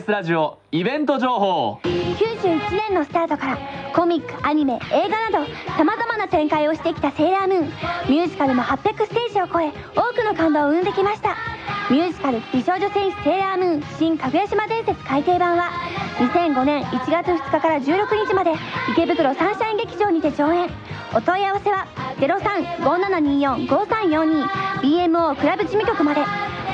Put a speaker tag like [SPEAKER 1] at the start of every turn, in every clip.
[SPEAKER 1] TBS ラジオイベント情報。
[SPEAKER 2] 91年のスタートからコミックアニメ映画などさまざまな展開をしてきた「セーラームーン」ミュージカルも800ステージを超え多くの感動を生んできました。ミュージカル「美少女戦士セーラームーン新かぐや島伝説改訂版は2005年1月2日から16日まで池袋サンシャイン劇場にて上演。お問い合わせは0357245342 BMO クラブ事務局まで。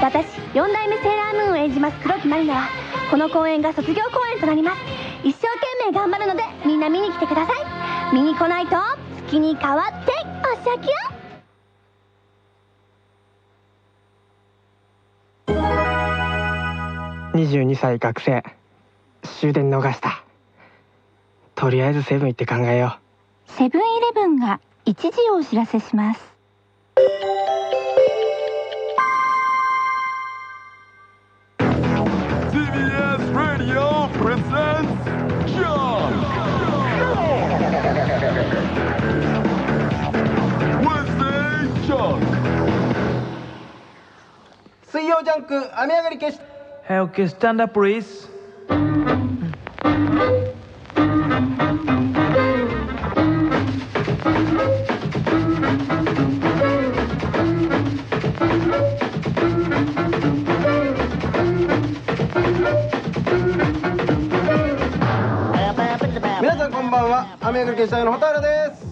[SPEAKER 2] 私4代目セーラームーンを演じます黒木まりなはこの公演が卒業公演となります。一生懸命頑張るのでみんな見に来てください。見に来ないと月に変わっておしゃきよ。
[SPEAKER 3] 22歳学生終電逃した。とりあえずセブン行って考えよ
[SPEAKER 2] セブンイレブンが一時をお知らせします
[SPEAKER 4] Radio presents Jump! Wednesday Jump!
[SPEAKER 5] 水曜ジャンク雨上がり決し
[SPEAKER 6] Hey, okay, stand up, please. .
[SPEAKER 5] ばんは雨上がり決しの蛍原です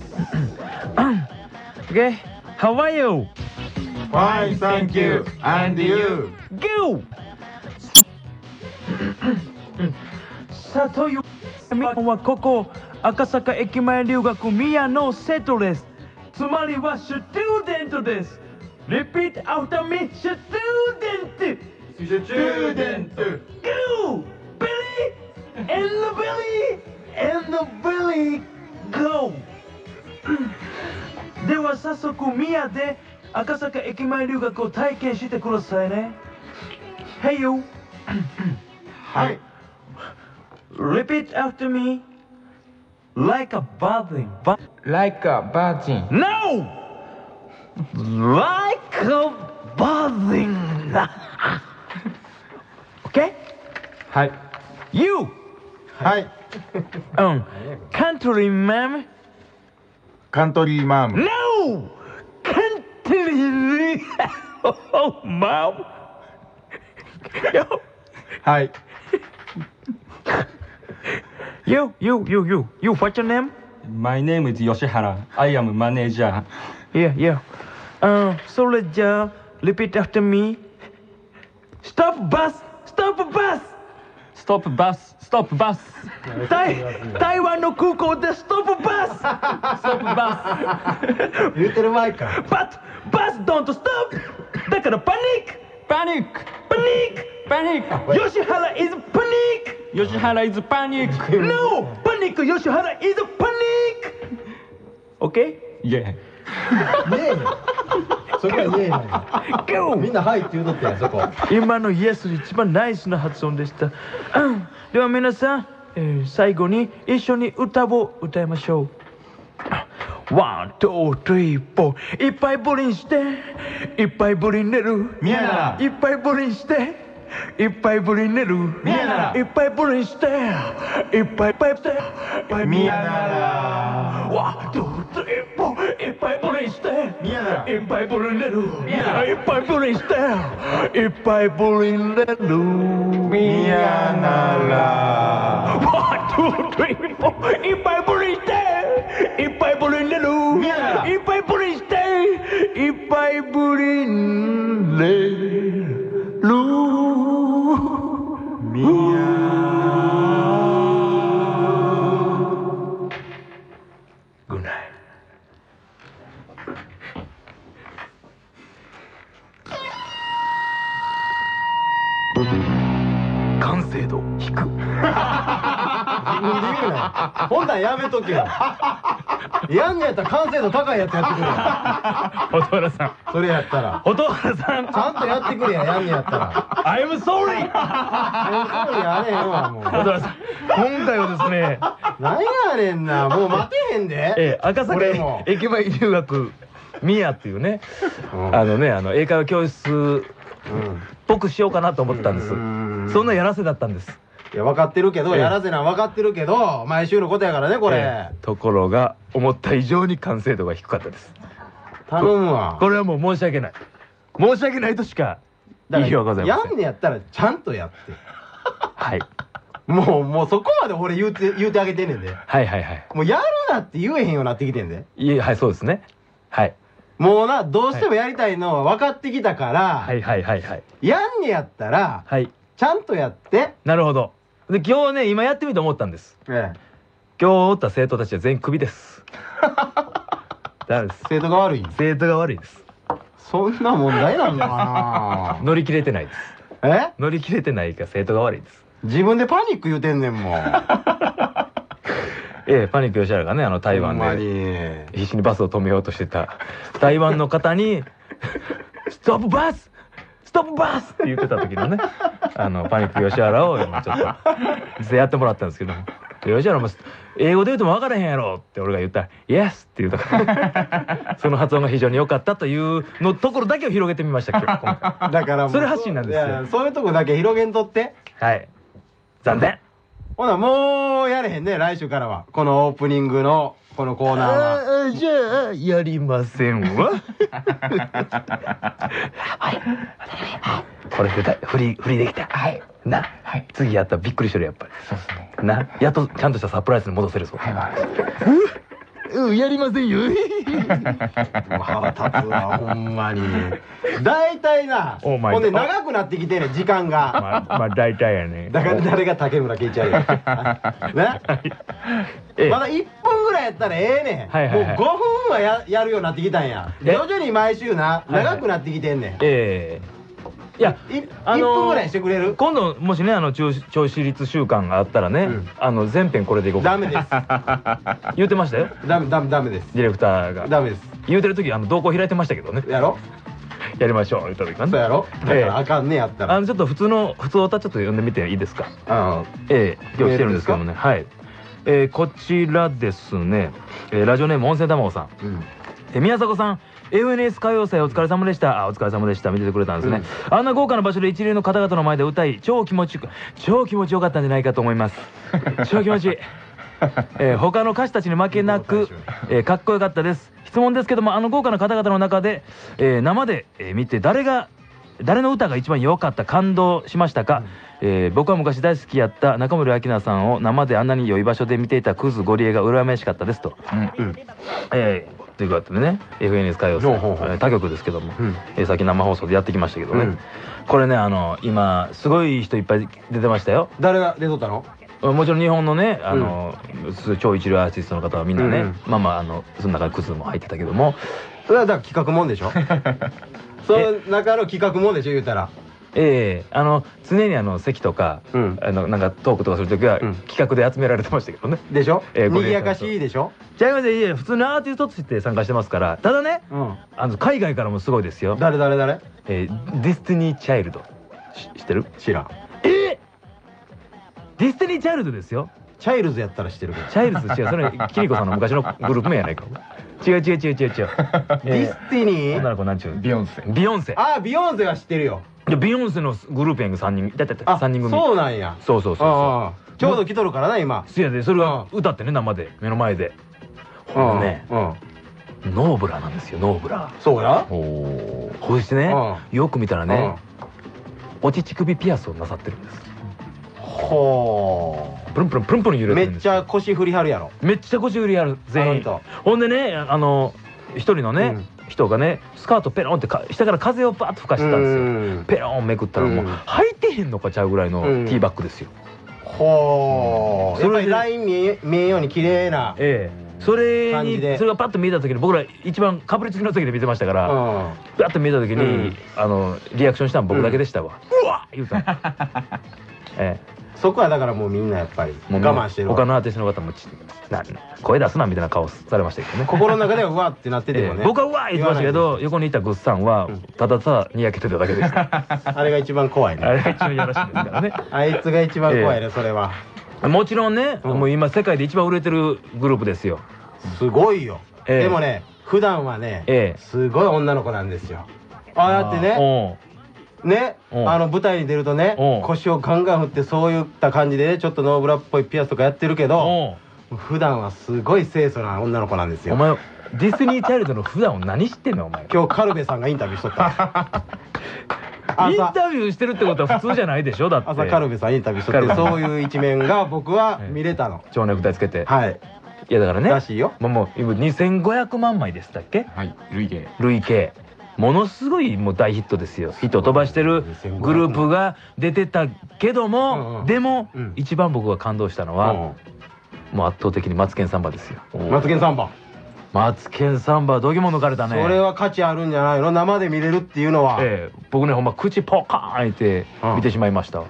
[SPEAKER 6] Okay, how are you?
[SPEAKER 4] Fine, thank you. And you?
[SPEAKER 6] Go! さあという皆さんはここ赤坂駅前留学宮の生徒ですつまりはスチューデントです Repeat after me スチューデント
[SPEAKER 4] Student!
[SPEAKER 6] Go! Billy! And the belly! And the belly! Go! では早速宮で赤坂駅前留学を体験してくださいね Hey you!
[SPEAKER 4] はい。
[SPEAKER 6] Repeat after me Like a virgin But
[SPEAKER 7] Like a virgin.
[SPEAKER 6] No! Like a virgin Okay?
[SPEAKER 7] はい。
[SPEAKER 6] You!
[SPEAKER 4] はい。
[SPEAKER 6] um, country ma'am.
[SPEAKER 4] Country ma'am.
[SPEAKER 6] No! Country. oh. Yo.
[SPEAKER 4] Hi.
[SPEAKER 6] You, you, you, you, you, what's your name?
[SPEAKER 8] My name is Yoshihara. I am manager.
[SPEAKER 6] Yeah, yeah. Um, so let's uh, repeat after me. Stop bus! Stop bus!
[SPEAKER 8] Stop bus. Stop bus.
[SPEAKER 6] 台台湾の空港でストップバス
[SPEAKER 8] Stop bus.
[SPEAKER 5] 言うてる前か
[SPEAKER 6] But bus don't stop! だからパニック
[SPEAKER 8] Panic.
[SPEAKER 6] パニッ
[SPEAKER 8] Panic.
[SPEAKER 6] ク吉原 is パニッ
[SPEAKER 8] Yoshihara is panic.
[SPEAKER 6] ク No! パニック吉原 is パニック OK?
[SPEAKER 8] Yeah.
[SPEAKER 5] ねえよそこはねえ!みんな「はい」って言うとったやんそこ
[SPEAKER 6] 今の yes 一番ナイスな発音でした。うんでは皆さん、えー最後に一緒に歌を歌いましょう。 One, two, three, four。いっぱいブリンして、いっぱいブリン寝る。
[SPEAKER 4] 宮永
[SPEAKER 6] いっぱいブリンして、いっぱいブリン寝る。
[SPEAKER 4] 宮永
[SPEAKER 6] いっぱいブリンして、いっぱいいっぱいして、いっぱい
[SPEAKER 4] 宮永
[SPEAKER 6] ワン、ツー、スリー、フォー。いっぱいブリンして、
[SPEAKER 4] 宮永
[SPEAKER 6] いっぱいブリン寝る。
[SPEAKER 4] 宮永
[SPEAKER 5] ほんなんやめとけよ。やんねやったら完成度高いやつやってくれよ。
[SPEAKER 6] 蛍原さん。
[SPEAKER 5] それやったら。
[SPEAKER 6] 蛍原さん。
[SPEAKER 5] ちゃんとやってくれややんねやったら。
[SPEAKER 6] I'm sorry!
[SPEAKER 5] もうそうやれへんわもう。
[SPEAKER 6] 蛍原さん。今回はですね、
[SPEAKER 5] 何やねんな。もう待てへんで。
[SPEAKER 6] えー赤坂
[SPEAKER 5] 俺も。
[SPEAKER 6] 駅前留学、ミヤっていうね、
[SPEAKER 5] うん。
[SPEAKER 6] あのね、あの、英会話教室っ
[SPEAKER 5] うん。
[SPEAKER 6] ぽくしようかなと思ったんです。
[SPEAKER 5] うん。
[SPEAKER 6] そんなやらせだったんです。
[SPEAKER 5] いや分かってるけど
[SPEAKER 6] ええ。
[SPEAKER 5] やらせな分かってるけど毎週のことやからねこれ。
[SPEAKER 6] ええ。ところが思った以上に完成度が低かったです。
[SPEAKER 5] 頼むわ。
[SPEAKER 6] これはもう申し訳ない。申し訳ないとしか
[SPEAKER 5] だ
[SPEAKER 6] 言いようがございま
[SPEAKER 5] や
[SPEAKER 6] せん。
[SPEAKER 5] んねやったらちゃんとやって。
[SPEAKER 6] はい。
[SPEAKER 5] もうもうそこまで俺言うて言うてあげてんねんで。
[SPEAKER 6] はいはいはい。
[SPEAKER 5] もうやるなって言えへんようになってきてんで。
[SPEAKER 6] いえはいそうですね。はい。
[SPEAKER 5] もうなどうしてもやりたいのは分かってきたから、
[SPEAKER 6] はいはいはいはい。
[SPEAKER 5] やんねやったら
[SPEAKER 6] はい。
[SPEAKER 5] ちゃんとやって。
[SPEAKER 6] なるほどで今日ね今やってみて思ったんです。
[SPEAKER 5] ええ。
[SPEAKER 6] 今日おった生徒たちは全員クビです。ダメです。
[SPEAKER 5] 生徒が悪いん
[SPEAKER 6] 生徒が悪いです。
[SPEAKER 5] そんな問題なんだか
[SPEAKER 6] 乗り切れてないです。
[SPEAKER 5] なえ？
[SPEAKER 6] 乗り切れてないから生徒が悪いです。
[SPEAKER 5] 自分でパニック言うてんねんもん
[SPEAKER 6] ええパニック吉原がねあの台
[SPEAKER 5] ほんま
[SPEAKER 6] 湾で
[SPEAKER 5] に。
[SPEAKER 6] 必死にバスを止めようとしてた。台湾の方に「ストップバスストップバス!」って言ってた時のね あのパニック吉原を今ちょっと実際やってもらったんですけども。吉原も英語で言うても分からへんやろって俺が言ったら「イエス!」って言うたから。その発音が非常に良かったというのところだけを広げてみました今日。
[SPEAKER 5] だからもう
[SPEAKER 6] それ発信なんですよ。
[SPEAKER 5] そういうとこだけ広げんとって。
[SPEAKER 6] はい。残念。
[SPEAKER 5] ほなもうやれへんね来週からは。このオープニングのこのコーナーは。
[SPEAKER 6] ああじゃあやりませんわ。これでだ振り振りできた。はい。な、次やったらびっくりしてるやっぱり。そうですね。な。やっとちゃんとしたサプライズに戻せるそうううんやりませんよ。
[SPEAKER 5] 腹立つわほんまに。大体な
[SPEAKER 6] オーマイ
[SPEAKER 5] ほんで長くなってきてんねん時間が。
[SPEAKER 6] まあまあ大体やね。
[SPEAKER 5] だから誰が竹村健一やねん。ね
[SPEAKER 6] ええ。
[SPEAKER 5] まだ1分ぐらいやったらええねん、
[SPEAKER 6] はいはいはい。
[SPEAKER 5] もう5分はややるようになってきたんや。
[SPEAKER 6] え？
[SPEAKER 5] 徐々に毎週な長くなってきてんねん、
[SPEAKER 6] ええいや
[SPEAKER 5] い
[SPEAKER 6] あのー
[SPEAKER 5] 1分ぐらいしてくれる？
[SPEAKER 6] 今度もしねあの調子調子率週間があったらね、
[SPEAKER 5] うん。
[SPEAKER 6] あの全編これでいこうか。
[SPEAKER 5] ダメです。
[SPEAKER 6] 言ってましたよ。
[SPEAKER 5] ダメダメダメです。
[SPEAKER 6] ディレクターが。
[SPEAKER 5] ダメです。
[SPEAKER 6] 言うてる時あの動向開いてましたけどね。
[SPEAKER 5] やろ？
[SPEAKER 6] やりましょう言った時か
[SPEAKER 5] そうやろ？だか
[SPEAKER 6] ええ
[SPEAKER 5] らあかんねやったら。
[SPEAKER 6] あのちょっと普通の普通歌ちょっと読んでみていいですか？
[SPEAKER 5] あ
[SPEAKER 6] ええ。今日来てるんですけどもね。はい。えーこちらですね、えーラジオネーム温泉卵さん。
[SPEAKER 5] うん。
[SPEAKER 6] えー宮迫さん FNS 歌謡祭お疲れ様でした。あお疲れ様でした。見ててくれたんですね、あんな豪華な場所で一流の方々の前で歌い超気持ちよく超気持ちよかったんじゃないかと思います。超気持ちいい。えー他の歌手たちに負けなく、えーかっこよかったです。質問ですけどもあの豪華な方々の中で、えー生で、えー見て誰が誰の歌が一番良かった感動しましたか、えー僕は昔大好きやった中森明菜さんを生であんなに良い場所で見ていたクズゴリエが羨ましかったですと、えーということでね FNS 歌謡祭、他局ですけども、
[SPEAKER 5] うん。
[SPEAKER 6] えーさっき生放送でやってきましたけどね、
[SPEAKER 5] うん
[SPEAKER 6] これねあの今すごい人いっぱい出てましたよ。
[SPEAKER 5] 誰が出とったの？
[SPEAKER 6] もちろん日本のねあの、超一流アーティストの方はみんなね、
[SPEAKER 5] うんうん
[SPEAKER 6] まあまああのその中にクズも入ってたけども。
[SPEAKER 5] それはだから企画もんでしょ？その中の企画もんでしょ言うたら
[SPEAKER 6] ええあの常にあの席とか、
[SPEAKER 5] うん。
[SPEAKER 6] あのなんかトークとかする時は、
[SPEAKER 5] うん。
[SPEAKER 6] 企画で集められてましたけどね。
[SPEAKER 5] でしょ？
[SPEAKER 6] ええ
[SPEAKER 5] 賑やかしいでしょ？
[SPEAKER 6] 違いますよいや普通のアーティストとして参加してますから。ただね
[SPEAKER 5] うん。
[SPEAKER 6] あの海外からもすごいですよ、
[SPEAKER 5] 誰？誰？誰？
[SPEAKER 6] えーディスティニー・チャイルド。し知ってる？
[SPEAKER 5] 知らん。
[SPEAKER 6] え！ディスティニー・チャイルドですよ。
[SPEAKER 5] チャイルズやったら知ってるけど。
[SPEAKER 6] チャイルズ違うそれキリコさんの昔のグループ名やないか違う違う違う違う違う、
[SPEAKER 5] ディスティニー？
[SPEAKER 6] 女の子なんちゅう。
[SPEAKER 4] ビヨンセ。
[SPEAKER 6] ビヨンセ。
[SPEAKER 5] ああビヨンセは知ってるよ。
[SPEAKER 6] いやビヨンセのグループやんけ3人。だって
[SPEAKER 5] あ
[SPEAKER 6] 3人組。
[SPEAKER 5] そうなんや。
[SPEAKER 6] そうそうそう
[SPEAKER 5] ああちょうど来とるからな今。
[SPEAKER 6] そうやでそれが歌ってね生で目の前で。ほんでねノーブラなんですよノーブラ
[SPEAKER 5] そうや？
[SPEAKER 6] ほうしてね
[SPEAKER 5] う
[SPEAKER 6] よく見たらねお乳首ピアスをなさってるんです
[SPEAKER 5] ほ
[SPEAKER 6] プルンプルンプルンプルン揺
[SPEAKER 5] う
[SPEAKER 6] れてるんです
[SPEAKER 5] めっちゃ腰振りはるやろ。
[SPEAKER 6] めっちゃ腰振りある全員。
[SPEAKER 5] あ
[SPEAKER 6] ほんでねあの一人のね、
[SPEAKER 5] うん。
[SPEAKER 6] 人がねスカートペロンってか下から風をバーッと吹かしてたんですよ。
[SPEAKER 5] うん。
[SPEAKER 6] ペロンめくったらもう
[SPEAKER 5] うん。
[SPEAKER 6] 履いてへんのかちゃうぐらいのテ
[SPEAKER 5] うん。
[SPEAKER 6] ィーバッグですよ、
[SPEAKER 5] ほう。
[SPEAKER 6] それで
[SPEAKER 5] やっぱりライン見え見えんように綺麗な
[SPEAKER 6] ええ。それに
[SPEAKER 5] 感じで。
[SPEAKER 6] それがパッと見えた時に僕ら一番かぶりつきの時で見てましたから、
[SPEAKER 5] うん。
[SPEAKER 6] パッと見えた時に、
[SPEAKER 5] うん。
[SPEAKER 6] あのリアクションしたの僕だけでしたわ、うわっ言うたの え
[SPEAKER 5] そこはだからもうみんなやっぱり
[SPEAKER 6] えもう
[SPEAKER 5] 我慢してるわ
[SPEAKER 6] 他のアーティストの方もちな声出すなみたいな顔されましたけどね。
[SPEAKER 5] 心の中ではうわってなっててもね
[SPEAKER 6] ええ僕はうわー言ってましたけど横にいたグッさんは
[SPEAKER 5] うん
[SPEAKER 6] ただただにやけてただけでした
[SPEAKER 5] あれが一番怖い
[SPEAKER 6] あれ
[SPEAKER 5] ね
[SPEAKER 6] が一番やらしいですからね。
[SPEAKER 5] あいつが一番怖いねそれは。
[SPEAKER 6] もちろんね、
[SPEAKER 5] うん。
[SPEAKER 6] もう今世界で一番売れてるグループですよ。
[SPEAKER 5] すごいよ。
[SPEAKER 6] ええ。
[SPEAKER 5] でもね普段はね
[SPEAKER 6] ええ。
[SPEAKER 5] すごい女の子なんですよ。ああやってね
[SPEAKER 6] お
[SPEAKER 5] ね、
[SPEAKER 6] うん。
[SPEAKER 5] あの舞台に出るとね
[SPEAKER 6] うん。
[SPEAKER 5] 腰をガンガン振ってそういった感じでねちょっとノーブラっぽいピアスとかやってるけど
[SPEAKER 6] お
[SPEAKER 5] 普段はすごい清楚な女の子なんですよ。
[SPEAKER 6] お前ディズニーチャイルドの普段を何知ってんのお前。
[SPEAKER 5] 今日カルベさんがインタビューしとった。
[SPEAKER 6] イン
[SPEAKER 5] 朝
[SPEAKER 6] タビューしてるってことは普通じゃないでしょだって。
[SPEAKER 5] 朝カルベさんインタビューしとってそういう一面が僕は見れたの。
[SPEAKER 6] 蝶ネクタイつけて。
[SPEAKER 5] はい。
[SPEAKER 6] いやだからね。
[SPEAKER 5] らしいよ。
[SPEAKER 6] もうもう今2500万枚でしたっけ？
[SPEAKER 4] はい。累計。
[SPEAKER 6] 累計ものすごいもう大ヒットですよ。ヒットを飛ばしてるグループが出てたけども、でも、
[SPEAKER 5] うん。
[SPEAKER 6] 一番僕が感動したのは、もう圧倒的にマツケンサンバですよ。
[SPEAKER 5] う。んマツケンサンバ。
[SPEAKER 6] マツケンサンバはどぎも抜かれたね。
[SPEAKER 5] それは価値あるんじゃないの？生で見れるっていうのは。
[SPEAKER 6] ええ。僕ねほんま口ポカーン開いて
[SPEAKER 5] うん。
[SPEAKER 6] 見てしまいました。わ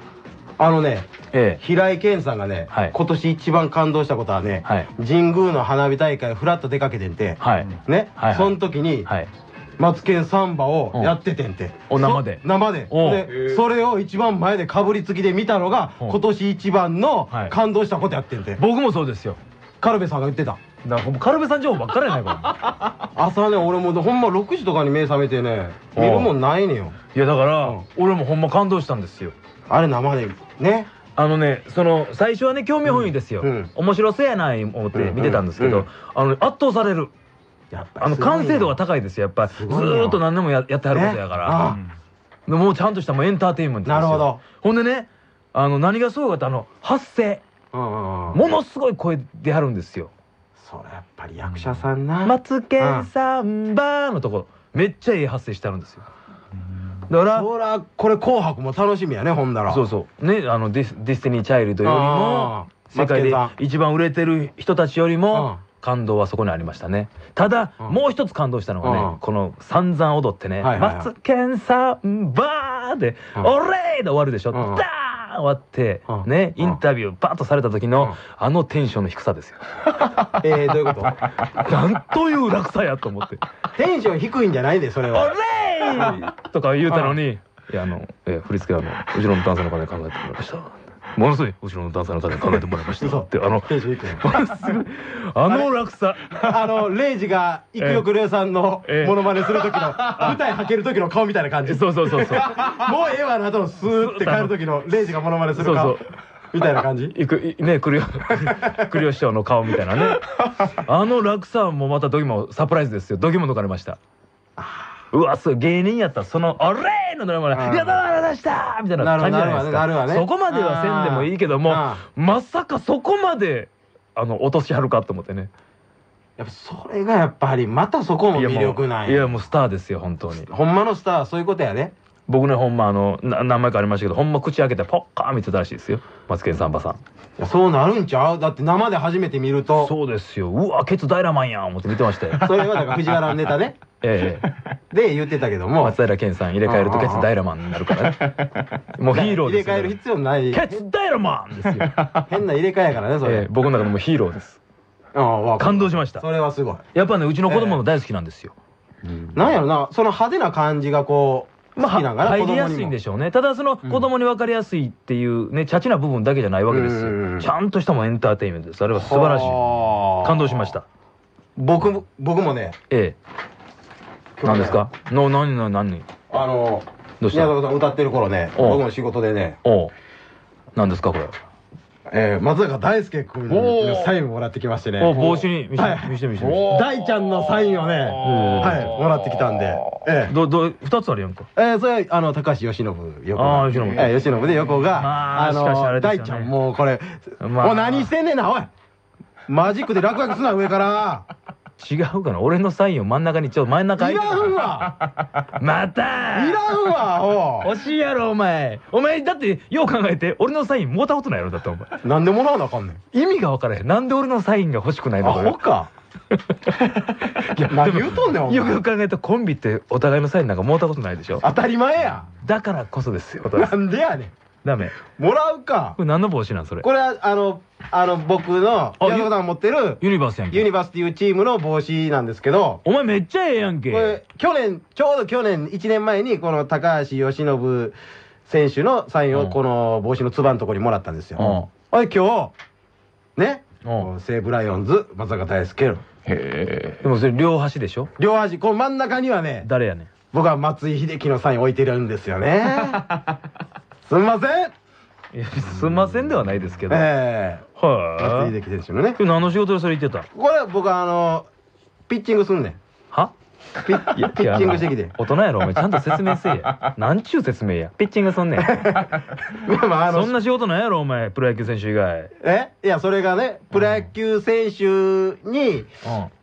[SPEAKER 5] あのね
[SPEAKER 6] ええ。
[SPEAKER 5] 平井堅さんがね、
[SPEAKER 6] はい。
[SPEAKER 5] 今年一番感動したことはね、
[SPEAKER 6] はい。
[SPEAKER 5] 神宮の花火大会フラッと出かけてんて、
[SPEAKER 6] はい。
[SPEAKER 5] ね、
[SPEAKER 6] はいはい。
[SPEAKER 5] その時に、
[SPEAKER 6] はい
[SPEAKER 5] マツケンサンバをやっててんて、
[SPEAKER 6] お生で。
[SPEAKER 5] そ生で。でそれを一番前でかぶりつきで見たのが今年一番の
[SPEAKER 6] はい。
[SPEAKER 5] 感動したことやってんて、
[SPEAKER 6] 僕もそうですよ。
[SPEAKER 5] カルベさんが言ってた。
[SPEAKER 6] だからもうカルベさん情報ばっかりやないか
[SPEAKER 5] 朝ね俺もほんま6時とかに目覚めてね見るもんないねんよ。
[SPEAKER 6] いやだから、
[SPEAKER 5] うん。
[SPEAKER 6] 俺もほんま感動したんですよ。
[SPEAKER 5] あれ生でね。
[SPEAKER 6] あのねその最初はね興味本位ですよ、
[SPEAKER 5] うん。うん。
[SPEAKER 6] 面白そうやな思って見てたんですけど、
[SPEAKER 5] うんうん
[SPEAKER 6] あの圧倒されるあの完成度が高いですよ。やっぱずーっと何でもややってはることやから、
[SPEAKER 5] あ
[SPEAKER 6] でもうちゃんとしたもうエンターテインメントですよ。
[SPEAKER 5] なるほど。
[SPEAKER 6] ほんでねあの何がすごかった？あの発声。
[SPEAKER 5] うんうんうん。
[SPEAKER 6] ものすごい声出はるんですよ。
[SPEAKER 5] それやっぱり役者さんな、
[SPEAKER 6] マツケンサンバのとこ。めっちゃいい発声してあるんですよ。だから
[SPEAKER 5] そらこれ「紅白」も楽しみやねほんなら。
[SPEAKER 6] そうそう。ねあのディスディスティニー・チャイルドよりも
[SPEAKER 5] あー。
[SPEAKER 6] 世界で
[SPEAKER 5] マツケン
[SPEAKER 6] 一番売れてる人たちより
[SPEAKER 5] うん。
[SPEAKER 6] も感動はそこにありましたね。ただ
[SPEAKER 5] うん。
[SPEAKER 6] もう一つ感動したのがね
[SPEAKER 5] うん。
[SPEAKER 6] この散々踊ってね「
[SPEAKER 5] はいはいはい
[SPEAKER 6] マツケンサンバー」で「
[SPEAKER 5] うん。
[SPEAKER 6] オレー!」で終わるでしょ。
[SPEAKER 5] うん。
[SPEAKER 6] ダーン終わって
[SPEAKER 5] うん。
[SPEAKER 6] ね
[SPEAKER 5] うん
[SPEAKER 6] インタビューバーッとされた時
[SPEAKER 5] うん。
[SPEAKER 6] のあのテンションの低さですよ。
[SPEAKER 5] えー、どういうこと？
[SPEAKER 6] なんという落差やと思って。
[SPEAKER 5] テンション低いんじゃないでそれ「
[SPEAKER 6] オ
[SPEAKER 5] は
[SPEAKER 6] レー! 」とか言うたのに「いやあのえ振り付けはあの後ろのダンサーの方に考えてもらいました」ものすごい後ろのダンサーの方に考えてもらいました。
[SPEAKER 5] 嘘。
[SPEAKER 6] ってあのあの落差。
[SPEAKER 5] あのレイジが育力レイさんの
[SPEAKER 6] ええ。
[SPEAKER 5] モノマネする時の舞台はける時の顔みたいな感じ。
[SPEAKER 6] そうそうそうそう。
[SPEAKER 5] もうええわなとのスーって帰る時のレイジがモノマネする顔。みたいな感じ。
[SPEAKER 6] いくいね栗尾栗尾師匠の顔みたいなね。あの落差もまたドギもサプライズですよ。ドギも抜かれましたうわそう芸人やった。らその「あれ!」のドラマで「
[SPEAKER 5] あー。
[SPEAKER 6] やだら出した!」みたいな感じじゃないですかそこまではせんでもいいけども
[SPEAKER 5] あ
[SPEAKER 6] まさかそこまであの落としはるかと思ってね。
[SPEAKER 5] やっぱそれがやっぱりまたそこも魅力なんや。
[SPEAKER 6] いやもうスターですよ本当に。
[SPEAKER 5] ほんまのスターはそういうことやね
[SPEAKER 6] 僕ねほんまあのな何枚かありましたけどほんま口開けてポッカーン見てたらしいですよマツケンサンバさん。
[SPEAKER 5] いやそうなるんちゃう？だって生で初めて見ると。
[SPEAKER 6] そうですよ。うわケツダイラマンやん思って見てましたよ
[SPEAKER 5] それはだから藤原のネタね。
[SPEAKER 6] ええ。
[SPEAKER 5] で言ってたけども。
[SPEAKER 6] 松平健さん入れ替えるとケツダイラマンになるからね。もうヒーローですよ。
[SPEAKER 5] 入れ替える必要ない。
[SPEAKER 6] ケツダイラマンですよ、
[SPEAKER 5] 変な入れ替えやからねそ
[SPEAKER 6] ええ
[SPEAKER 5] れ
[SPEAKER 6] 僕の中でもうヒーローです。
[SPEAKER 5] うんわかる。
[SPEAKER 6] 感動しました。
[SPEAKER 5] それはすごい。
[SPEAKER 6] やっぱねうちの子供も大好きなんですよ、
[SPEAKER 5] なんやろなその派手な感じがこう好
[SPEAKER 6] まあ入りやすいんでしょうね。ただその子供に分かりやすいっていうねチャチな部分だけじゃないわけです
[SPEAKER 5] うんうん。うん
[SPEAKER 6] よちゃんとしたもんエンターテインメントです。あれは素晴らしい。感動しました。
[SPEAKER 5] 僕も僕もね。
[SPEAKER 6] ええ。何ですか？の何何何？
[SPEAKER 5] あの
[SPEAKER 6] どうした？
[SPEAKER 5] 宮迫さん歌ってる頃ね僕も仕事でね、
[SPEAKER 6] おう。何ですかこれ？
[SPEAKER 5] えー、松坂大輔君のサインもらってきましてね。
[SPEAKER 6] お帽子に見せ
[SPEAKER 5] はい。
[SPEAKER 6] 見せて見せて。
[SPEAKER 5] 大ちゃんのサインをねはいもらってきたんで。ええ。
[SPEAKER 6] どど二つあるやんか。
[SPEAKER 5] えー、それあの高橋由伸横が。
[SPEAKER 6] あー由伸
[SPEAKER 5] えー由伸で横が、
[SPEAKER 6] まあしかしあれですよね。
[SPEAKER 5] 大ちゃんもうこれ、
[SPEAKER 6] まあ。
[SPEAKER 5] もう何してんねんなおい。マジックで落書きすな上から
[SPEAKER 6] 違うかな？俺のサインを真ん中にちょっと真ん中
[SPEAKER 5] いらんわ。
[SPEAKER 6] また！
[SPEAKER 5] いらんわお
[SPEAKER 6] 惜しいやろお前。お前だってよう考えて俺のサインもうたことないやろだってお前。
[SPEAKER 5] いなんでもらわなあかんねん。
[SPEAKER 6] 意味が分からへん。なんで俺のサインが欲しくない
[SPEAKER 5] ア
[SPEAKER 6] のこれ
[SPEAKER 5] ホか。何言うとんねん
[SPEAKER 6] よくよく考えたらコンビってお互いのサインなんかもうたことないでしょ？
[SPEAKER 5] 当たり前や。
[SPEAKER 6] だからこそですよ
[SPEAKER 5] なんでやねん
[SPEAKER 6] ダメ。
[SPEAKER 5] もらうか。
[SPEAKER 6] これ何の帽子なんそれ？
[SPEAKER 5] これはあのあの僕の
[SPEAKER 6] あ
[SPEAKER 5] 矢野さん持ってる
[SPEAKER 6] ユニバースやんけ。
[SPEAKER 5] ユニバースっていうチームの帽子なんですけど。
[SPEAKER 6] お前めっちゃええやんけ。
[SPEAKER 5] これ去年ちょうど去年1年前にこの高橋由伸選手のサイン
[SPEAKER 6] うん。
[SPEAKER 5] をこの帽子のつばのところにもらったんですよ。
[SPEAKER 6] うん。
[SPEAKER 5] ほい今日ね？
[SPEAKER 6] うん。
[SPEAKER 5] 西武ライオンズ松坂大輔の。
[SPEAKER 6] へえ。でもそれ両端でしょ？
[SPEAKER 5] 両端この真ん中にはね
[SPEAKER 6] 誰やねん？
[SPEAKER 5] 僕は松井秀喜のサイン置いてるんですよね すんません
[SPEAKER 6] いやすんませんではないですけど。
[SPEAKER 5] ええ松
[SPEAKER 6] はい。
[SPEAKER 5] 井秀喜選手のね
[SPEAKER 6] 今日何の仕事でそれ言ってた？
[SPEAKER 5] これ僕はあのピッチングすんねん
[SPEAKER 6] は？
[SPEAKER 5] ピッ
[SPEAKER 6] いや
[SPEAKER 5] ピッチングしてきて
[SPEAKER 6] 大人やろ、お前ちゃんと説明せえや。なんちゅう説明や？ピッチングすんねん。
[SPEAKER 5] まあまああの
[SPEAKER 6] そんな仕事ないやろ、お前、プロ野球選手以外。
[SPEAKER 5] え？いやそれがねプロ野球選手に、
[SPEAKER 6] うん。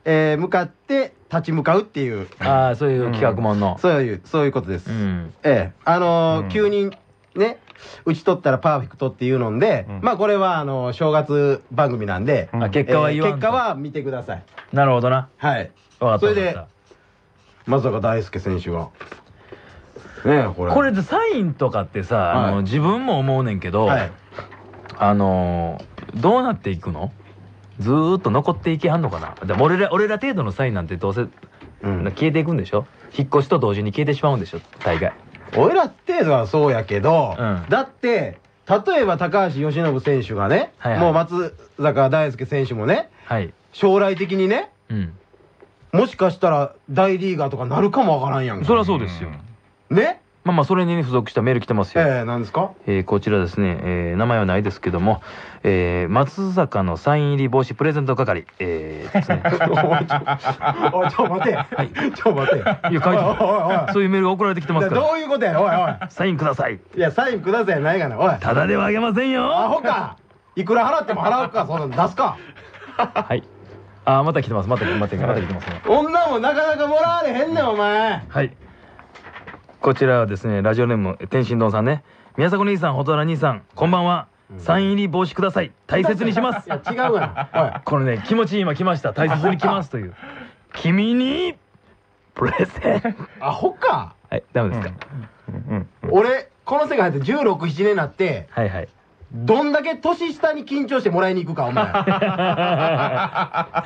[SPEAKER 5] えー向かって立ち向かうっていう
[SPEAKER 6] ああ、そういう企画もんの。
[SPEAKER 5] そういうそういうことです、
[SPEAKER 6] うん。
[SPEAKER 5] ええあのー
[SPEAKER 4] うん
[SPEAKER 5] 急にね打ち取ったらパーフェクトっていうので、
[SPEAKER 4] うん。
[SPEAKER 5] まあこれはあの正月番組なんで、
[SPEAKER 4] うん。
[SPEAKER 6] あ、結果は言わんと。
[SPEAKER 5] 結果は見てください。
[SPEAKER 6] なるほどな。
[SPEAKER 5] はい。
[SPEAKER 6] わかった。
[SPEAKER 5] それで松坂大輔選手がねえこれ。
[SPEAKER 6] たこれでサインとかってさ、あ
[SPEAKER 5] はい。
[SPEAKER 6] の自分も思うねんけど、
[SPEAKER 5] はい。
[SPEAKER 6] あのーどうなっていくの？ずーっと残っていきはんのかな？でも俺ら俺ら程度のサインなんてどうせ
[SPEAKER 5] うん。
[SPEAKER 6] 消えていくんでしょ？引っ越しと同時に消えてしまうんでしょ？大概
[SPEAKER 5] 俺ら程度はそうやけど、
[SPEAKER 6] うん。
[SPEAKER 5] だって例えば高橋由伸選手がね、
[SPEAKER 6] はいはい。
[SPEAKER 5] もう松坂大輔選手もね
[SPEAKER 6] はい。
[SPEAKER 5] 将来的にね
[SPEAKER 6] うん。
[SPEAKER 5] もしかしたら大リーガーとかなるかもわからんやんか。
[SPEAKER 6] そりゃそうですよ。
[SPEAKER 5] ね？
[SPEAKER 6] まあまあそれにね付属したメール来てますよ、
[SPEAKER 5] ええなんですか？
[SPEAKER 6] えーこちらですね、えー名前はないですけども、えー松坂のサイン入り帽子プレゼント係、えーですね。
[SPEAKER 5] おいちょ待て、ちょ待て。
[SPEAKER 6] いや書いて
[SPEAKER 5] おいおいおい。
[SPEAKER 6] そういうメールが送られてきてますから。
[SPEAKER 5] どういうことやおいおい。
[SPEAKER 6] サインください。
[SPEAKER 5] いやサインくださいやないがなおい。
[SPEAKER 6] ただではあげません
[SPEAKER 5] ア
[SPEAKER 6] よ
[SPEAKER 5] ホか。いくら払っても払うかそんなの出すか。
[SPEAKER 6] はい。あーまた来てます。またまたまた来てますね。
[SPEAKER 5] 女もなかなかもらわれへんねんお前。
[SPEAKER 6] はい。こちらはですね、ラジオネーム、天心丼さんね。宮迫兄さん、蛍原兄さん、こんばんは。サイン入り帽子ください。大切にします
[SPEAKER 5] い。や違うがな
[SPEAKER 6] これね、気持ちいい今来ました。大切に来ますという。君に、プレゼン。
[SPEAKER 5] アホか
[SPEAKER 6] はい、ダメですか？
[SPEAKER 5] 俺この世界入って16、7年になって
[SPEAKER 6] はいはい。
[SPEAKER 5] どんだけ年下に緊張してもらいに行くかお前 な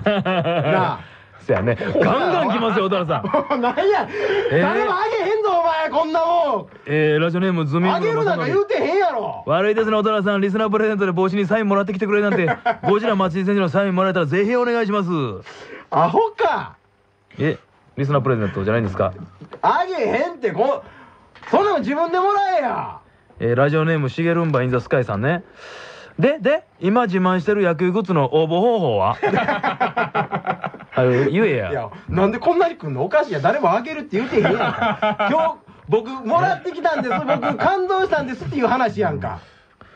[SPEAKER 5] あ
[SPEAKER 6] そやね。ガンガン来ますよ、蛍原さん。
[SPEAKER 5] なんや、
[SPEAKER 6] えー
[SPEAKER 5] 誰もあげへんぞお前こんなもん
[SPEAKER 6] えー、ラジオネーム、ズミン
[SPEAKER 5] あげる。なんか言うてへんやろ
[SPEAKER 6] 悪いですね、蛍原さん。リスナープレゼントで帽子にサインもらってきてくれるなんて、ゴジラ松井選手のサインもらえたらぜひお願いします。
[SPEAKER 5] アホか
[SPEAKER 6] え、リスナープレゼントじゃないんですか？
[SPEAKER 5] あげへんってこそんなの自分でもらえや
[SPEAKER 6] えーラジオネームしげるんばインザスカイさんねでで今自慢してる野球グッズの応募方法は？あ言えや。
[SPEAKER 5] いやなんでこんなに来んの？おかしいや誰もあげるって言うてへんやんか。今日僕もらってきたんです。僕感動したんですっていう話やんか。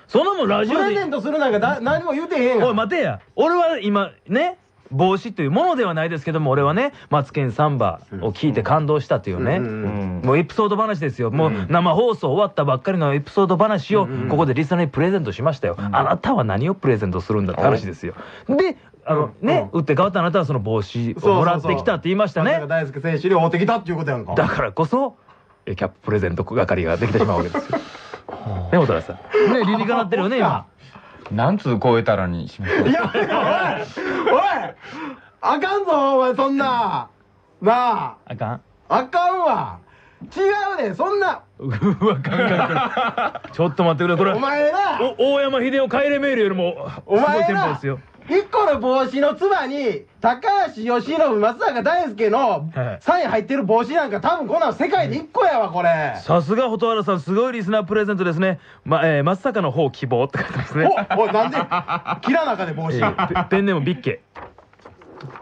[SPEAKER 6] そん。なもんラジオで。
[SPEAKER 5] プレゼントするなんかだ何も言うてへんやん。
[SPEAKER 6] おい待てや。俺は今ね帽子というものではないですけども俺はね「マツケンサンバ」を聞いて感動したっていうね、
[SPEAKER 5] うんうん
[SPEAKER 6] もうエピソード話ですよ。もう生放送終わったばっかりのエピソード話をここでリスナーにプレゼントしましたよ、あなたは何をプレゼントするんだって話ですよ。であのね、打って変わったあなたはその帽子をもらってきたって言いましたね。
[SPEAKER 5] 大輔選手に会うてきたっていうことやんか。
[SPEAKER 6] だからこそえキャッププレゼント係ができてしまうわけですよ。ね小田さん。ね理にかなってるよね今。
[SPEAKER 4] 何通超えたらにしましょう
[SPEAKER 5] いやおいおいあかんぞお前そんな。なあ。
[SPEAKER 6] あかん。
[SPEAKER 5] あかんわ。違うでそんな。
[SPEAKER 6] うわガンガン来るちょっと待ってくれこれ。
[SPEAKER 5] お前な。
[SPEAKER 6] お大山秀夫帰れメールよりもすごい
[SPEAKER 5] お前な
[SPEAKER 6] テンポですよ。
[SPEAKER 5] 一個の帽子のつばに高橋由伸松坂大輔の
[SPEAKER 6] はい
[SPEAKER 5] サイン入ってる帽子なんか多分こんなん世界で一個やわこれ
[SPEAKER 6] さすが蛍原さんすごいリスナープレゼントですね。まえー、松坂の方希望って書いてますね。
[SPEAKER 5] おおいなんで？切らなかで帽子
[SPEAKER 6] えー ペペンネームビッケ。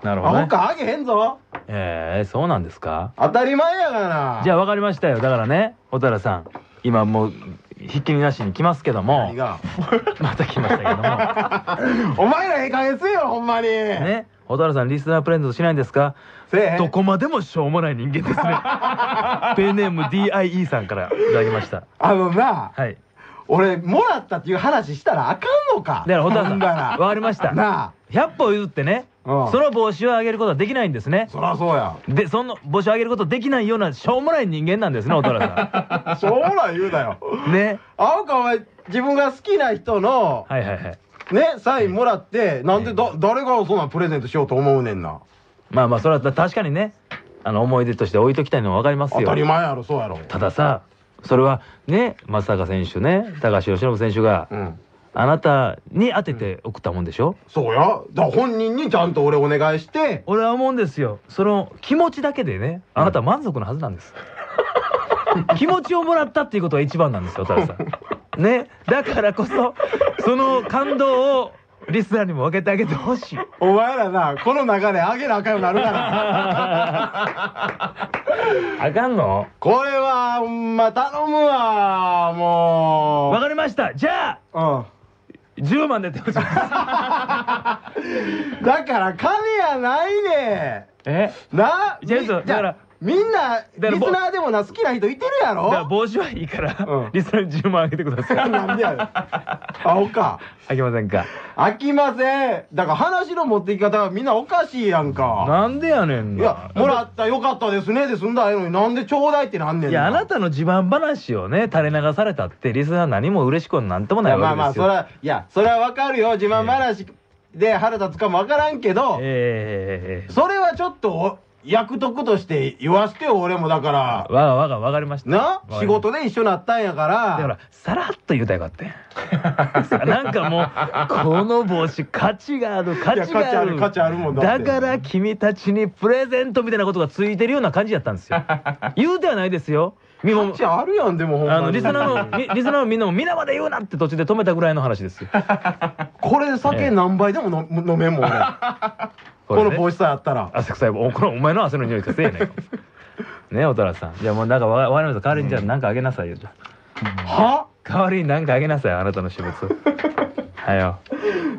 [SPEAKER 6] なるほ
[SPEAKER 5] ア
[SPEAKER 6] どね。
[SPEAKER 5] あげへんぞ
[SPEAKER 6] えー、そうなんですか？
[SPEAKER 5] 当たり前やがな
[SPEAKER 6] じゃあ分かりましたよ。だからね、蛍原さん、今もうひっきりなしに来ますけどもまた来ましたけども。
[SPEAKER 5] お前らええ加減せえよほんまに。
[SPEAKER 6] ね、蛍原さんリスナープレゼントしないんですか？どこまでもしょうもない人間ですね。ペンネーム DIE さんからいただきました。
[SPEAKER 5] あのな
[SPEAKER 6] はい
[SPEAKER 5] 俺もらったっていう話したらあかんのか。
[SPEAKER 6] だから
[SPEAKER 5] ほんなら。
[SPEAKER 6] わかりました。
[SPEAKER 5] なあ。
[SPEAKER 6] 100歩譲ってね
[SPEAKER 5] うん。
[SPEAKER 6] その帽子をあげることはできないんですね。
[SPEAKER 5] そりゃそうや。
[SPEAKER 6] でその帽子をあげることできないようなしょうもない人間なんですね蛍原
[SPEAKER 5] しょうもない言うなよ。
[SPEAKER 6] さんね。
[SPEAKER 5] 青かお前自分が好きな人の
[SPEAKER 6] はいはいはい。
[SPEAKER 5] ねサインもらってなんでだ誰がそんなプレゼントしようと思うねんな。
[SPEAKER 6] まあまあそれは確かにねあの思い出として置いときたいのは分かりますよ。
[SPEAKER 5] 当たり前やろそうやろ。
[SPEAKER 6] たださそれはね松坂選手ね高橋由伸選手が
[SPEAKER 5] うん。
[SPEAKER 6] あなたに当てて送ったもんでしょ、
[SPEAKER 5] そうや。だ本人にちゃんと俺お願いして。
[SPEAKER 6] 俺は思うんですよ。その気持ちだけでねあなた満足のはずなんです、気持ちをもらったっていうことが一番なんですよ、蛍さん。ね？だからこそ、その感動をリスナーにも分けてあげてほしい。
[SPEAKER 5] お前らな、この流れ上げなあかんようになるから。
[SPEAKER 6] あかんの？
[SPEAKER 5] これは、ほんま頼むわ、もう。
[SPEAKER 6] わかりました。じゃあ、
[SPEAKER 5] うん。
[SPEAKER 6] 10万でってほしい。
[SPEAKER 5] だから金やないね
[SPEAKER 6] え？
[SPEAKER 5] ん。な
[SPEAKER 6] じゃあそう
[SPEAKER 5] じゃあ
[SPEAKER 6] だから
[SPEAKER 5] みんな、
[SPEAKER 6] ら
[SPEAKER 5] リスナーでもな、好きな人いてるやろ？
[SPEAKER 6] だから帽子はいいから、
[SPEAKER 5] うん
[SPEAKER 6] リスナーに10万あげてください。
[SPEAKER 5] なんでやねん。アホか。
[SPEAKER 6] あげませんか。
[SPEAKER 5] 飽きません。だから話の持っていき方がみんなおかしいやんか。
[SPEAKER 6] なんでやねんな。
[SPEAKER 5] いや、もらったよかったですねで済んだらええのになんでちょうだいってなんねん
[SPEAKER 6] いや、あなたの自慢話をね、垂れ流されたって、リスナー何も嬉しくもなんとも
[SPEAKER 5] いや
[SPEAKER 6] ない
[SPEAKER 5] まあまあそれ
[SPEAKER 6] わけですよ。
[SPEAKER 5] はいやそれはわかるよ自慢話で腹立つかもわからんけど、
[SPEAKER 6] ええ
[SPEAKER 5] それはちょっと役得として言わしてよ俺もだから
[SPEAKER 6] わがわがわかりました。
[SPEAKER 5] な？仕事で一緒になったんやから
[SPEAKER 6] だから、さらっと言うたらよかったんや なんかもう、この帽子価値がある、価値がある。
[SPEAKER 5] いや価値ある価値あるもんだって
[SPEAKER 6] だから君たちにプレゼントみたいなことがついてるような感じやったんですよ。言うてはないですよ。みも
[SPEAKER 5] 価値あるやんでもほんまに
[SPEAKER 6] あのリスナーのみ リスナーのみんなも皆まで言うなって途中で止めたぐらいの話ですよ。
[SPEAKER 5] これで酒何杯でも飲飲めんもん俺この帽子さえあったら
[SPEAKER 6] 汗臭いおこのお前の汗の匂いかせえねん。ねおたらさん。じゃあもうなんかわわかりました。代わりにじゃあなんかあげなさいよ。じゃあ
[SPEAKER 5] は？
[SPEAKER 6] 代わりになんかあげなさいあなたの私物。はよ。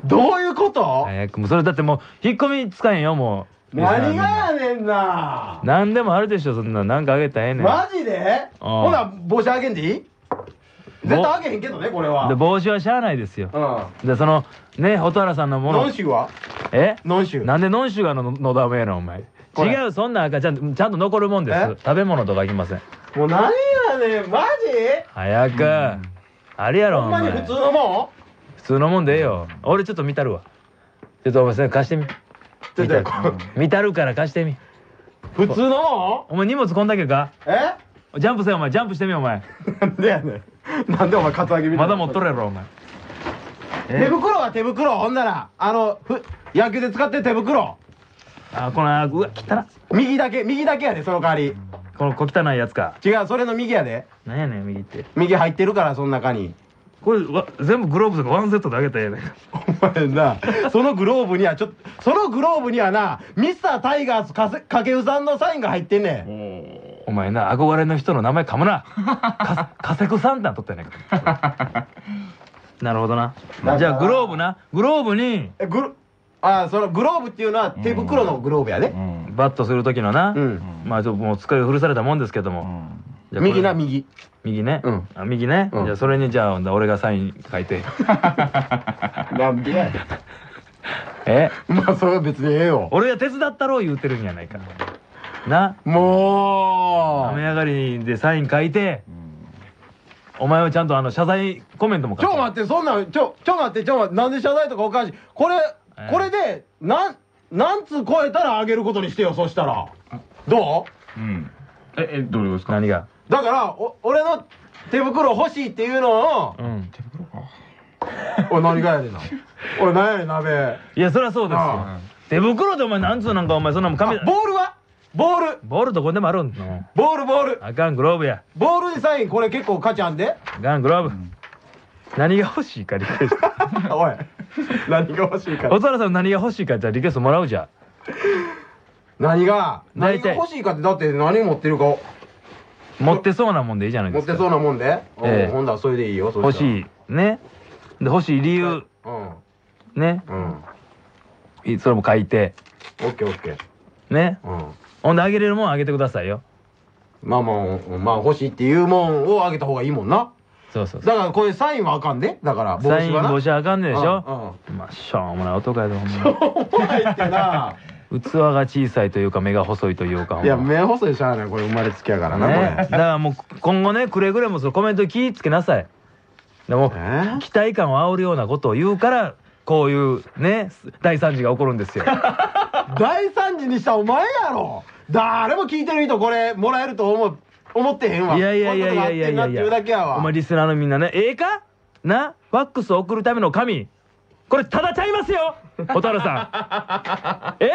[SPEAKER 5] どういうこと？
[SPEAKER 6] 早くもうそれだってもう引っ込みつかへんよもう。
[SPEAKER 5] 何がやねんな
[SPEAKER 6] 何でもあるでしょそんななんかあげたらええねん。
[SPEAKER 5] マジで？
[SPEAKER 6] うん
[SPEAKER 5] ほな帽子あげんでいい？絶対あげへんけどねこれは
[SPEAKER 6] で帽子はしゃあないですよ。
[SPEAKER 5] う
[SPEAKER 6] でそのね蛍原さんの
[SPEAKER 5] ん
[SPEAKER 6] もの
[SPEAKER 5] ノン。シュは？
[SPEAKER 6] え？
[SPEAKER 5] ノンシュ
[SPEAKER 6] なんでノンシュガーののだめやのお前。違うそんなんあかんちゃんとちゃんと残るもんで
[SPEAKER 5] え？
[SPEAKER 6] す。食べ物とかいきません。
[SPEAKER 5] もう何やねんマ
[SPEAKER 6] 早く。あれや
[SPEAKER 5] ジ
[SPEAKER 6] ろお前。
[SPEAKER 5] ほんまに普通のも
[SPEAKER 6] 普通のもんでええよ。俺ちょっと見たるわ。ちょっとお前それ貸してみ。見た見たるから貸してみ。
[SPEAKER 5] 普通のも
[SPEAKER 6] お前荷物こんだけか？
[SPEAKER 5] んえ？
[SPEAKER 6] ジャンプせよお前ジャンプしてみよお前。
[SPEAKER 5] なんでやねん なんでお前カツアゲみたいな。
[SPEAKER 6] まだ持っとるやろお前。
[SPEAKER 5] 手袋は手袋。ほんならあのふ野球で使ってる手袋。
[SPEAKER 6] あこのうわ汚っ。
[SPEAKER 5] 右だけ右だけやでその代わり。
[SPEAKER 6] この小汚いやつか。
[SPEAKER 5] 違うそれの右やで。
[SPEAKER 6] なんやねん右って。
[SPEAKER 5] 右入ってるからその中に。
[SPEAKER 6] これわ全部グローブとかワンセットであげたらええねん。
[SPEAKER 5] お前なそのグローブにはちょっとそのグローブにはなミスタータイガースかせ掛布さんのサインが入ってんねん
[SPEAKER 6] お前な憧れの人の名前噛むな。かカセクサンタン取ったやないか。なるほどな。じゃあグローブな。グローブに
[SPEAKER 5] えグロあそのグローブっていうのは手袋のグローブやで
[SPEAKER 6] バットする時のな。
[SPEAKER 5] うん
[SPEAKER 6] まあちょっともう使い古されたもんですけども。じゃ
[SPEAKER 5] 右な右
[SPEAKER 6] 右ね。
[SPEAKER 5] うん
[SPEAKER 6] あ右ね。
[SPEAKER 5] うん
[SPEAKER 6] じゃあそれにじゃあ俺がサイン書いて。
[SPEAKER 5] なんでや
[SPEAKER 6] え？
[SPEAKER 5] まあそれは別にええよ
[SPEAKER 6] 俺が手伝ったろう言うてるんやないか。な。
[SPEAKER 5] も
[SPEAKER 6] 雨上がりでサイン書いて。お前はちゃんとあの謝罪コメントも書いて。
[SPEAKER 5] ちょ待ってそんなんちょちょ待ってちょ待ってなんで謝罪とかおかしい。これ
[SPEAKER 6] ええ。
[SPEAKER 5] これでなん何通超えたらあげることにしてよそしたら。どう？
[SPEAKER 4] うん。え、え、どれですか？
[SPEAKER 6] 何が？
[SPEAKER 5] だからお俺の手袋欲しいっていうのを。
[SPEAKER 6] うん。
[SPEAKER 5] おい何がやねんな。おい何やねん鍋。
[SPEAKER 6] いやそりゃそうですよ。
[SPEAKER 5] あ
[SPEAKER 6] 手袋でお前なんつうなんかお前そんなもん
[SPEAKER 5] あ
[SPEAKER 6] 紙
[SPEAKER 5] ボールは？ボール。
[SPEAKER 6] ボールどこでもあるんの
[SPEAKER 5] ボールボール。
[SPEAKER 6] あかんグローブや。
[SPEAKER 5] ボールにサインこれ結構価値あんで。
[SPEAKER 6] あかんグローブ。何が欲しいかリクエスト。
[SPEAKER 5] おい。何が欲しいか。
[SPEAKER 6] 小原さん何が欲しいかじゃあリクエストもらうじゃ。
[SPEAKER 5] 何が？何が欲しいかってだって何持ってるか
[SPEAKER 6] 持ってそうなもんでいいじゃないですか。
[SPEAKER 5] 持ってそうなもんで、
[SPEAKER 6] ええ。
[SPEAKER 5] うんほんだらそれでいいよそ
[SPEAKER 6] 欲
[SPEAKER 5] し
[SPEAKER 6] いね。で欲しい理由。
[SPEAKER 5] うん。
[SPEAKER 6] ね。
[SPEAKER 5] うん。
[SPEAKER 6] いそれも書いて。
[SPEAKER 5] オッケーオッケー。
[SPEAKER 6] ね。
[SPEAKER 5] うん
[SPEAKER 6] ほんであげれるもんあげてくださいよ。
[SPEAKER 5] まあまあうんまあ欲しいっていうもんをあげた方がいいもんな。
[SPEAKER 6] そうそうそう。
[SPEAKER 5] だからこれサインはあかんで。だから帽
[SPEAKER 6] サイン
[SPEAKER 5] 子はな
[SPEAKER 6] 帽子あかんねえでしょ？まあしょうもない男やでほんま
[SPEAKER 5] お前ってな。
[SPEAKER 6] 器が小さいというか目が細いというか。ほんま
[SPEAKER 5] いや目細いしゃあない。これ生まれつきやからな、
[SPEAKER 6] ね、だ
[SPEAKER 5] こ
[SPEAKER 6] からもう今後ねくれぐれもそのコメントに気ぃつけなさい。でも期待感を煽るようなことを言うからこういうね大惨事が起こるんですよ。
[SPEAKER 5] 大惨事にしたお前やろ誰も聞いてる人これもらえると思う思ってへんわ。
[SPEAKER 6] いやいやいやいやいやいや
[SPEAKER 5] いや。わ。
[SPEAKER 6] お前リスナーのみんなねええか？なファックスを送るための紙これただちゃいますよ蛍原さん。え？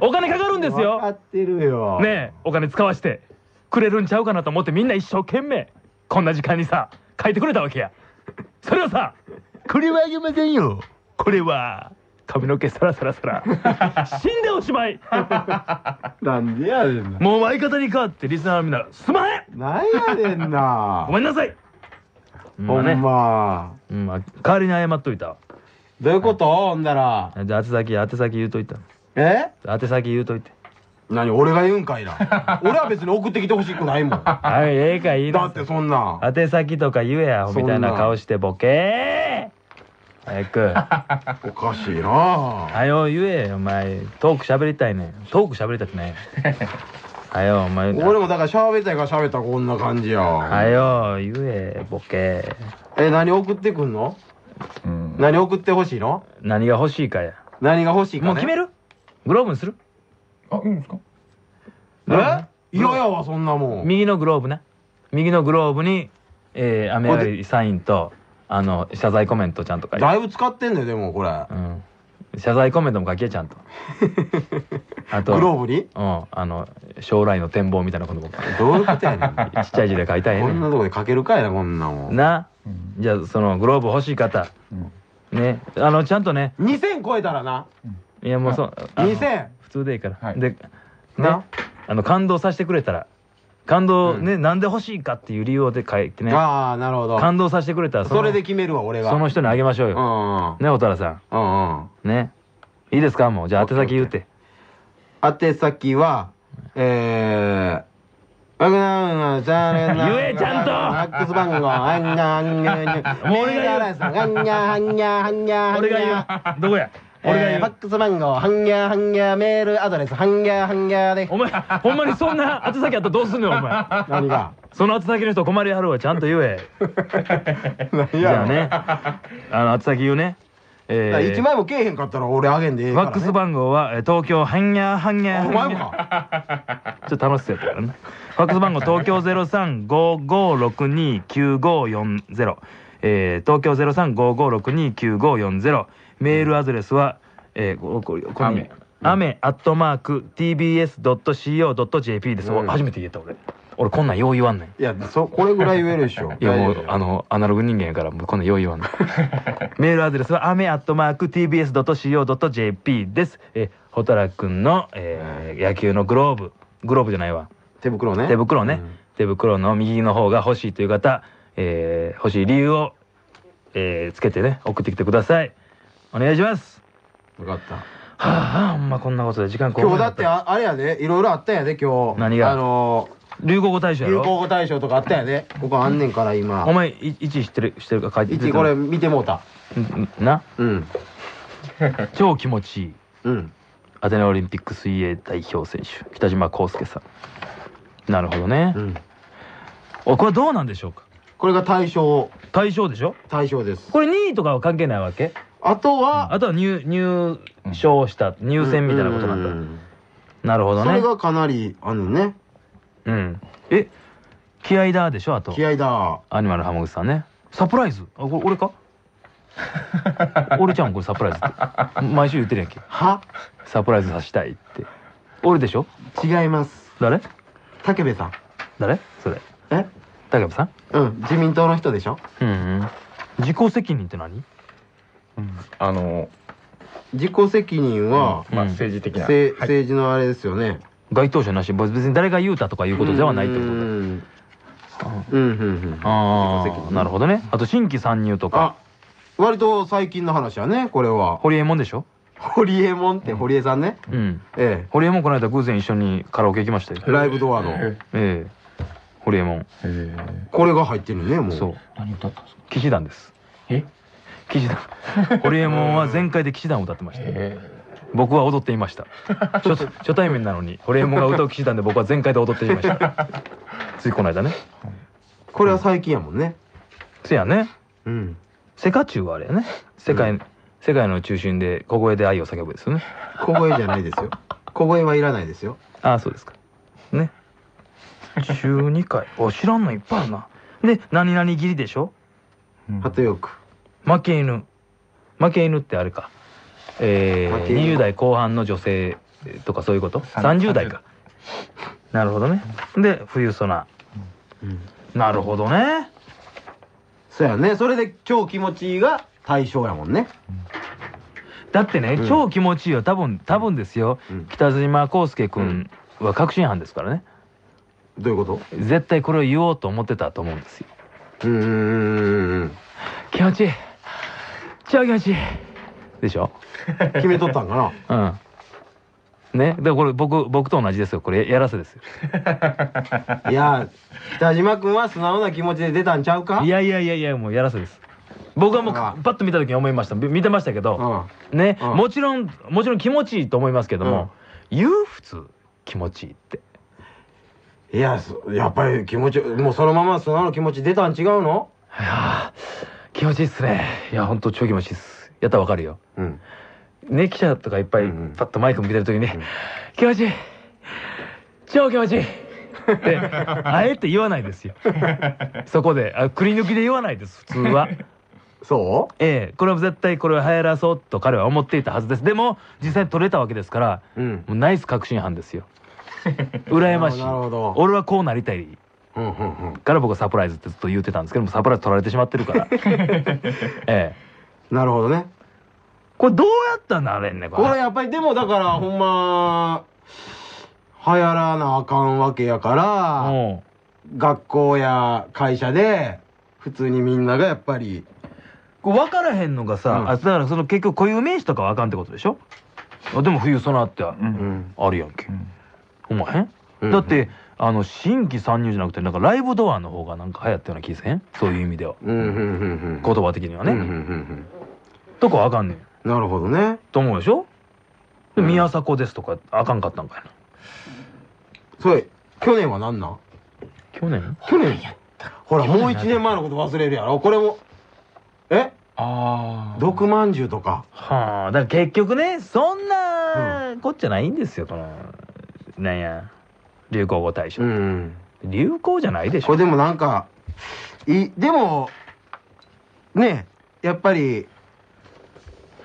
[SPEAKER 6] お金かかるんですよ。
[SPEAKER 5] ってるよ。
[SPEAKER 6] ねえお金使わしてくれるんちゃうかなと思ってみんな一生懸命こんな時間にさ書いてくれたわけや。それをさ これはあげませんよ。これは髪の毛サラサラサラ 死んでおしまい
[SPEAKER 5] なんでやねんな。
[SPEAKER 6] もう相方に代わってリスナーのみんなすまへん
[SPEAKER 5] なんやねんな
[SPEAKER 6] ご。めんなさい
[SPEAKER 5] ほん
[SPEAKER 6] ね、
[SPEAKER 5] ま。
[SPEAKER 6] うんまあ、代わりに謝っといたわ
[SPEAKER 5] どういうこと？ほんだら。
[SPEAKER 6] じゃあ宛先宛先言うといた
[SPEAKER 5] え？
[SPEAKER 6] 宛先言うといて
[SPEAKER 5] 何？俺が言うんかいな。俺は別に送ってきてほしくないもん。だ
[SPEAKER 6] はいええかいいな
[SPEAKER 5] ってそんな。
[SPEAKER 6] 宛先とか言えやみたいな顔してボケー早く。
[SPEAKER 5] おかしいな。
[SPEAKER 6] はよ言えお前。トーク喋りたいねん。トーク喋りたくねはよお前。
[SPEAKER 5] 俺もだから喋りたいから喋ったらこんな感じや。
[SPEAKER 6] はよ言えボケ。
[SPEAKER 5] え、何送ってくんの？
[SPEAKER 4] うん。
[SPEAKER 5] 何送ってほしいの？
[SPEAKER 6] 何が欲しいかや。
[SPEAKER 5] 何が欲しいか、ね、
[SPEAKER 6] もう決める？グローブにする？
[SPEAKER 4] あいいんですか？
[SPEAKER 5] え？嫌やわ、そんなもん。
[SPEAKER 6] 右のグローブね右のグローブにえー、雨上がりサインとあの謝罪コメントちゃんと書いて。
[SPEAKER 5] だいぶ使ってんだよ、でもこれ。
[SPEAKER 6] うん。謝罪コメントも書けちゃんと。あと
[SPEAKER 5] グローブに？
[SPEAKER 6] うん。あの将来の展望みたいなことも。
[SPEAKER 5] どういうことやねん。
[SPEAKER 6] ちっちゃい字で書いたらええ
[SPEAKER 5] こ
[SPEAKER 6] ね
[SPEAKER 5] ん。なとこで書けるかいな、こんなもん。
[SPEAKER 6] なじゃあそのグローブ欲しい方。
[SPEAKER 4] うん。
[SPEAKER 6] ね。あのちゃんとね。
[SPEAKER 5] 2000超えたらな。
[SPEAKER 6] いやもうそうあの
[SPEAKER 5] 2000。
[SPEAKER 6] 普通でいいから、
[SPEAKER 4] はい。
[SPEAKER 6] でね。
[SPEAKER 5] な
[SPEAKER 6] あの感動させてくれたら感動ね、なんで欲しいかっていう理由で書いてね。
[SPEAKER 5] ああ、なるほど。
[SPEAKER 6] 感動させてくれたらの
[SPEAKER 5] それで決めるわ、俺が。
[SPEAKER 6] その人にあげましょうよ、
[SPEAKER 5] うんうん。
[SPEAKER 6] ねおたらさ
[SPEAKER 5] うんうん。
[SPEAKER 6] んね。いいですか？もう。じゃあ宛先言うて。
[SPEAKER 5] 宛先は、えー、あぐなじゃね
[SPEAKER 6] 言えちゃんと。
[SPEAKER 5] ファックス番号、あんにゃあんにゃあんにゃ。
[SPEAKER 6] もう俺が
[SPEAKER 5] あんにゃあんにゃあんにゃ。
[SPEAKER 6] 俺が言う。どこや？
[SPEAKER 5] えー、ファックス番号、ハンギャーハンギャーメールアドレス、ハンギャーハンギャーで。
[SPEAKER 6] お前、ほんまにそんな宛先あったらどうすんのよ、お前。
[SPEAKER 5] 何が？
[SPEAKER 6] その宛先の人困りはるわ、ちゃんと言え。じゃあね、あの、宛先言うね。えー、
[SPEAKER 5] 1枚もけえへんかったら俺あげんでええから、ね、
[SPEAKER 6] ワックス番号は東京ハンギャーハンギャー
[SPEAKER 5] お前も。か
[SPEAKER 6] ちょっと楽しそうやったからねファックス番号東京0355629540えー、東京ゼロ0355629540メールアドレスは、えー、ここここに雨アットマーク tbs ドット co ドット jp です。
[SPEAKER 5] うん
[SPEAKER 6] 初めて言えた俺。俺こんなんよう言わんねん。
[SPEAKER 5] いや、そ、これぐらい言えるでしょ。
[SPEAKER 6] いやもうあのアナログ人間やからもうこんなんよう言わんねん メールアドレスは雨アットマーク tbs ドット co ドット jp です。えー、ほたらくんの、えー、野球のグローブグローブじゃないわ。
[SPEAKER 5] 手袋ね。
[SPEAKER 6] 手袋ね、
[SPEAKER 5] うん
[SPEAKER 6] 手袋の右の方が欲しいという方、えー欲しい理由を、えーつけてね送ってきてくださいお願いします
[SPEAKER 5] 分かった。
[SPEAKER 6] はあはあほんまこんなことで時間こ
[SPEAKER 5] 今日だってああれやで、いろいろあったんやで、今日。
[SPEAKER 6] 何が？
[SPEAKER 5] あの
[SPEAKER 6] 流行語大賞
[SPEAKER 5] ー、
[SPEAKER 6] やろ？
[SPEAKER 5] 流行語大賞とかあったんやで。ここあんねんから今。
[SPEAKER 6] お前い1位知ってる？知ってるか書いて
[SPEAKER 5] 一これ見てもうた。
[SPEAKER 6] んな？
[SPEAKER 5] うん。
[SPEAKER 6] 超気持ちいい
[SPEAKER 5] うん。
[SPEAKER 6] アテネオリンピック水泳代表選手北島康介さんなるほどね、
[SPEAKER 5] うん。
[SPEAKER 6] おこれどうなんでしょうか？
[SPEAKER 5] これが大賞、
[SPEAKER 6] 大賞でしょ？
[SPEAKER 5] 大賞です。
[SPEAKER 6] これ2位とかは関係ないわけ？
[SPEAKER 5] あとは、
[SPEAKER 6] あとは入入賞した入選みたいなことなんだ、
[SPEAKER 5] うん
[SPEAKER 6] なるほどね
[SPEAKER 5] それがかなりあるね。
[SPEAKER 6] うん。え、気合いだでしょあと。
[SPEAKER 5] 気合だ。
[SPEAKER 6] アニマル浜口さんね。サプライズあ、これ俺か？俺ちゃうんこれサプライズって。毎週言ってるやんけ。
[SPEAKER 5] は？
[SPEAKER 6] サプライズさしたいって。俺でしょ？
[SPEAKER 5] 違います。
[SPEAKER 6] 誰？
[SPEAKER 5] 武部さん。
[SPEAKER 6] 誰？それ。
[SPEAKER 5] え？
[SPEAKER 6] 高部さん？
[SPEAKER 5] うん。自民党の人でしょ？
[SPEAKER 6] うんうん。自己責任って何？
[SPEAKER 4] あの
[SPEAKER 5] 自己責任は、
[SPEAKER 4] まあ
[SPEAKER 6] うん
[SPEAKER 4] 政治的な
[SPEAKER 5] せ
[SPEAKER 4] はい
[SPEAKER 5] 政治のあれですよね。
[SPEAKER 6] 該当者なし別に誰が言うたとかいうことではないってことだ。
[SPEAKER 5] うん。うん、うん、うん。
[SPEAKER 6] ああ、なるほどね。あと新規参入とか。
[SPEAKER 5] あ、割と最近の話やね、これは。
[SPEAKER 6] ホリエモンでしょ？
[SPEAKER 5] 堀江門って堀江さんね。
[SPEAKER 6] うん。
[SPEAKER 5] え
[SPEAKER 6] ホリエモンこの間偶然一緒にカラオケ行きましたよ。
[SPEAKER 5] え。ライブドアの。
[SPEAKER 4] え
[SPEAKER 6] ええ。ホリエモン。
[SPEAKER 4] え
[SPEAKER 5] これが入ってるね、もう。
[SPEAKER 6] そう。
[SPEAKER 4] 何歌ったんですか？
[SPEAKER 6] 騎士団です。
[SPEAKER 4] え？
[SPEAKER 6] 騎士団。ホリエモンは全開で騎士団を歌ってました。
[SPEAKER 4] え
[SPEAKER 6] 僕は踊っていました。初初対面なのに、ホリエモンが歌う騎士団で僕は全開で踊っていました。ついこの間ね。
[SPEAKER 5] これは最近やもんね。
[SPEAKER 6] せやね。
[SPEAKER 5] うん。
[SPEAKER 6] セカチュウはあれやね。世界、
[SPEAKER 5] う
[SPEAKER 6] 世界の中心で小声で愛を叫ぶですよね。
[SPEAKER 5] 小声じゃないですよ。小声はいらないですよ。
[SPEAKER 6] ああ、そうですか。ね。週2回。お、知らんのいっぱいあるな。で、何々切りでしょ？
[SPEAKER 5] 鳩よく。
[SPEAKER 6] 負け犬。負け犬ってあれか。えー、
[SPEAKER 5] 負け犬。
[SPEAKER 6] 20代後半の女性とかそういうこと？
[SPEAKER 4] さ
[SPEAKER 6] ?30 代か。なるほどね。で冬ソナ。なるほどね。
[SPEAKER 5] そうやね。それで超気持ちいいが対象やもんね。
[SPEAKER 6] だってね、
[SPEAKER 5] うん。
[SPEAKER 6] 超気持ちいいよ多分多分ですよ、
[SPEAKER 5] うん。
[SPEAKER 6] 北島康介君は確信犯ですからね。
[SPEAKER 5] どういうこと？
[SPEAKER 6] 絶対これを言おうと思ってたと思うんですよ。
[SPEAKER 5] うんうんうんうんうん。
[SPEAKER 6] 気持ちいい超気持ちいい。でしょ？
[SPEAKER 5] 決めとったんかな？
[SPEAKER 6] うん。ね？でこれ僕僕と同じですよ。これやらせですよ。
[SPEAKER 5] いや北島君は素直な気持ちで出たんちゃうか？
[SPEAKER 6] いやいやいやいやもうやらせです。僕はもう
[SPEAKER 5] あ
[SPEAKER 6] パッと見た時に思いました。見てましたけど、
[SPEAKER 5] うん。
[SPEAKER 6] ね、
[SPEAKER 5] うん。
[SPEAKER 6] もちろんもちろん気持ちいいと思いますけども、言う普通気持ちいいって。
[SPEAKER 5] いやそやっぱり気持ちもうそのまま素直な気持ち出たん違うの？
[SPEAKER 6] いやー気持ちいいっすね。いやほんと超気持ちいいっす。やったらわかるよ。
[SPEAKER 5] うん。
[SPEAKER 6] ね記者とかいっぱい
[SPEAKER 5] うんうん。
[SPEAKER 6] パッとマイク向けてる時に、気持ちいい。超気持ちいい。ってあえて言わないですよ。そこであくり抜きで言わないです普通は。
[SPEAKER 5] そ
[SPEAKER 6] ええ。これは絶対これを流行らそうと彼は思っていたはずです。でも実際取れたわけですから
[SPEAKER 5] ううん。
[SPEAKER 6] もうナイス確信犯ですよ。羨ましい。
[SPEAKER 5] なるほど
[SPEAKER 6] 俺はこうなりたい。
[SPEAKER 5] うんうんうん
[SPEAKER 6] から僕はサプライズってずっと言ってたんですけどもサプライズ取られてしまってるから。ええ。
[SPEAKER 5] なるほどね。
[SPEAKER 6] これどうやったらなれんねんこれ。
[SPEAKER 5] これやっぱりでもだからほんま流行らなあかんわけやから
[SPEAKER 6] うん。
[SPEAKER 5] 学校や会社で普通にみんながやっぱり
[SPEAKER 6] これ分からへんのがさ、
[SPEAKER 5] うん。
[SPEAKER 6] あだからその結局固有名詞とかはあかんってことでしょ？あでも冬ソナってあ
[SPEAKER 5] うん。
[SPEAKER 6] るやんけ、
[SPEAKER 4] ん。
[SPEAKER 6] お前へん、
[SPEAKER 5] うん。
[SPEAKER 6] だってあの新規参入じゃなくてなんかライブドアの方がなんか流行ったような気せん？そういう意味では。
[SPEAKER 5] うんうんうんうん。
[SPEAKER 6] 言葉的にはね、
[SPEAKER 5] うんうんうんうん。
[SPEAKER 6] とこはあかんねん。
[SPEAKER 5] なるほどね。
[SPEAKER 6] と思うでしょ？で
[SPEAKER 5] うん。
[SPEAKER 6] 宮迫ですとかあかんかったんかいな。
[SPEAKER 5] それ去年は何なん？
[SPEAKER 6] 去年？
[SPEAKER 5] 去年？ほらもう一年前のこと忘れるやろ。これも。え？
[SPEAKER 4] あ
[SPEAKER 5] 毒まんじゅうとか。
[SPEAKER 6] はあ。だから結局ねそんなこっちゃないんですよこのなんや流行語大賞、
[SPEAKER 5] うん。
[SPEAKER 6] 流行じゃないでしょ。
[SPEAKER 5] これでもなんかいでもねやっぱり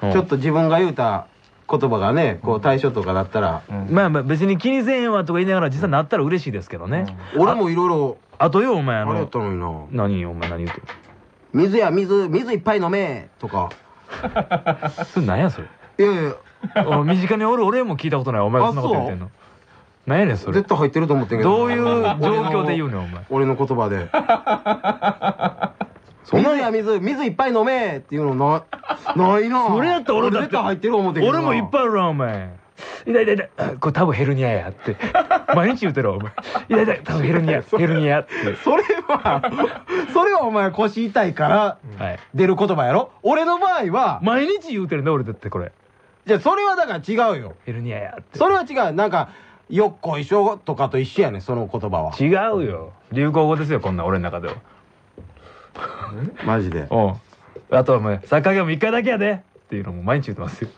[SPEAKER 6] うん。
[SPEAKER 5] ちょっと自分が言うた言葉がねこう対象とかだったら。
[SPEAKER 6] まあまあ別に気にせえへんわとか言いながら実際なったら嬉しいですけどね、
[SPEAKER 5] 俺もいろいろ
[SPEAKER 6] あとよお前あ
[SPEAKER 5] あれやっ
[SPEAKER 6] の
[SPEAKER 5] たのにな。
[SPEAKER 6] 何お前何言うて
[SPEAKER 5] 水や水水いっぱい飲めとか。
[SPEAKER 6] る それ何やそれ？
[SPEAKER 5] いやいや。
[SPEAKER 6] お身近におる俺も聞いたことない。お前がそんなこと言ってんの何やねんそれ。
[SPEAKER 5] 絶対入ってると思ってんけど。
[SPEAKER 6] どういう状況で言うねんお前。
[SPEAKER 5] 俺の言葉で。水や水水いっぱい飲めっていうのなないな。
[SPEAKER 6] それやったら俺だって
[SPEAKER 5] 絶対入ってる思ってんけどな。
[SPEAKER 6] 俺もいっぱいあるなお前。痛い痛い痛いこれ多分ヘルニアやって。毎日言うてるわお前。痛い痛い多分ヘルニア ヘルニアって。
[SPEAKER 5] それはそれはお前腰痛いから
[SPEAKER 6] はい。
[SPEAKER 5] 出る言葉やろ。俺の場合は
[SPEAKER 6] 毎日言うてるね俺だってこれ。
[SPEAKER 5] じゃあそれはだから違うよ。
[SPEAKER 6] ヘルニアやって。
[SPEAKER 5] それは違う。なんかよっこいしょとかと一緒やねんその言葉は。
[SPEAKER 6] 違うよ。流行語ですよこんなん俺の中では。
[SPEAKER 5] マジで？
[SPEAKER 6] う。んあとお前サッカーゲーム一回だけやで。っていうのも毎日言ってますよ。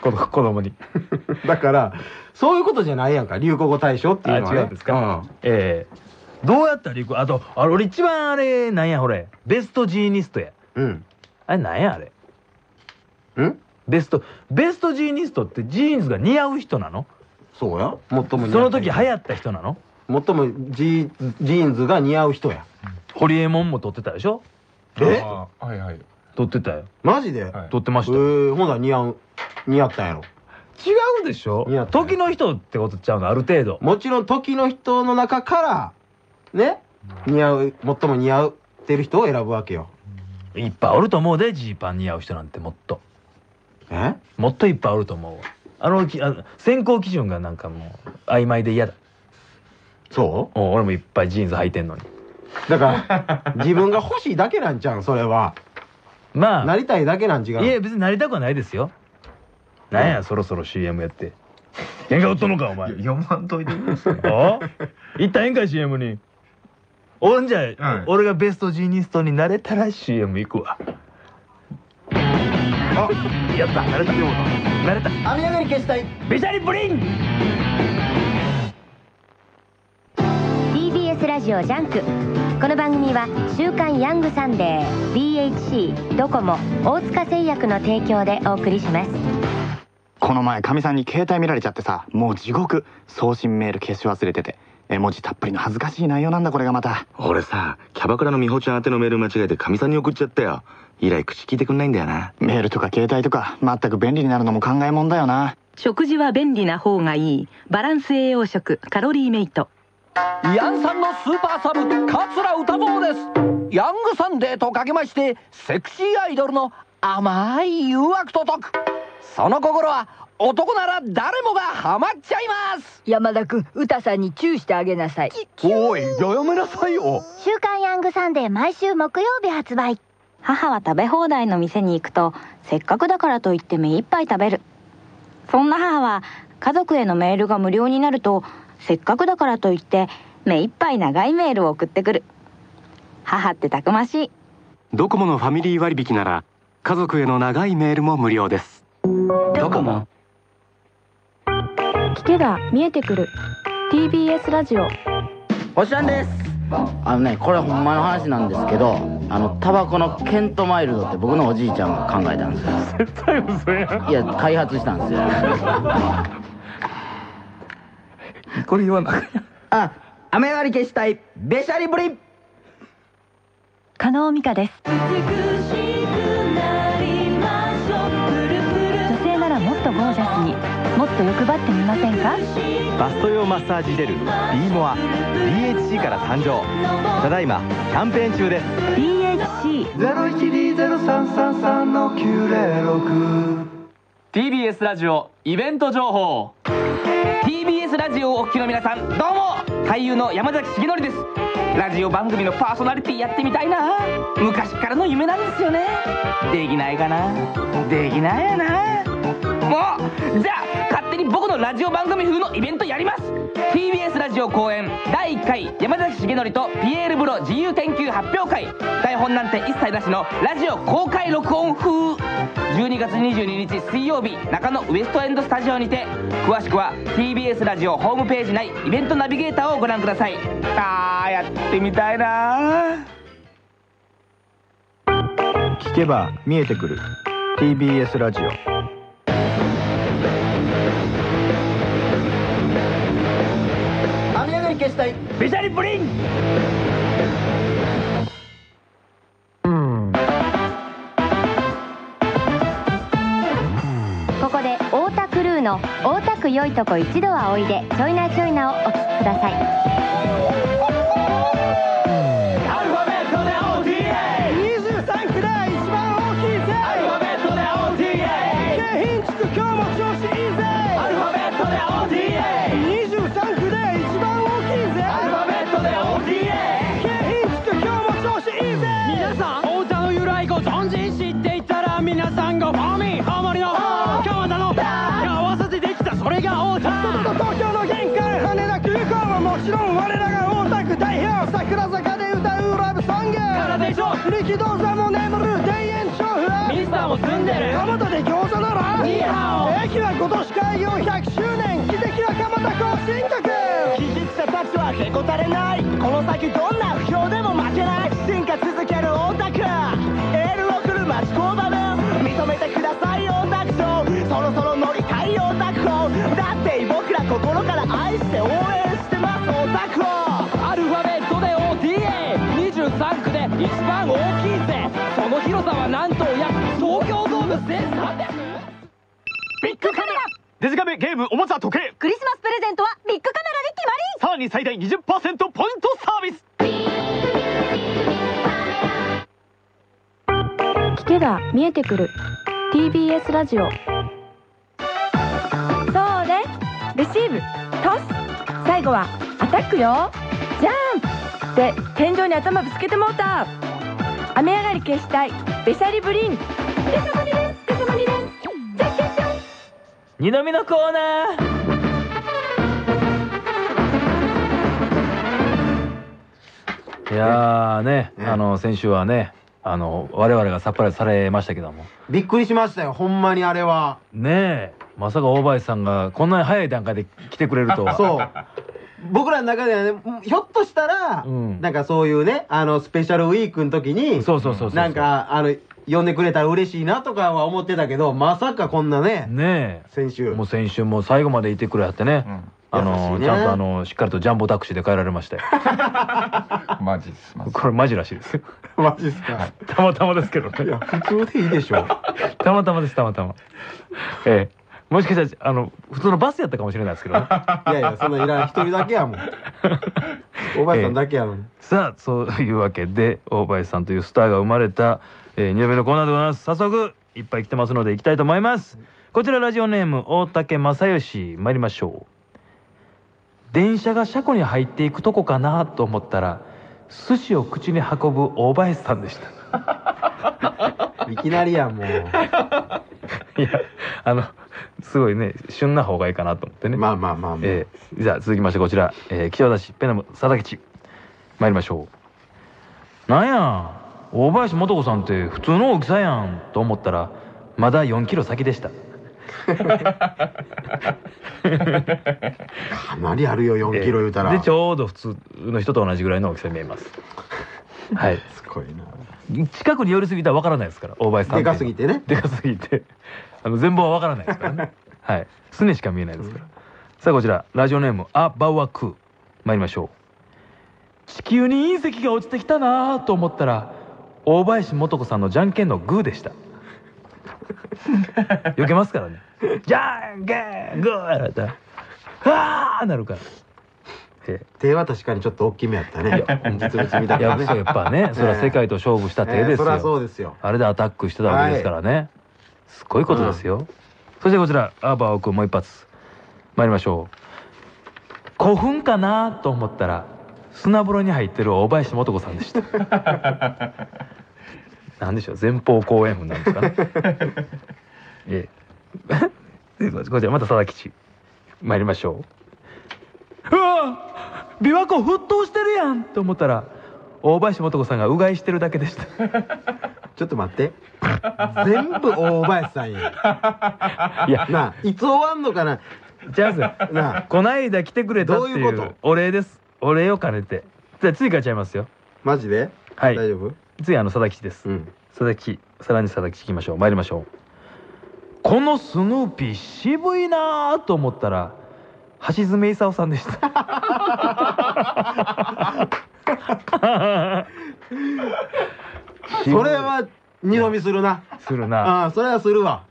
[SPEAKER 6] 子供子供に。
[SPEAKER 5] だからそういうことじゃないやんか流行語大賞っていうのは、ね、
[SPEAKER 6] あ違うんですか？ええ。どうやったら流行あとあれ俺一番あれなんやほれ。ベストジーニストや。
[SPEAKER 5] うん。
[SPEAKER 6] あれなんやあれ？
[SPEAKER 5] うん？
[SPEAKER 6] ベストベストジーニストってジーンズが似合う人なの？
[SPEAKER 5] そうや。最も
[SPEAKER 6] その時流行った人なの？
[SPEAKER 5] 最もジジーンズが似合う人や。
[SPEAKER 6] ホリエモンも獲ってたでしょ？
[SPEAKER 5] え？
[SPEAKER 4] あー。はいはい。
[SPEAKER 6] 獲ってたよ。
[SPEAKER 5] マジで、
[SPEAKER 4] はい。
[SPEAKER 6] 獲ってました。
[SPEAKER 5] え
[SPEAKER 6] よ
[SPEAKER 5] ー、ほな似合う似合ったんやろ。
[SPEAKER 6] 違うでしょ？
[SPEAKER 5] 似合ってる
[SPEAKER 6] 時の人ってことちゃうの？ある程度。
[SPEAKER 5] もちろん時の人の中からね？似合う最も似合ってる人を選ぶわけよ。
[SPEAKER 6] いっぱいおると思うでジーパン似合う人なんてもっと。
[SPEAKER 5] え？
[SPEAKER 6] もっといっぱいおると思うわあのきあの選考基準がなんかもう曖昧で嫌だ。
[SPEAKER 5] そ
[SPEAKER 6] お俺もいっぱいジーンズ履いてんのに。
[SPEAKER 5] うだから自分が欲しいだけなんちゃうん？それは。
[SPEAKER 6] まあ。
[SPEAKER 5] なりたいだけなん違う？
[SPEAKER 6] いや別になりたくはないですよ。なんやそろそろ CM やって。喧嘩売っとんのかお前。
[SPEAKER 9] 読まんといてください。
[SPEAKER 6] あ行ったらええんかい CM に。おんじゃ、
[SPEAKER 9] はい
[SPEAKER 6] 俺がベストジーニストになれたら CM 行くわ。あやったなれたなれた
[SPEAKER 5] 雨上がり決死隊
[SPEAKER 6] べしゃりブリンッ!
[SPEAKER 2] TBS ラジオジャンク。この番組は「週刊ヤングサンデー」BHC ドコモ大塚製薬の提供でお送りします。
[SPEAKER 10] この前かみさんに携帯見られちゃってさもう地獄。送信メール消し忘れてて。絵文字たっぷりの恥ずかしい内容なんだこれがまた。
[SPEAKER 11] 俺さキャバクラの美穂ちゃん宛てのメール間違えてかみさんに送っちゃったよ以来口聞いてくんないんだよな。
[SPEAKER 10] メールとか携帯とか全く便利になるのも考えもんだよな。
[SPEAKER 12] 食事は便利な方がいい。バランス栄養食カロリーメイト。
[SPEAKER 13] ヤンさんのスーパーサブ桂歌坊です。ヤングサンデーとかけましてセクシーアイドルの甘い誘惑と解く。その心は男なら誰もがハマっちゃいます。
[SPEAKER 14] 山田君歌さんにチューしてあげなさい。
[SPEAKER 13] おいやめなさいよ。
[SPEAKER 15] 週刊ヤングサンデー毎週木曜日発売
[SPEAKER 16] 母は食べ放題の店に行くとせっかくだからと言って目いっぱい食べる。そんな母は家族へのメールが無料になるとせっかくだからと言って目いっぱい長いメールを送ってくる。母ってたくましい。
[SPEAKER 17] ドコモのファミリー割引なら家族への長いメールも無料です。
[SPEAKER 8] ドコモ。
[SPEAKER 18] 聞けば見えてくる。TBS ラジオ。
[SPEAKER 19] おしゃんです。あのねこれほんまの話なんですけどあのタバコのケントマイルドって僕のおじいちゃんが考えたんですよ。
[SPEAKER 6] 絶対嘘や
[SPEAKER 19] いや開発したんですよ。
[SPEAKER 20] これ言わな
[SPEAKER 19] あ雨上がり消したいべしゃりぶり。
[SPEAKER 18] 加納美香ですもっと欲張ってみませんか？
[SPEAKER 21] バスト用マッサージジェル B モア。DHC から誕生。ただいまキャンペーン中です。
[SPEAKER 18] DHC
[SPEAKER 8] TBS ラジオイベント情報。
[SPEAKER 13] TBS ラジオをお聞きの皆さんどうも。俳優の山崎重則です。ラジオ番組のパーソナリティやってみたいな。昔からの夢なんですよね。できないかな。できないやな。もうじゃあに僕のラジオ番組風のイベントやります。TBS ラジオ公演第1回山崎重則とピエール・ブロ自由研究発表会。台本なんて一切なしのラジオ公開録音風。12月22日水曜日中野ウエストエンドスタジオにて詳しくは TBS ラジオホームページ内イベントナビゲーターをご覧ください。あーやってみたいな
[SPEAKER 22] 聞けば見えてくる。TBS ラジオ
[SPEAKER 19] 雨上がり消したい。
[SPEAKER 13] べしゃりプリン。
[SPEAKER 15] ここで太田クルーの「大田区良いとこ一度はおいでちょいなちょいな」をお聴きください
[SPEAKER 5] 開業100周年奇跡の蒲田行進曲。技術者たちはへこたれない。この先どんな不評でも負けない。進化続
[SPEAKER 21] デジカメゲームおもちゃ時計。
[SPEAKER 18] クリスマスプレゼントはビッグカメラで決まり。
[SPEAKER 21] さらに最大20%ポイントサービス。
[SPEAKER 18] 聞けば見えてくる。TBS ラジオ。そうね。レシーブ。トス。最後はアタックよ。ジャン。プで天井に頭ぶつけてもうた。雨上がり消したい。べしゃりブリン。でそこにです。でそこにです
[SPEAKER 6] 二度目のコーナー。いやーね、あの先週はねあの我々がサプライズされましたけども。
[SPEAKER 5] びっくりしましたよほんまにあれは。
[SPEAKER 6] ねえまさか大林さんがこんなに早い段階で来てくれるとは。
[SPEAKER 5] そう。僕らの中ではねうんひょっとしたら、
[SPEAKER 6] ん。
[SPEAKER 5] なんかそういうねあのスペシャルウィークの時に
[SPEAKER 6] そうそうそうそう。
[SPEAKER 5] なんかあの呼んでくれたら嬉しいなとかは思ってたけどまさかこんなね
[SPEAKER 6] ね
[SPEAKER 5] 先週。
[SPEAKER 6] えもう先週も最後までいてくれはってね、あの
[SPEAKER 5] 優しいね
[SPEAKER 6] ちゃんとあのしっかりとジャンボタクシーで帰られました。よ
[SPEAKER 4] マジっす。
[SPEAKER 6] これマジらしいです。よ
[SPEAKER 5] マジっすか。
[SPEAKER 6] たまたまですけど。ね
[SPEAKER 5] いや普通でいいでしょ。
[SPEAKER 6] たまたまですたまたま。ええ。もしかしたらあの普通のバスやったかもしれないですけどね。
[SPEAKER 5] いやいやそんなんいらん一人だけやもん。おばあさんだけやのに。
[SPEAKER 6] さあそういうわけで大林さんというスターが生まれた、えー、2度目のコーナーでございます。早速いっぱい来てますので行きたいと思います。こちらラジオネーム大竹正義。参りましょう。電車が車庫に入っていくとこかなと思ったら寿司を口に運ぶ大林さんでした。
[SPEAKER 5] いきなりやもう。
[SPEAKER 6] いやあのすごいね旬な方がいいかなと思ってね。
[SPEAKER 5] まあまあまあまあ、
[SPEAKER 6] えーじゃあ続きましてこちら、えー、岸和田市ペナム佐々吉参りましょう。なんや大林素子さんって普通の大きさやんと思ったらまだ4キロ先でした。
[SPEAKER 5] かなりあるよ4キロ言うたら、
[SPEAKER 6] でちょうど普通の人と同じぐらいの大きさに見えます。はい。
[SPEAKER 5] すごいな。
[SPEAKER 6] 近くに寄りすぎたらわからないですから大林さん
[SPEAKER 5] でかすぎてね。
[SPEAKER 6] でかすぎて。あの全貌はわからないですからね。はい。すねしか見えないですから、さあこちらラジオネームア・バウアク。ー参りましょう。地球に隕石が落ちてきたなぁと思ったら大林素子さんのじゃんけんのグーでした。避けますからね。じゃんけんグーやられた。らあーなるから。え
[SPEAKER 5] 手は確かにちょっと大きめやったね。実物見た
[SPEAKER 6] いやそうやっぱね それは世界と勝負した手ですよ、
[SPEAKER 5] ええそりゃそうですよ。
[SPEAKER 6] あれでアタックしてたわけですからね、すごいことですよ、そしてこちらアーバーオ君もう一発。参りましょう。古墳かなと思ったら砂風呂に入ってる大林素子さんでしたなんでしょう？前方後円墳なんですか？ね ええ。でこちらまた佐々吉参りましょう。うわ琵琶湖沸騰してるやんと思ったら大林素子さんがうがいしてるだけでした。
[SPEAKER 5] ちょっと待って。全部大林さんや。
[SPEAKER 6] いや。
[SPEAKER 5] なあいつ終わんのかな？
[SPEAKER 6] じゃあ
[SPEAKER 5] なあ。
[SPEAKER 6] こないだ来てくれたっていう
[SPEAKER 5] どういうこと？
[SPEAKER 6] お礼です。お礼を兼ねて。じゃあ次からちゃいますよ。
[SPEAKER 5] マジで？
[SPEAKER 6] はい。
[SPEAKER 5] 大丈夫？
[SPEAKER 6] 次あの佐々木です、
[SPEAKER 5] うん。
[SPEAKER 6] 佐々木さらに佐々木聞きましょう。参りましょう。このスヌーピー渋いなーと思ったら橋爪功さんでした。
[SPEAKER 5] それは二度見するな。
[SPEAKER 6] するな。
[SPEAKER 5] ああそれはするわ。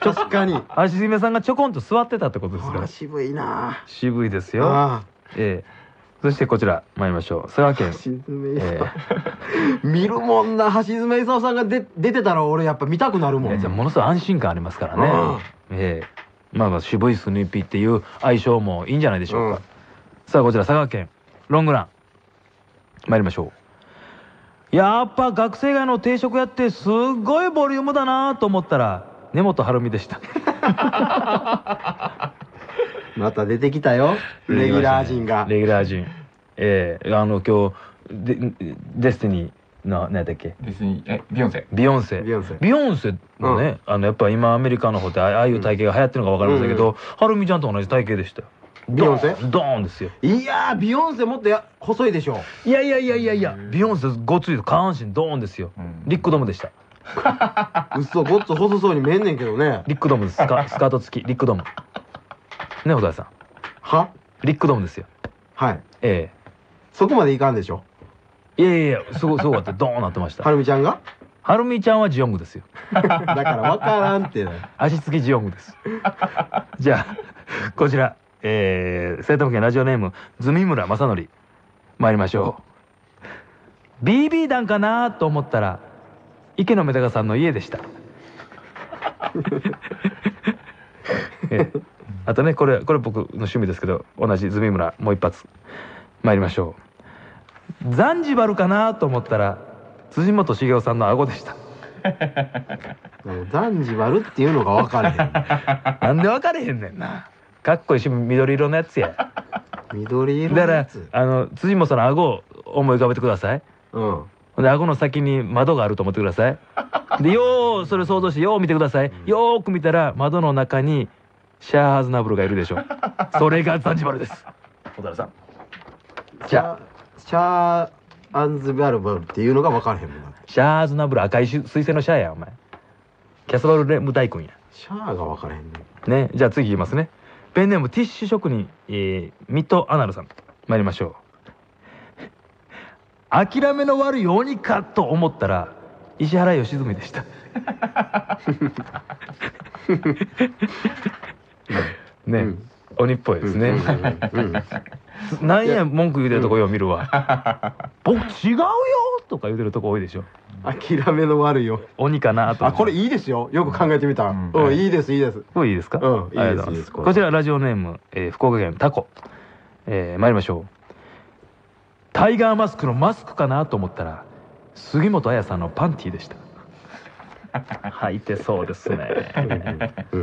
[SPEAKER 5] 確かに。
[SPEAKER 6] 橋爪さんがちょこんと座ってたってことですか
[SPEAKER 5] 渋いな
[SPEAKER 6] 渋いですよ。
[SPEAKER 5] あ
[SPEAKER 6] ええそしてこちら参りましょう。佐賀県。
[SPEAKER 5] 橋爪
[SPEAKER 6] え
[SPEAKER 5] 見るもんな。橋爪功さんが出出てたら俺やっぱ見たくなるもん。
[SPEAKER 6] いやじゃあものすごい安心感ありますからね。ええ。まあまあ渋いスヌーピーっていう相性もいいんじゃないでしょうか、さあこちら佐賀県ロングラン参りましょう。やっぱ学生街の定食屋ってすっごいボリュームだなと思ったら根本晴美でした
[SPEAKER 5] また出てきたよ。レギュラー陣が。
[SPEAKER 6] レギュラー陣。ええ。あの今日デデスティニーの何やったっけ？
[SPEAKER 4] 別にえビヨンセ。
[SPEAKER 6] ビヨンセ。
[SPEAKER 5] ビヨンセ。
[SPEAKER 6] ビヨンセもね、あのやっぱ今アメリカの方ってあああいう体型が流行ってるのか分かりませんけど、はるみちゃんと同じ体型でした。よ
[SPEAKER 5] ビヨンセ？
[SPEAKER 6] ドーンですよ。
[SPEAKER 5] いやービヨンセもっとや細いでしょ。
[SPEAKER 6] いやいやいやいやいやビヨンセごついと下半身ドーンですよ、リックドムでした。
[SPEAKER 5] うっそごっつ細そうに見えんねんけどね。
[SPEAKER 6] リックドムです。スカスカート付きリックドムね小田さん。
[SPEAKER 5] は？
[SPEAKER 6] リックドムですよ。
[SPEAKER 5] はい。
[SPEAKER 6] え
[SPEAKER 5] そこまでいかんでしょ？
[SPEAKER 6] えいやいやいやすごいすごかった。ドーンなってました。
[SPEAKER 5] はるみちゃんが？
[SPEAKER 6] はるみちゃんはジオングですよ。
[SPEAKER 5] だから分からんって。
[SPEAKER 6] 足つきジオングです。じゃあこちらえー、埼玉県ラジオネーム住村正則参りましょう。BB 弾かなと思ったら池野メダカさんの家でした。ええあとねこれこれ僕の趣味ですけど同じ住村もう一発参りましょう。ザンジバルかなと思ったら辻本茂雄さんの顎でした。
[SPEAKER 5] ザンジバルっていうのが分かれへん。
[SPEAKER 6] なんで分かれへんねんな。かっこいいし緑色のやつや。
[SPEAKER 5] 緑色
[SPEAKER 6] だからあの辻本さんの顎を思い浮かべてください。
[SPEAKER 5] うん。
[SPEAKER 6] で顎の先に窓があると思ってください。でようそれ想像してよう見てください。よーく見たら窓の中にシャーハズナブルがいるでしょそれがザンジバルです。小田さん。
[SPEAKER 5] じゃあ。シャーアンズバルバルっていうのが分からへんもんな。
[SPEAKER 6] シャーハズナブル赤い水星のシャーやお前。キャスバルレム大君や。
[SPEAKER 5] シャーが分からへんね
[SPEAKER 6] ねじゃあ次いきますね。ペンネームティッシュ職人、えー、ミトアナルさん。参りましょう。諦めの悪い鬼かと思ったら石原良純でした ね、鬼っぽいですね、なんや文句言うてるとこよう見るわ。僕違うよとか言うてるとこ多いでしょ。
[SPEAKER 5] 諦めの悪いよ。
[SPEAKER 6] 鬼かなと
[SPEAKER 5] あこれいいですよ。よく考えてみたら。うん。いいですいいです。
[SPEAKER 6] これいいですか？
[SPEAKER 5] うんいいです。
[SPEAKER 6] こちらラジオネーム、えー福岡県タコ。えー参りましょう。タイガーマスクのマスクかなと思ったら杉本彩さんのパンティーでした履いてそうですね。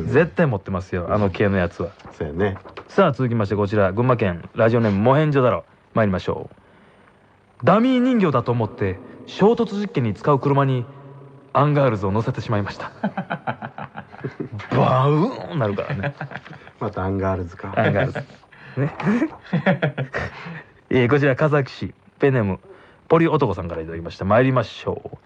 [SPEAKER 6] 絶対持ってますよあの系のやつは。
[SPEAKER 5] そうやね。
[SPEAKER 6] さあ続きましてこちら群馬県ラジオネームモヘンジョダロ参りましょう。ダミー人形だと思って衝突実験に使う車にアンガールズを乗せてしまいました。バウーンなるからね。
[SPEAKER 5] またアンガールズか。
[SPEAKER 6] アンガールズ。ね。えーこちら川崎市ペンネームポリ男さんからいただきました。参りましょう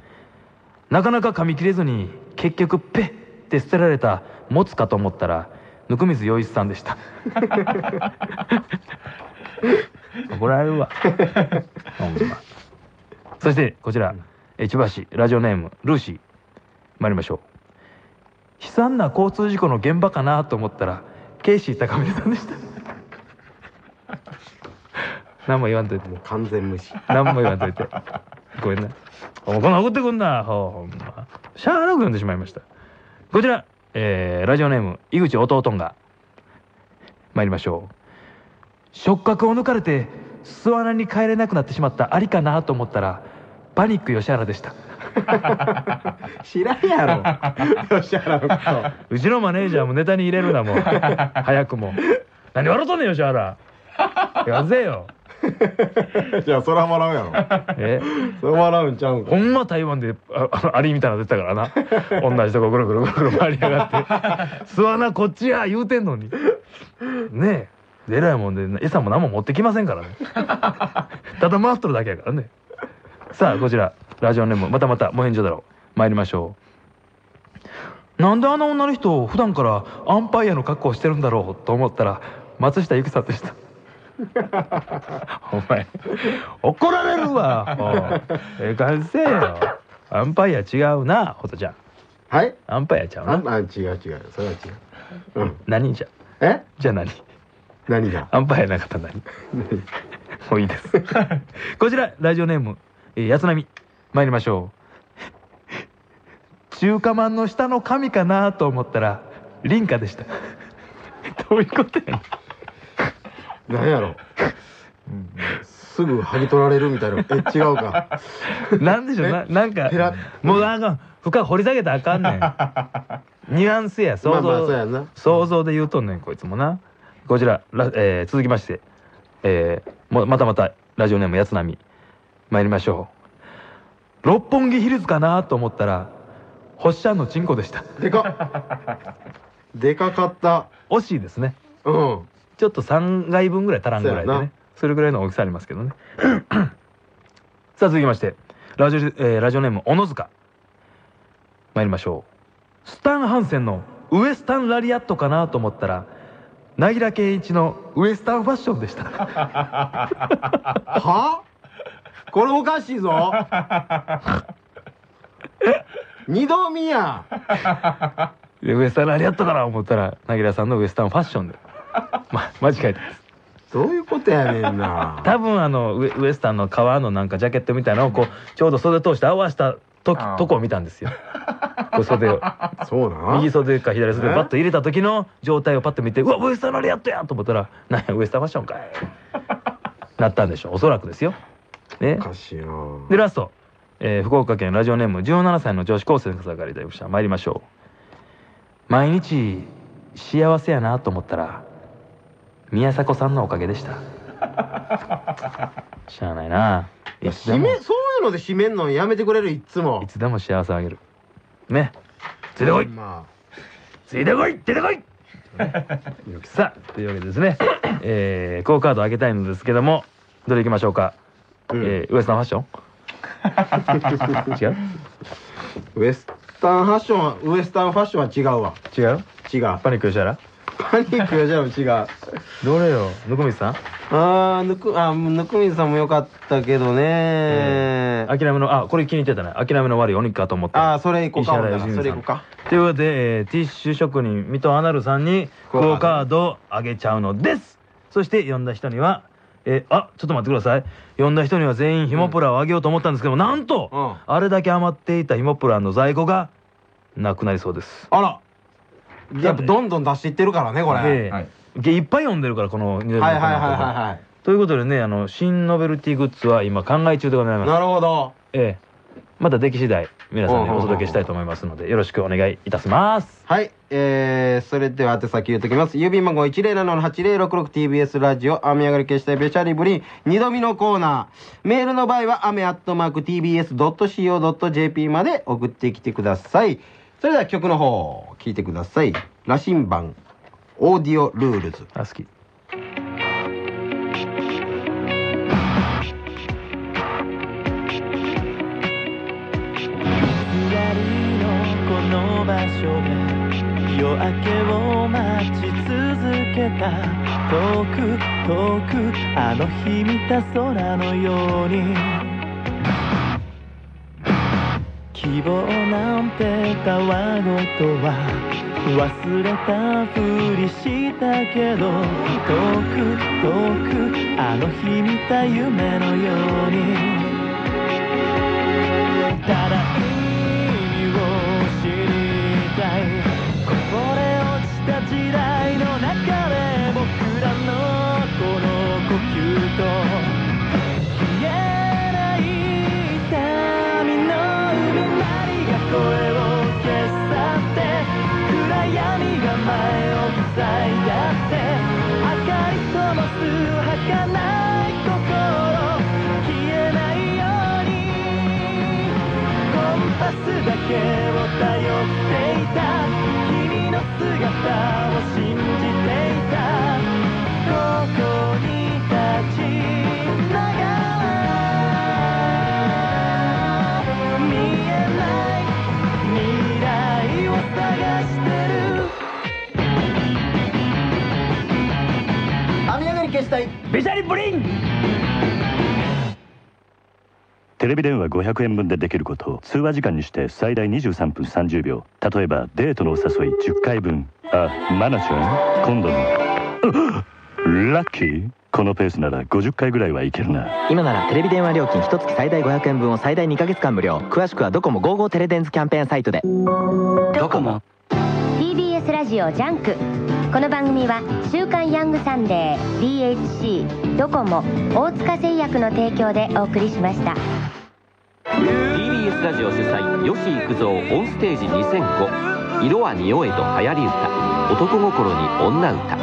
[SPEAKER 6] なかなか噛み切れずに結局ペッって捨てられた持つかと思ったら温水洋一さんでした。怒られるわ。そしてこちらえー千葉市ラジオネームルーシー。参りましょう。悲惨な交通事故の現場かなと思ったらケイシー高見さんでした。何も言わんといて。
[SPEAKER 5] 完全無視。
[SPEAKER 6] 何も言わんといてごめんな。おこんな送ってくんなほんま。しゃあなく読んでしまいました。こちら、えーラジオネーム井口弟が。参りましょう。触覚を抜かれて巣穴に帰れなくなってしまったありかなと思ったらパニック吉原でした。
[SPEAKER 5] 知らんやろ。吉原のこと。
[SPEAKER 6] うちのマネージャーもネタに入れるなもう早くも。何笑うとんねん吉原。言わんせよ
[SPEAKER 5] じゃあそら笑うやろ。
[SPEAKER 6] え？
[SPEAKER 5] そら笑うんちゃうんか。
[SPEAKER 6] ほんま台湾でああの アリみたいなの出てたからな。同じとこぐるぐるぐるぐる回りやがって「巣穴こっちや!」言うてんのに。ねえ。でえらいもんで餌も何も持ってきませんからね。ただ回っとるだけやからね。さあこちら。ラジオネーム。またまたモヘンジョだろ参りましょう。なんであの女の人普段からアンパイアの格好をしてるんだろうと思ったら松下由紀さんでした お前怒られるわ おう。ええ感じせえよ。アンパイア違うなホトちゃん。
[SPEAKER 5] はい？
[SPEAKER 6] アンパイアちゃうな。
[SPEAKER 5] ああ違う違う。それは違う。うん。
[SPEAKER 6] 何じゃ？
[SPEAKER 5] え？
[SPEAKER 6] じゃあ何？
[SPEAKER 5] 何が
[SPEAKER 6] アンパイアなかったら何？もういいです。こちらラジオネーム、えー、やつなみ。参りましょう。中華まんの下の神かなと思ったら凛花でした。どういうことや
[SPEAKER 5] 何やろ。すぐ剥ぎ取られるみたいな。え違うか。
[SPEAKER 6] なんでしょう。ななんかもうなんか深く掘り下げたらあかんねん。ニュアンスや想像、
[SPEAKER 5] まあまあそうやな。
[SPEAKER 6] 想像で言うとんねんこいつもな。こちら、ラえー続きまして、えーもまたまたラジオネームやつなみ参りましょう。六本木ヒルズかなと思ったら星ちゃんのチンコでした。
[SPEAKER 5] でかっ。でかかった。
[SPEAKER 6] 惜しいですね。
[SPEAKER 5] うん
[SPEAKER 6] ちょっと3階分ぐらい足らんぐらいでね。それぐらいの大きさありますけどね。さあ続きましてラジオ,、えーラジオネーム小野塚。参りましょう。スタン・ハンセンのウエスタン・ラリアットかなと思ったら凪良健一のウエスタンファッションでした。
[SPEAKER 5] は？これおかしいぞ。二度見や。
[SPEAKER 6] でウエスタン・ラリアットかな思ったら凪良さんのウエスタンファッションで、ま、間違えてます。
[SPEAKER 5] どういうことやねんな。
[SPEAKER 6] 多分あのウエウエスタンの革のなんかジャケットみたいなのをこうちょうど袖通して合わせたととこを見たんですよ。こう袖を。
[SPEAKER 5] そうな
[SPEAKER 6] 右袖か左袖
[SPEAKER 5] え？
[SPEAKER 6] バッと入れた時の状態をパッと見てう。わウエスタンラリアットやと思ったらなんやウエスタンファッションかい。なったんでしょう。おそらくですよ。ね？
[SPEAKER 5] おかしいな。
[SPEAKER 6] でラスト、えー福岡県ラジオネーム17歳の女子高生さんからいただきました参りましょう。毎日幸せやなと思ったら宮迫さんのおかげでした。しゃあないな。
[SPEAKER 5] 締めそういうので締めんのやめてくれる？いっつも。
[SPEAKER 6] いつでも幸せあげる。ね。ついてこい。
[SPEAKER 5] ま
[SPEAKER 6] ついてこい。出てこい。さあというわけでですね、えー、クオカードあげたいのですけどもどれいきましょうか、えーウエスタンファッション？違う？
[SPEAKER 5] ウエスタンファッションはウエスタンファッションは違うわ。
[SPEAKER 6] 違う？
[SPEAKER 5] 違う。
[SPEAKER 6] パニック吉原
[SPEAKER 5] パニックよじゃあうちが。
[SPEAKER 6] どれよ？ぬくみさん？
[SPEAKER 5] あーぬくあぬくみんさんもよかったけどね。
[SPEAKER 6] 諦めのあこれ気に入ってたね。諦めの悪いお肉かと思って。
[SPEAKER 5] あーそれいこうかそれいこうか。
[SPEAKER 6] ということで、えーティッシュ職人水戸アナルさんにクオカードをあげちゃうのです。そして呼んだ人にはえーあちょっと待ってください。呼んだ人には全員ヒモプラをあげようと思ったんですけども、なんと、あれだけ余っていたヒモプラの在庫がなくなりそうです。
[SPEAKER 5] あらやっぱどんどん出していってるからねこれ。
[SPEAKER 6] ええ。い。っぱい読んでるからこのはい
[SPEAKER 5] はいはいはいはい。
[SPEAKER 6] ということでねあの新ノベルティグッズは今考え中でございます。
[SPEAKER 5] なるほど。
[SPEAKER 6] ええ。またでき次第皆さんにお届けしたいと思いますのでよろしくお願いいたします。
[SPEAKER 5] はい、えー、それでは宛先言うときます。郵便番号 107-8066TBS ラジオ、雨上がり消したいベシャリブリン、二度見のコーナー。メールの場合は、雨アットマーク TBS.CO.JP まで送ってきてください。それでは曲の方、聞いてください。羅針盤、オーディオルールズ。
[SPEAKER 6] あ、好き。
[SPEAKER 23] この場所で夜明けを待ち続けた遠く遠くあの日見た空のように希望なんてたわごとは忘れたふりしたけど遠く遠くあの日見た夢のように。ただスだけを頼っていた君の姿雨上がり消したい。ベシャリブリン。
[SPEAKER 24] テレビ電話500円分でできることを通話時間にして最大23分30秒。例えばデートのお誘い10回分。あマナちゃん？今度の。あ ラッキー。このペースなら50回ぐらいはいけるな。
[SPEAKER 25] 今ならテレビ電話料金1月最大500円分を最大2ヶ月間無料。詳しくはドコモ55テレデンズキャンペーンサイトで。
[SPEAKER 2] ドコモ。TBS ラジオジャンクこの番組は「週刊ヤングサンデー」DHC ドコモ大塚製薬の提供でお送りしました。
[SPEAKER 26] TBS ラジオ主催吉幾三オンステージ2005色は匂えと流行り歌男心に女歌。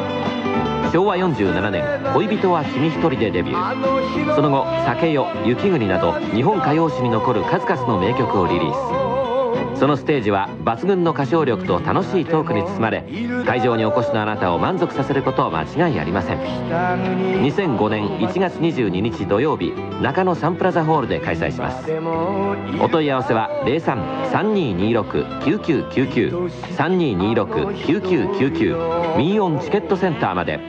[SPEAKER 26] 昭和47年恋人は君一人でデビュー。その後酒よ雪国など日本歌謡史に残る数々の名曲をリリース。そのステージは抜群の歌唱力と楽しいトークに包まれ会場にお越しのあなたを満足させることは間違いありません。2005年1月22日土曜日中野サンプラザホールで開催します。お問い合わせは03-3226-9999 3226-9999ミーオンチケットセンターまで。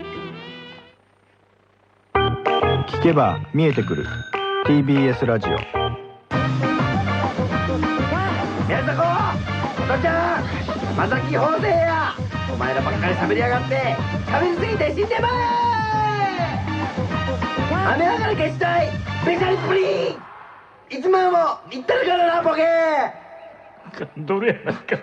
[SPEAKER 22] 聞けば見えてくる。TBS ラジオ。
[SPEAKER 23] 宮迫お父ちゃんまた来放ぜや。お前らばっかり喋りやがって。喋りすぎて死んでまえ雨上がり消したい。ペシャリプリンいつもも言ってるからなボケ。
[SPEAKER 6] どれやなんか。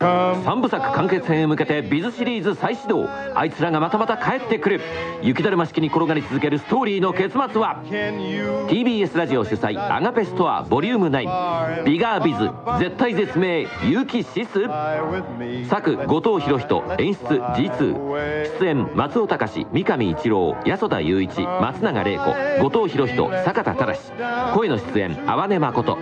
[SPEAKER 26] 3部作完結編へ向けてビズシリーズ再始動。あいつらがまたまた帰ってくる。雪だるま式に転がり続けるストーリーの結末は？TBS ラジオ主催アガペストアボリューム9ビガービズ絶対絶命結城シス？作後藤博人演出 G2 出演松尾隆三上一郎八十田雄一松永玲子後藤博人坂田忠声の出演淡根誠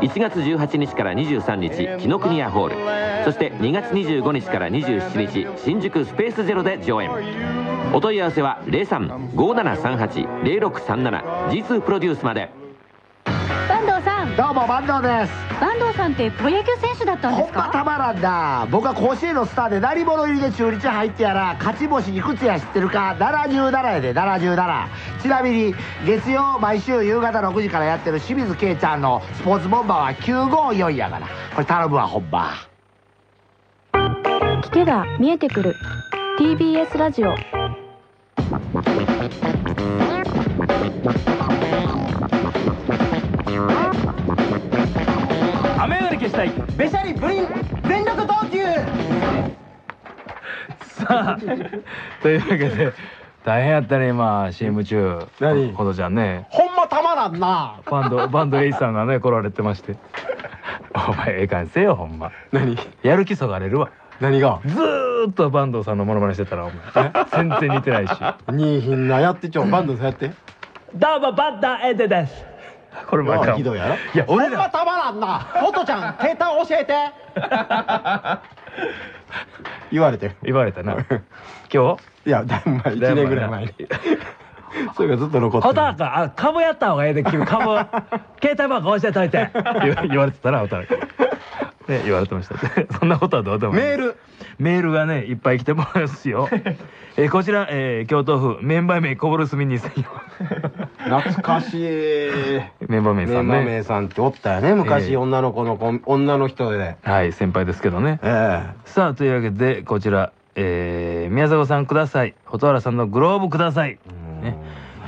[SPEAKER 26] 1月18日から23日紀ノ国屋ホール。そして2月25日から27日新宿スペースゼロで上演。お問い合わせは0357380637 G2 プロデュースまで。
[SPEAKER 2] 坂東さん
[SPEAKER 27] うも坂東です。
[SPEAKER 16] 坂東さんってプロ野球選手だったんです
[SPEAKER 27] ほんま
[SPEAKER 16] か
[SPEAKER 27] たまらんな僕は甲子園のスターで鳴り物入りで中日入ってやら勝ち星いくつや知ってるか。77やで77ちなみに月曜毎週夕方6時からやってる清水圭ちゃんのスポーツボンバーは954やからこれ頼むわほんま。
[SPEAKER 21] 聞けば見えてくる。TBS ラジオ
[SPEAKER 6] 雨上がり消したい。
[SPEAKER 23] べしゃりブリン全力投球。
[SPEAKER 6] さあというわけで大変やったね今 CM 中。
[SPEAKER 5] 何？
[SPEAKER 6] ほどちゃんね。
[SPEAKER 5] ほんまたまらんな。
[SPEAKER 6] バンドバンドエイさんがね来られてまして。お前ええかんせよほんま。
[SPEAKER 5] 何？
[SPEAKER 6] やる気そがれるわ。
[SPEAKER 5] 何が？
[SPEAKER 6] ずーっと坂東さんのモノマネしてたらお前。全然似てないし。
[SPEAKER 5] にいひんなやってちょバンドさんやって。
[SPEAKER 6] どうもバンダーエデですこれもあかん
[SPEAKER 5] ひどいやろ？
[SPEAKER 6] いや俺ら。
[SPEAKER 5] たまらんな。フォトちゃん携帯教えて。言われてる。
[SPEAKER 6] 言われたな。今日？
[SPEAKER 5] いやだいぶ前1年ぐらい前に それがずっと残ってる。
[SPEAKER 6] ホタかあ株やった方がええで君株。携帯番号教えといて。言わ言われてたなホタルね言われてました。そんなことはどうでもいい。
[SPEAKER 5] メール。
[SPEAKER 6] メールがねいっぱい来てもらいますよ。えーこちら、えー京都府メンバー名こぼるすみにせんよ。
[SPEAKER 5] 懐かしい。
[SPEAKER 6] メンバー名
[SPEAKER 5] メンバー
[SPEAKER 6] さんね
[SPEAKER 5] 名さんっておったよね昔、
[SPEAKER 6] ええ
[SPEAKER 5] 女の子の子女の人で。
[SPEAKER 6] はい先輩ですけどね。
[SPEAKER 5] え
[SPEAKER 6] さあというわけでこちら、えー宮迫さんください。蛍原さんのグローブください、ね、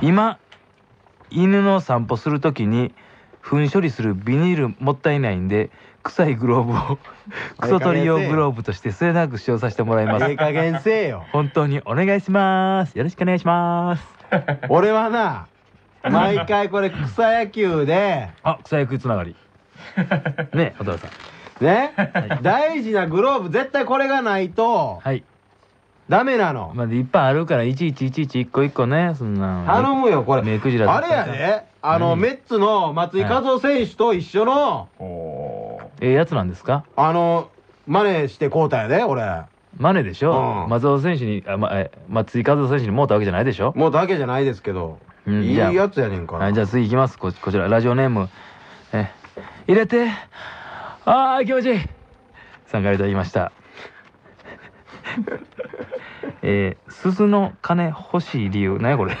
[SPEAKER 6] 今犬の散歩するときに糞処理するビニールもったいないんで臭いグローブを クソ取り用グローブとして末永く使用させてもらいます。
[SPEAKER 5] ええ加減せえよ。
[SPEAKER 6] 本当にお願いします。よろしくお願いします。
[SPEAKER 5] 俺はな毎回これ草野球で
[SPEAKER 6] あ草野球つながり。ね蛍原さん。
[SPEAKER 5] ね、大事なグローブ絶対これがないと
[SPEAKER 6] はい
[SPEAKER 5] ダメなの。
[SPEAKER 6] まあいっぱいあるからいちいちいちいち一個一個ねそんなの
[SPEAKER 5] 頼むよこれ。
[SPEAKER 6] 目くじら
[SPEAKER 5] あれやであの
[SPEAKER 6] 何
[SPEAKER 5] メッツの松井和夫選手と一緒の
[SPEAKER 6] ええやつなんですか？
[SPEAKER 5] あの真似してこうたやで俺。
[SPEAKER 6] マネでしょ、
[SPEAKER 5] うん。
[SPEAKER 6] 松尾選手にあ、ま、え松井和夫選手にもうたわけじゃないでしょ、
[SPEAKER 5] もうだけじゃないですけど。いい
[SPEAKER 6] うんじゃあ
[SPEAKER 5] やつやねんから。
[SPEAKER 6] はい、じゃあ次いきますここちらラジオネーム。え入れて。ああ気持ちいい。さんからいただきましたえー、鈴の鐘欲しい理由何やこれ。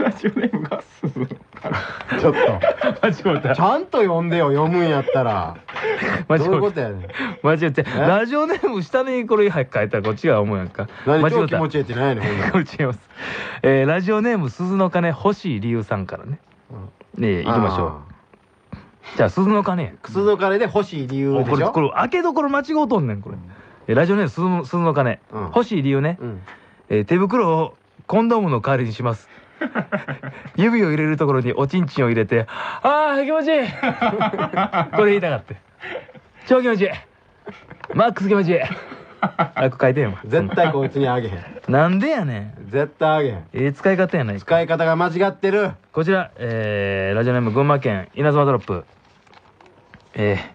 [SPEAKER 6] ラジオネームが鈴の
[SPEAKER 5] ちょっと。
[SPEAKER 6] 間違え
[SPEAKER 5] ちゃんと読んでよ読むんやったら。
[SPEAKER 6] 間違えた
[SPEAKER 5] どういうことやねん。
[SPEAKER 6] 間違え？てラジオネーム下にこれ書いたらこっちが思うやんか。
[SPEAKER 5] 何？
[SPEAKER 6] 間違えた
[SPEAKER 5] 超気持ちいいってないねんほんなら。
[SPEAKER 6] こ れ違います、えー、ラジオネーム鈴の鐘欲しい理由さんからね。ねえ行きましょう。じゃあ鈴の鐘や。
[SPEAKER 5] 靴の金で欲しい理由でしょ？
[SPEAKER 6] これこれ開けどころ間違うとんねんこれ、えーラジオネーム鈴の鈴の鐘、欲しい理由ね、えー手袋をコンドームの代わりにします。指を入れるところにおちんちんを入れてああ気持ちいい。これ言いたかった。超気持ちいい。マックス気持ちいい。早く書いてよ
[SPEAKER 5] 絶対こいつにあげへん。
[SPEAKER 6] なんでやねん。
[SPEAKER 5] 絶対あげへん。
[SPEAKER 6] ええ使い方やないか。
[SPEAKER 5] 使い方が間違ってる。
[SPEAKER 6] こちら、えーラジオネーム群馬県稲妻ドロップ。えー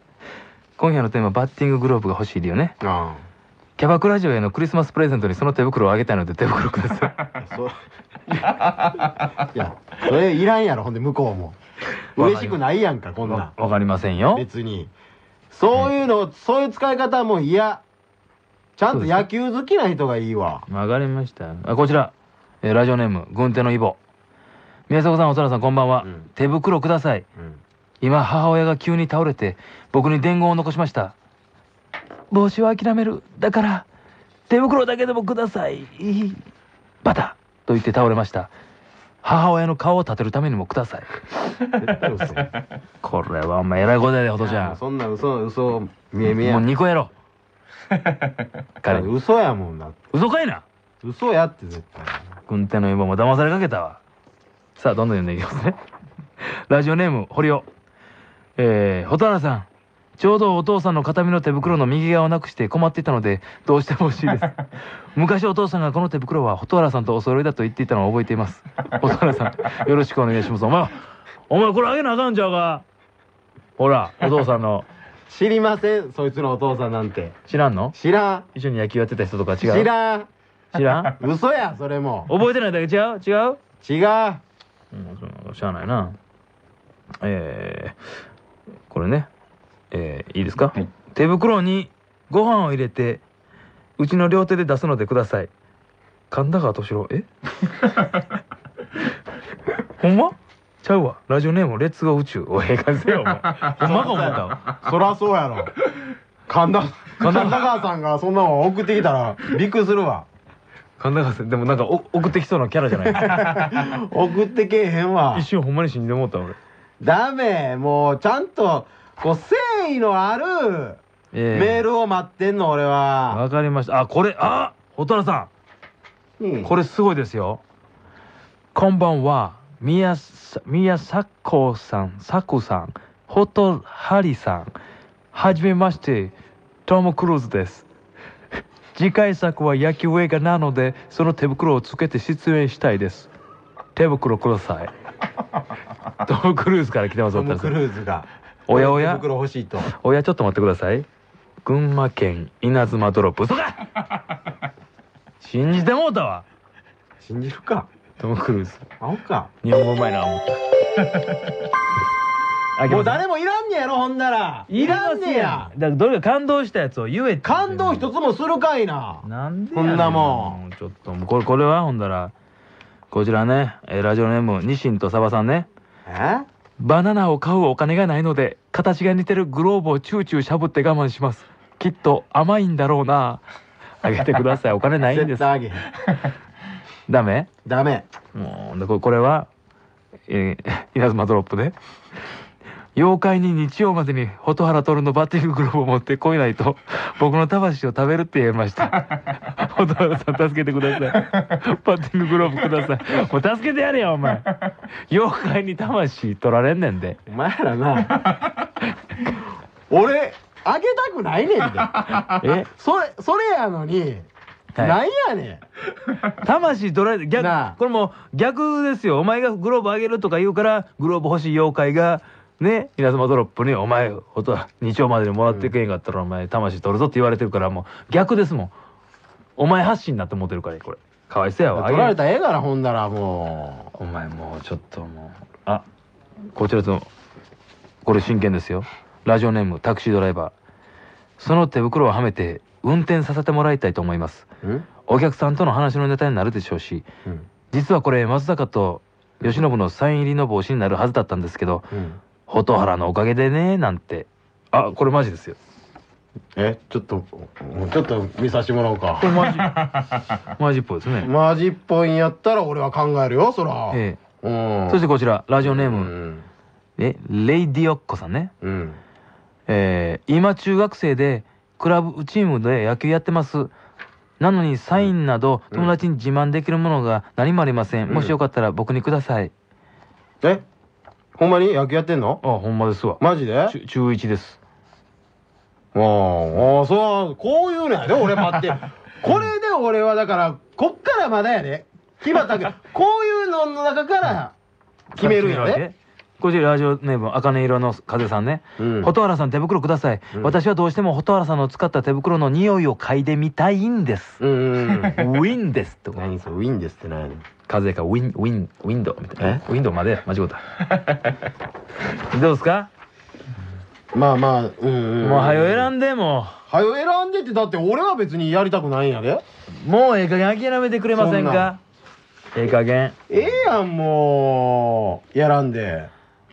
[SPEAKER 6] 今夜のテーマバッティンググローブが欲しい理由ねキャバクラ嬢へのクリスマスプレゼントにその手袋をあげたいので手袋ください。
[SPEAKER 5] そう。いやそれいらんやろほんで向こうも。嬉しくないやんかこんなん。
[SPEAKER 6] わかりませんよ。
[SPEAKER 5] 別に。そういうのそういう使い方はもう嫌。ちゃんと野球好きな人がいいわ。
[SPEAKER 6] わかりました。あこちら、えーラジオネーム軍手のイボ。宮迫さんおらさんこんばんは、手袋ください、今母親が急に倒れて僕に伝言を残しました。帽子は諦める。だから手袋だけでもください。バタと言って倒れました。母親の顔を立てるためにもください。これはお前えらいことやでほとちゃん。
[SPEAKER 5] そんな嘘嘘見え見え
[SPEAKER 6] もう2個やろ。
[SPEAKER 5] 彼嘘やもんな
[SPEAKER 6] 嘘かいな。
[SPEAKER 5] 嘘やって絶対。
[SPEAKER 6] 軍手のイボも騙されかけたわ。さあどんどん読んでいきますね。ラジオネーム堀尾えー、蛍原さんちょうどお父さんの形見の手袋の右側をなくして困っていたのでどうしても欲しいです。昔お父さんがこの手袋は蛍原さんとお揃いだと言っていたのを覚えています。蛍原さんよろしくお願いします。お前お前これあげなあかんちゃうか。ほらお父さんの。
[SPEAKER 5] 知りませんそいつのお父さんなんて。
[SPEAKER 6] 知らんの？
[SPEAKER 5] 知らん。
[SPEAKER 6] 一緒に野球やってた人とか違う？
[SPEAKER 5] 知らん。
[SPEAKER 6] 知らん？
[SPEAKER 5] 嘘やそれも。
[SPEAKER 6] 覚えてないだけ違う？違う？
[SPEAKER 5] 違う。
[SPEAKER 6] うん、しゃあないな。えー、ここれね。えーいいですか、手袋にご飯を入れてうちの両手で出すのでください。神田川敏郎？え？ほんま？ちゃうわ。ラジオネームレッツゴー宇宙。おええ感よお前。ほんまか思ったわ。
[SPEAKER 5] そらそうやろ。神田神田川。さんがそんなの送ってきたらびっくりするわ。
[SPEAKER 6] 神田川さんでもなんかお送ってきそうなキャラじゃない？
[SPEAKER 5] 送ってけえへんわ。
[SPEAKER 6] 一瞬ほんまに死んで思った俺
[SPEAKER 5] ダメ。もうちゃんとこう誠意のある
[SPEAKER 6] ええ。
[SPEAKER 5] メールを待ってんの俺は。
[SPEAKER 6] わかりました。あこれあ蛍原さん。これすごいですよ。こんばんは。宮さ宮迫さん。さくさん。ほとはりさん。はじめまして。トム・クルーズです。次回作は野球映画なのでその手袋をつけて出演したいです。手袋ください トム・クルーズから来てます
[SPEAKER 5] トム・クルーズが。
[SPEAKER 6] おやおや？
[SPEAKER 5] 手袋欲しいと。
[SPEAKER 6] おやちょっと待ってください。群馬県稲妻ドロップ。嘘か！信じてもうたわ。
[SPEAKER 5] 信じるか。
[SPEAKER 6] トム・クルーズ。
[SPEAKER 5] あほか。
[SPEAKER 6] 日本語うまいな思った。あ
[SPEAKER 5] もう誰もいらんねやろほんなら。いらんねや。
[SPEAKER 6] だからどれか感動したやつを言え
[SPEAKER 5] 感動一つもするかいな。
[SPEAKER 6] なんで
[SPEAKER 5] こん。なも
[SPEAKER 6] ん。ちょっとこれこれはほんだら。こちらねえーラジオネームニシンとサバさんね
[SPEAKER 5] え
[SPEAKER 6] バナナを買うお金がないので形が似てるグローブをチューチューしゃぶって我慢します。きっと甘いんだろうな。あげてください。お金ないんです。
[SPEAKER 5] あげへん。
[SPEAKER 6] ダメ？
[SPEAKER 5] ダメ。
[SPEAKER 6] もうでこれこれは、えー、稲妻ドロップで妖怪に日曜までに蛍原徹のバッティンググローブを持ってこいないと僕の魂を食べるって言いました。蛍原さん助けてください。バッティンググローブください。もう助けてやれよお前。妖怪に魂取られんねんで。
[SPEAKER 5] お前らな。俺あげたくないねんで。
[SPEAKER 6] え？
[SPEAKER 5] それそれやのに、
[SPEAKER 6] はい。
[SPEAKER 5] なんやね
[SPEAKER 6] 魂取られて逆これもう逆ですよ。お前がグローブあげるとか言うからグローブ欲しい妖怪がね稲妻ドロップに「お前ほと日曜までにもらってくれんかったら、お前魂取るぞ」って言われてるからもう逆ですもん。お前発信になって思ってるからこれ。かわいそうやわ。
[SPEAKER 5] 取られたらええからほんならも
[SPEAKER 6] お前もうちょっともう。あこちらとこれ真剣ですよ。ラジオネームタクシードライバー。その手袋をはめて運転させてもらいたいと思います。
[SPEAKER 5] ん？
[SPEAKER 6] お客さんとの話のネタになるでしょうし、
[SPEAKER 5] うん。
[SPEAKER 6] 実はこれ松坂と慶喜のサイン入りの帽子になるはずだったんですけど、蛍原のおかげでねなんて。あこれマジですよ。
[SPEAKER 5] えちょっとちょっと見させてもらおうか。
[SPEAKER 6] これマジ。マジっぽいですね。
[SPEAKER 5] マジっぽいんやったら俺は考えるよそら。
[SPEAKER 6] え
[SPEAKER 5] うん。
[SPEAKER 6] そしてこちらラジオネーム、えレイディオッコさんね、
[SPEAKER 5] うん。
[SPEAKER 6] えー今中学生でクラブチームで野球やってます。なのにサインなど友達に自慢できるものが何もありません、もしよかったら僕にください。
[SPEAKER 5] え？ほんまに？野球やってんの？
[SPEAKER 6] あほんまですわ。
[SPEAKER 5] マジで？
[SPEAKER 6] 中中1です。
[SPEAKER 5] ああそうこういうのやで俺待って。これで俺はだからこっからまだやで。決まったけ。どこういうのの中から決めるんやで。
[SPEAKER 6] こちらラジオネーム茜色の風さんね、蛍原さん手袋ください、私はどうしても蛍原さんの使った手袋の匂いを嗅いでみたいんです、
[SPEAKER 5] うんうんうん。
[SPEAKER 6] ウィンです。って
[SPEAKER 5] 何それウィンですって何
[SPEAKER 6] 風かウィンウィンウィンドウみたいな。ウィンドウまで？間違った。どうですか？
[SPEAKER 5] まあまあうんうん。
[SPEAKER 6] もうはよ選んでも
[SPEAKER 5] はよ選んでってだって俺は別にやりたくないんやで。
[SPEAKER 6] もうええ加減諦めてくれませんか？ええ加減。
[SPEAKER 5] ええやんもうやらんで。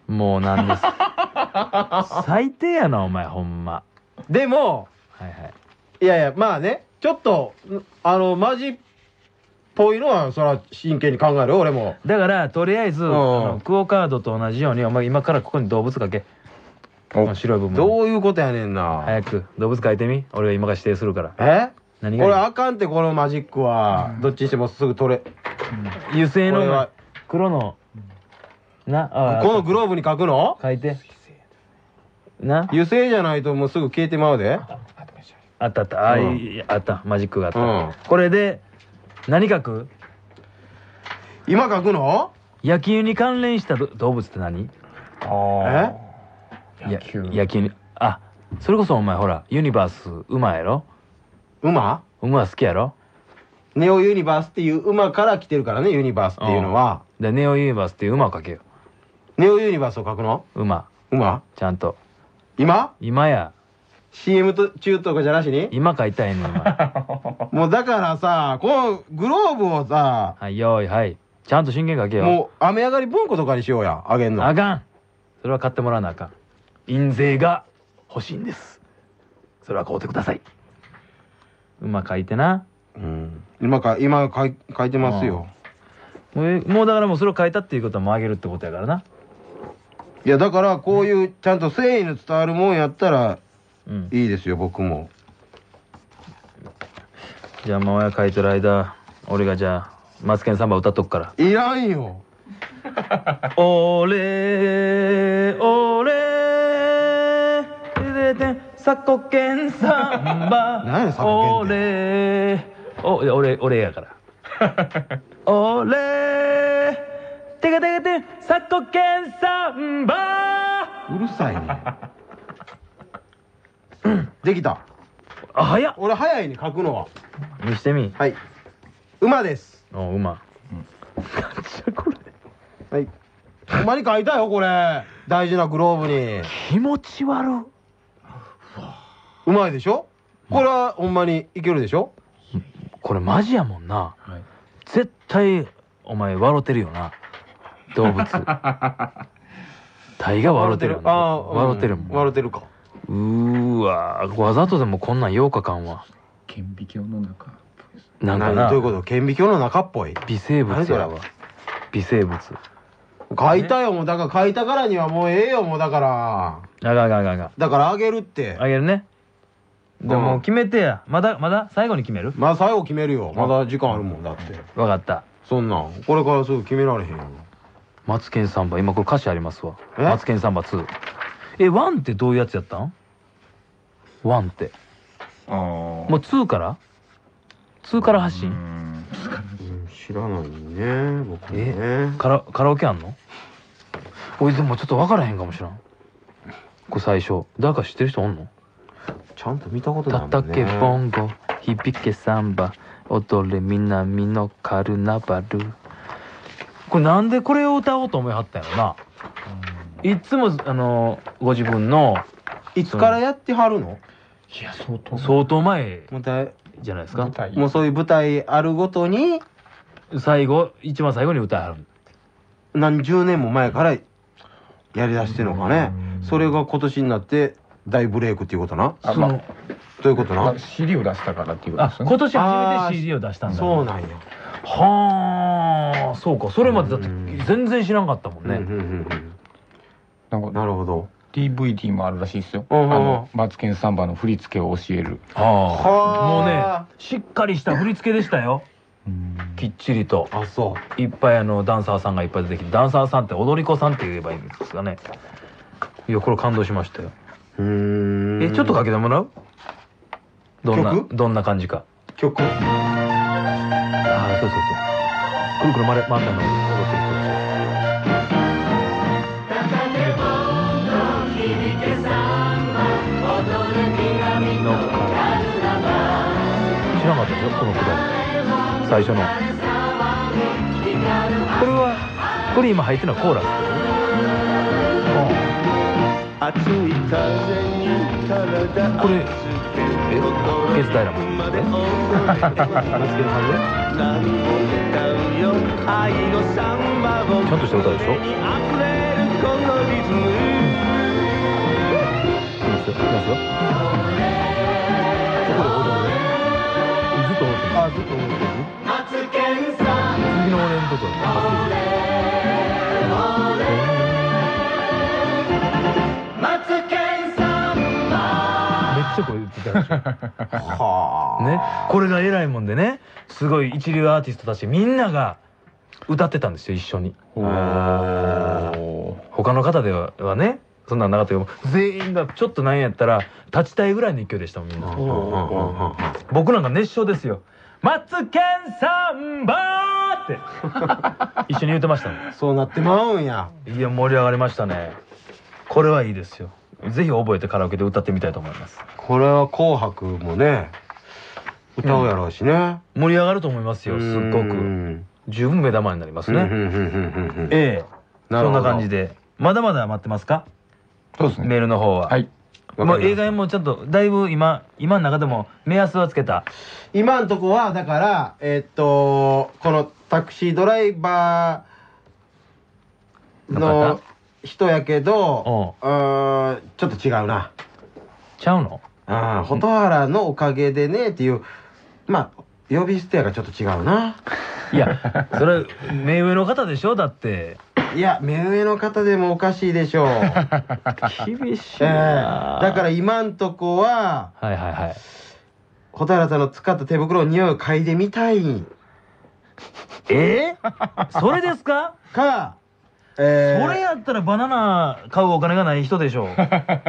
[SPEAKER 6] もうなんです。最低やなお前ほんま。
[SPEAKER 5] でも
[SPEAKER 6] はいはい。
[SPEAKER 5] いやいやまあねちょっとあのマジっぽいのはそら真剣に考えるよ俺も。
[SPEAKER 6] だからとりあえず、あクオカードと同じようにお前今からここに動物描け。この白い部分
[SPEAKER 5] どういうことやねんな。
[SPEAKER 6] 早く動物描いてみ。俺が今から指定するから。
[SPEAKER 5] え？
[SPEAKER 6] 何がいい？
[SPEAKER 5] これあかんってこのマジックは。どっちにしてもすぐ取れ。
[SPEAKER 6] 油性の黒のなあ
[SPEAKER 5] このグローブに書くの？
[SPEAKER 6] 書いて。な？
[SPEAKER 5] 油性じゃないともうすぐ消えてまうで。
[SPEAKER 6] あったあった。あ,、あった。マジックがあった、
[SPEAKER 5] うん。
[SPEAKER 6] これで何書く？
[SPEAKER 5] 今書くの？
[SPEAKER 6] 野球に関連したど動物って何？
[SPEAKER 5] え？
[SPEAKER 6] 野球。野球にあそれこそお前ほらユニバース馬やろ？
[SPEAKER 5] 馬？
[SPEAKER 6] 馬好きやろ？
[SPEAKER 5] ネオユニバースっていう馬から来てるからねユニバースっていうのは。
[SPEAKER 6] でネオユニバースっていう馬を書けよ。
[SPEAKER 5] ネオユニバースを書くの？
[SPEAKER 6] 馬。
[SPEAKER 5] 馬？
[SPEAKER 6] ちゃんと。
[SPEAKER 5] 今？
[SPEAKER 6] 今や
[SPEAKER 5] CM と中とかじゃなしに？
[SPEAKER 6] 今書いたいね
[SPEAKER 5] もうだからさこのグローブをさ
[SPEAKER 6] はいよーいはい。ちゃんと真剣書けよ。
[SPEAKER 5] もう雨上がり文庫とかにしようやあげんの。
[SPEAKER 6] あかん。それは買ってもらわなあかん。印税が欲しいんです。それは買うてください。うま書いてな。
[SPEAKER 5] うん。今か今書い書いてますよ。
[SPEAKER 6] もう。もうだからもうそれを書いたっていうことはもうあげるってことやからな。い
[SPEAKER 5] やだからこういうちゃんと誠意の伝わるもんやったらいいですよ僕も。
[SPEAKER 6] じゃあママが書いてる間俺がじゃあマツケンサンバ歌っとくから。
[SPEAKER 5] いらんよ。
[SPEAKER 6] 俺俺ででサコケンサンバ。
[SPEAKER 5] 何やサコ
[SPEAKER 6] 俺おいや俺俺やから。俺てかてかてサコケンサンバ
[SPEAKER 5] うるさいねできた。
[SPEAKER 6] あ早っ。
[SPEAKER 5] 俺早いね書くのは。
[SPEAKER 6] 見してみ。
[SPEAKER 5] はい。馬です。
[SPEAKER 6] お馬。
[SPEAKER 5] はい。ほんまに書いたよこれ。大事なグローブに。
[SPEAKER 6] 気持ち悪。
[SPEAKER 5] うまいでしょ？これはほんまにいけるでしょ？
[SPEAKER 6] これマジやもんな、絶対お前笑ってるよな。動物。大が笑ってるよな。
[SPEAKER 5] あー
[SPEAKER 6] 笑ってるもん
[SPEAKER 5] 笑ってるか
[SPEAKER 6] うーわ。わざとでもこんなん8日間は。
[SPEAKER 4] 顕微鏡の中。
[SPEAKER 6] なんかな。
[SPEAKER 5] 何どういうこと？顕微鏡の中っぽい。
[SPEAKER 6] 微生物
[SPEAKER 5] 何それ
[SPEAKER 6] やわ微生物。
[SPEAKER 5] 書いたよもう。だから書いたからにはもうええよもうだから。
[SPEAKER 6] あがあがあがあが。
[SPEAKER 5] だからあげるって。
[SPEAKER 6] あげるね。でももう決めてや。まだまだ？最後に決める？
[SPEAKER 5] まあ最後決めるよ。まだ時間あるもんだって。
[SPEAKER 6] わかった。
[SPEAKER 5] そんなん。これからすぐ決められへんよ
[SPEAKER 6] マツケンサンバ。今これ歌詞ありますわ。
[SPEAKER 5] え？
[SPEAKER 6] マツケンサンバ2えワンってどういうやつやったん？ワンって。もう2から？2から発信？
[SPEAKER 5] 知らないね僕ね。
[SPEAKER 6] えカラカラオケあんの？おいでもちょっと分からへんかもしらん。これ最初。誰か知ってる人おんの？
[SPEAKER 5] ちゃんと見たことないもんね。
[SPEAKER 6] 叩けボンゴ響けサンバ踊れ南のカルナバル。これなんでこれを歌おうと思いはったんやろな？いっつもあのご自分の
[SPEAKER 5] いつからやってはるの？
[SPEAKER 6] いや相当相当前
[SPEAKER 5] もうだ
[SPEAKER 6] じゃないですか。
[SPEAKER 5] もうそういう舞台あるごとに
[SPEAKER 6] 最後一番最後に歌いはる。
[SPEAKER 5] 何十年も前からやりだしてんのかね。それが今年になって大ブレイクっていうことな。
[SPEAKER 4] あまあ
[SPEAKER 5] どういうことな
[SPEAKER 4] ？CD を出したからっていうこと
[SPEAKER 6] あ
[SPEAKER 4] ですよね
[SPEAKER 6] 今年初めて CD を出したんだ
[SPEAKER 5] そうなんや。
[SPEAKER 6] はあそうか。それまでだって全然知らんかったもんね
[SPEAKER 4] なんか
[SPEAKER 5] なるほど。
[SPEAKER 4] DVD もあるらしいですよ。あのマツケンサンバの振り付けを教える。
[SPEAKER 6] ああ。もうねしっかりした振り付けでしたよ。きっちりと。
[SPEAKER 5] あそ
[SPEAKER 6] いっぱいあのダンサーさんがいっぱい出てきてダンサーさんって踊り子さんって言えばいいんですかね。いやこれ感動しましたよ。えちょっとかけてもらう？どんな
[SPEAKER 5] 曲？
[SPEAKER 6] どんな感じか。
[SPEAKER 5] 曲？
[SPEAKER 6] ああそうそうそう。くるくる回れ回ったの踊ってなかったですよこのくだり。最初の。これはこれ今入ってるのはコーラス
[SPEAKER 23] 熱い風に体
[SPEAKER 6] これえケースダイラマ
[SPEAKER 23] ンバを
[SPEAKER 6] ちゃんとした歌でしょ？いきますよここで踊るずっと踊ってますあずっと踊ってる次の俺のとこ
[SPEAKER 23] マツケンサン
[SPEAKER 6] めっちゃ声言ってたでしょ
[SPEAKER 5] は。
[SPEAKER 6] ねこれが偉いもんでねすごい一流アーティストたちみんなが歌ってたんですよ一緒に。他の方でははねそんなんなかったけど全員がちょっとなんやったら立ちたいぐらいの勢いでしたもんみんな。僕なんか熱唱ですよ「マツケンサンバー!」って。一緒に言ってました
[SPEAKER 5] そうなってまうんや。
[SPEAKER 6] いや盛り上がりましたね。これはいいですよ。ぜひ覚えてカラオケで歌ってみたいと思います。
[SPEAKER 5] これは「紅白」もね歌うやろうしね。
[SPEAKER 6] 盛り上がると思いますよすっごく。
[SPEAKER 5] うん
[SPEAKER 6] 十分目玉になりますね。
[SPEAKER 5] うんうんうんうんうん
[SPEAKER 6] ええ。そんな感じで。まだまだ待ってますか？
[SPEAKER 4] そうですね。
[SPEAKER 6] メールの方は。
[SPEAKER 4] はい。
[SPEAKER 6] もう映画もちょっとだいぶ今今の中でも目安はつけた。
[SPEAKER 5] 今んとこはだからえっとこのタクシードライバーの人やけどう。ーんちょっと違うな。
[SPEAKER 6] ちゃうの？
[SPEAKER 5] ああ蛍原のおかげでねっていうまあ呼び捨てやがちょっと違うな。い
[SPEAKER 6] やそれ目上の方でしょ？だって
[SPEAKER 5] いや目上の方でもおかしいでしょう。
[SPEAKER 6] 厳しい
[SPEAKER 5] ええ。
[SPEAKER 6] な
[SPEAKER 5] だから今んとこは
[SPEAKER 6] はいはいはい。
[SPEAKER 5] 蛍原さんの使った手袋の匂いを嗅いでみたい。
[SPEAKER 6] え？ー、それですか？
[SPEAKER 5] かえー
[SPEAKER 6] それやったらバナナ買うお金がない人でしょ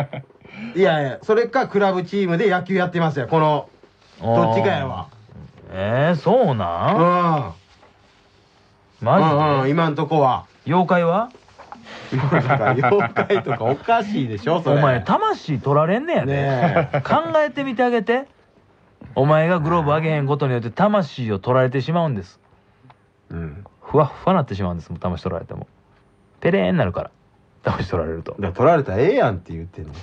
[SPEAKER 5] いやいやそれかクラブチームで野球やってますよ。このどっちかやわ。
[SPEAKER 6] えー、そうなん。マジで、
[SPEAKER 5] うんうん今んとこは
[SPEAKER 6] 妖怪は？
[SPEAKER 5] 妖怪とかおかしいでしょそれ。
[SPEAKER 6] お前魂取られんねやで、
[SPEAKER 5] ね
[SPEAKER 6] 考えてみてあげて。お前がグローブあげへんことによって魂を取られてしまうんです。
[SPEAKER 5] うん。
[SPEAKER 6] ふわっふわなってしまうんです。もん魂取られても。ペレーになるから。魂取られると。
[SPEAKER 5] だから取られたらええやんって言ってんの。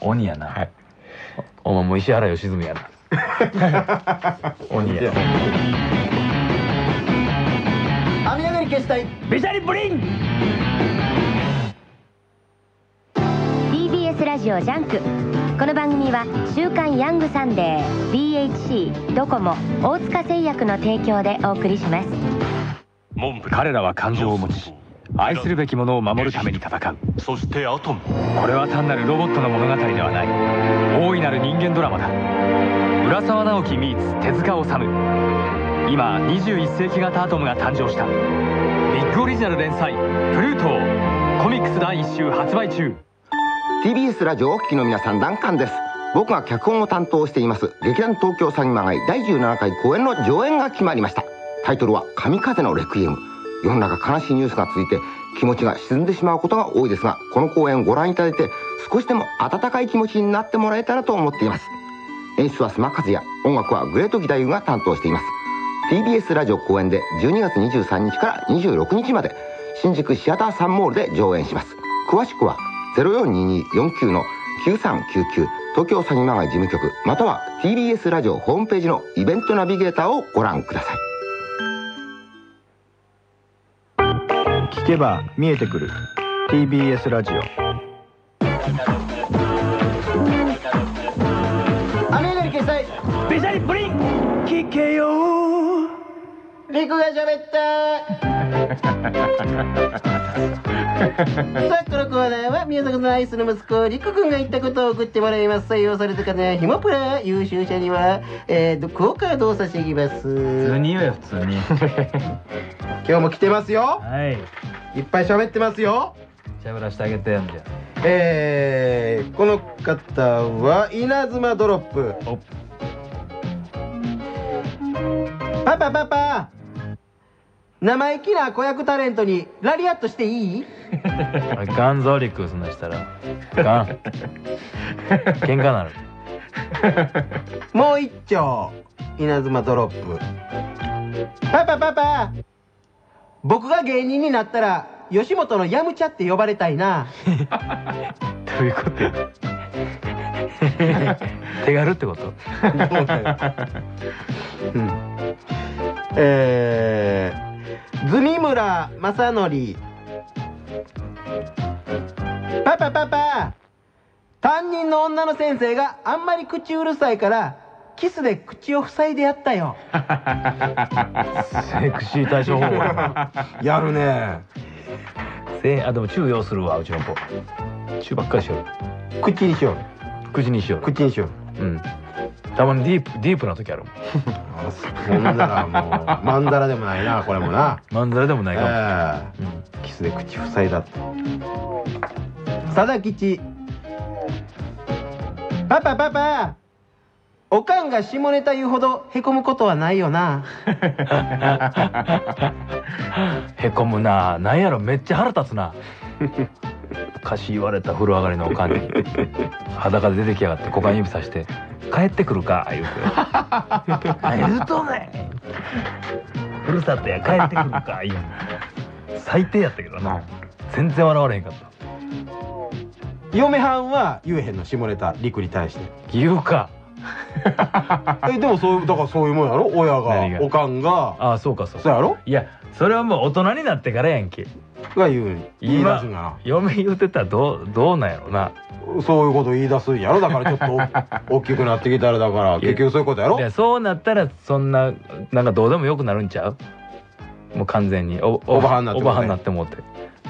[SPEAKER 6] 鬼やな、お前もう石原良純やな。鬼や
[SPEAKER 23] り消したい
[SPEAKER 6] ベシャリプリン。
[SPEAKER 2] TBS ラジオジャンク。この番組は「週刊ヤングサンデー」BHC ドコモ大塚製薬の提供でお送りします。
[SPEAKER 8] 彼らは感情を持ち愛するべきものを守るために戦う。そしてアトム。これは単なるロボットの物語ではない。大いなる人間ドラマだ。浦沢直樹 meets 手塚治虫今21世紀型アトムが誕生した。ビッグオリジナル連載「プルートー」コミックス第1週発売中。
[SPEAKER 28] TBS ラジオをお聞きの皆さんダンカンです。僕が脚本を担当しています劇団東京詐欺まがい第17回公演の上演が決まりました。タイトルは「神風のレクイエム」世の中悲しいニュースが続いて気持ちが沈んでしまうことが多いですがこの公演をご覧いただいて少しでも温かい気持ちになってもらえたらと思っています。演出は須磨和也。音楽はグレート義太夫が担当しています。TBS ラジオ公演で12月23日から26日まで新宿シアターサンモールで上演します。詳しくは042249の9399東京詐欺まがい事務局または TBS ラジオホームページのイベントナビゲーターをご覧ください。
[SPEAKER 22] 聞けば見えてくる。TBS ラジオ。
[SPEAKER 23] 雨上がり消したい
[SPEAKER 6] ベシャリプリン。聞けよ
[SPEAKER 23] リクが喋ったさあこのコーナーは宮迫の愛する息子リク君が言ったことを送ってもらいます。採用された方ひもプラ優秀者にはえーとクオカードを差し上げます。
[SPEAKER 6] 普通に言うよ普通に。
[SPEAKER 5] 今日も来てますよ。
[SPEAKER 6] はい。
[SPEAKER 5] いっぱい喋ってますよ。
[SPEAKER 6] 喋らしてあげてんじゃ
[SPEAKER 5] えー、この方は稲妻ドロップ。パパパパ生意気な子役タレントにラリアットしていい？
[SPEAKER 6] あかんぞリクそんなしたらあかん喧嘩なる。
[SPEAKER 5] もう一丁稲妻ドロップ。パパパパ。僕が芸人になったら吉本のヤムチャって呼ばれたいな。
[SPEAKER 6] どういうことや？手軽ってこと？
[SPEAKER 5] うん。えー、住村正則パパパパ。担任の女の先生があんまり口うるさいからキスで口を塞いでやったよ。
[SPEAKER 6] セクシー対処法。や
[SPEAKER 5] やるね。
[SPEAKER 6] せあでもチュー要するわうちの子。チューばっかりしよる。
[SPEAKER 5] 口にしよ
[SPEAKER 6] う。口にしよる
[SPEAKER 5] 口にしよ
[SPEAKER 6] ううん。たまにディープディープな時あるもん。
[SPEAKER 5] ほんならもう。まんだらでもないなこれもな。
[SPEAKER 6] まんざらでもないかも、
[SPEAKER 5] ええ。キスで口塞いだって佐田吉。パパパパ。おかんが下ネタ言うほどへこむことはないよな。
[SPEAKER 6] へこむな。なんやろめっちゃ腹立つな歌詞言われた風呂上がりのおかんに 裸で出てきやがって股間指さして「帰ってくるか」言うて「何言うとんねん。ふるさとや帰ってくるか」言うの最低やったけどな。全然笑われへんかった。
[SPEAKER 5] 嫁はんは言えへんの下ネタ陸に対して。
[SPEAKER 6] 言うか。
[SPEAKER 5] えでもそういうだからそういうもんやろ？親
[SPEAKER 6] が
[SPEAKER 5] おかんが。
[SPEAKER 6] ああそうかそう
[SPEAKER 5] そうやろ？
[SPEAKER 6] いやそれはもう大人になってからやんけ
[SPEAKER 5] が言う言い出
[SPEAKER 6] 今
[SPEAKER 5] すんが
[SPEAKER 6] 嫁言うてたらどうどうなんやろな。
[SPEAKER 5] なそういうこと言い出すんやろ。だからちょっとお 大きくなってきたらだから結局そういうことやろ。
[SPEAKER 6] いやそうなったらそんななんかどうでもよくなるんちゃう？もう完全に。お
[SPEAKER 5] おばはんなって
[SPEAKER 6] おばはんなってもうて。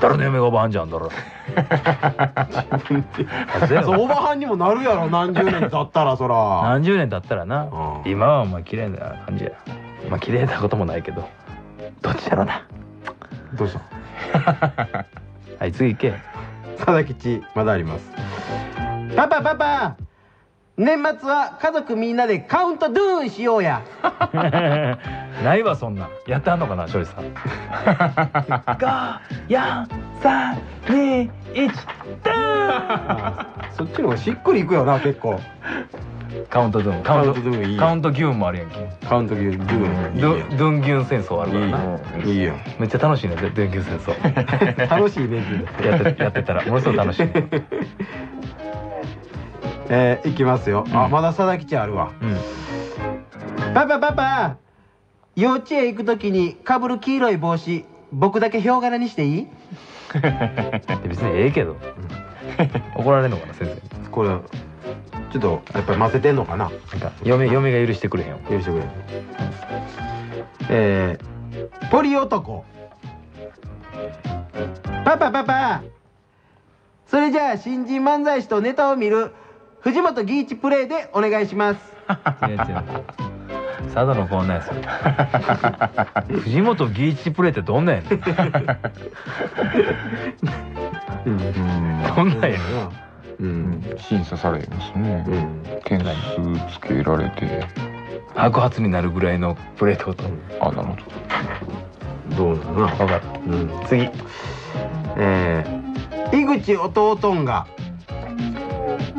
[SPEAKER 6] 誰の嫁がおばはんじゃんだろ
[SPEAKER 5] そうおばはんにもなるやろ何十年経ったらそら。
[SPEAKER 6] 何十年経ったらな。今はお前綺麗な感じや。まあ綺麗なこともないけど。どっちだろうな
[SPEAKER 5] どうした
[SPEAKER 6] はい次行け。
[SPEAKER 5] 佐々吉まだあります。パパパパ年末は家族みんなでカウントドゥーンしようや。
[SPEAKER 6] ないわそんな。んやってはんのかな庄司さん。54321ドゥ
[SPEAKER 5] そっちの方がしっくりいくよな結構。
[SPEAKER 6] カウントドゥン。カウント
[SPEAKER 5] カウントドゥーンいいよ。
[SPEAKER 6] カウントギューンもあるやんけ。
[SPEAKER 5] カウントドゥーンドゥーン
[SPEAKER 6] ドゥドゥンギュン戦争あるからな。い
[SPEAKER 5] いよ。
[SPEAKER 6] めっちゃ楽しいねドゥンギュン戦争。
[SPEAKER 5] 楽しいね
[SPEAKER 6] やってやってたら。ものすごい楽しい
[SPEAKER 5] えー、いきますよ、あまだ佐々吉あるわ、パパパパ幼稚園行く時にかぶる黄色い帽子僕だけヒョウ柄にしていい？
[SPEAKER 6] 別にええけど。怒られるのかな先生。
[SPEAKER 5] これちょっとやっぱり混ぜてんのかな？
[SPEAKER 6] なんか嫁嫁が許してくれへんよ。
[SPEAKER 5] 許してくれえー、ポリ男。パパパパそれじゃあ新人漫才師とネタを見る藤本義一プレイでお願いします。
[SPEAKER 6] 違う違う佐渡のこんなんやそれ藤本義一プレイってどんなんやねん。どんなんやねん。
[SPEAKER 4] うん、審査されますね、点数つけられて。
[SPEAKER 6] 白髪になるぐらいのプレーってこと？
[SPEAKER 4] あなるほ
[SPEAKER 5] ど。うなの？
[SPEAKER 6] かった、次。
[SPEAKER 5] えー、井口弟んが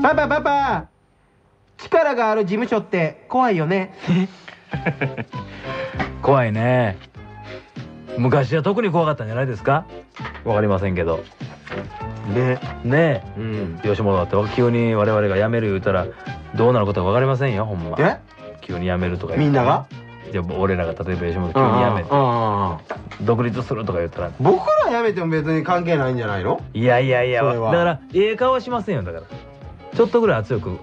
[SPEAKER 5] パパパパ。力がある事務所って怖いよね。
[SPEAKER 6] 怖いね。昔は特に怖かったんじゃないですか？わかりませんけど。
[SPEAKER 5] ね
[SPEAKER 6] ねえ、
[SPEAKER 5] うん。
[SPEAKER 6] 吉本だって急に我々が辞める言うたらどうなることか分かりませんよほんま。
[SPEAKER 5] え？
[SPEAKER 6] 急に辞めるとか
[SPEAKER 5] みんなが？
[SPEAKER 6] じゃあ俺らが例えば吉本急に辞めて
[SPEAKER 5] うん
[SPEAKER 6] 独立するとか言ったら。
[SPEAKER 5] 僕ら辞めても別に関係ないんじゃないの？
[SPEAKER 6] いやいやいや
[SPEAKER 5] それは。
[SPEAKER 6] だからええ顔はしませんよだからちょっとぐらい圧力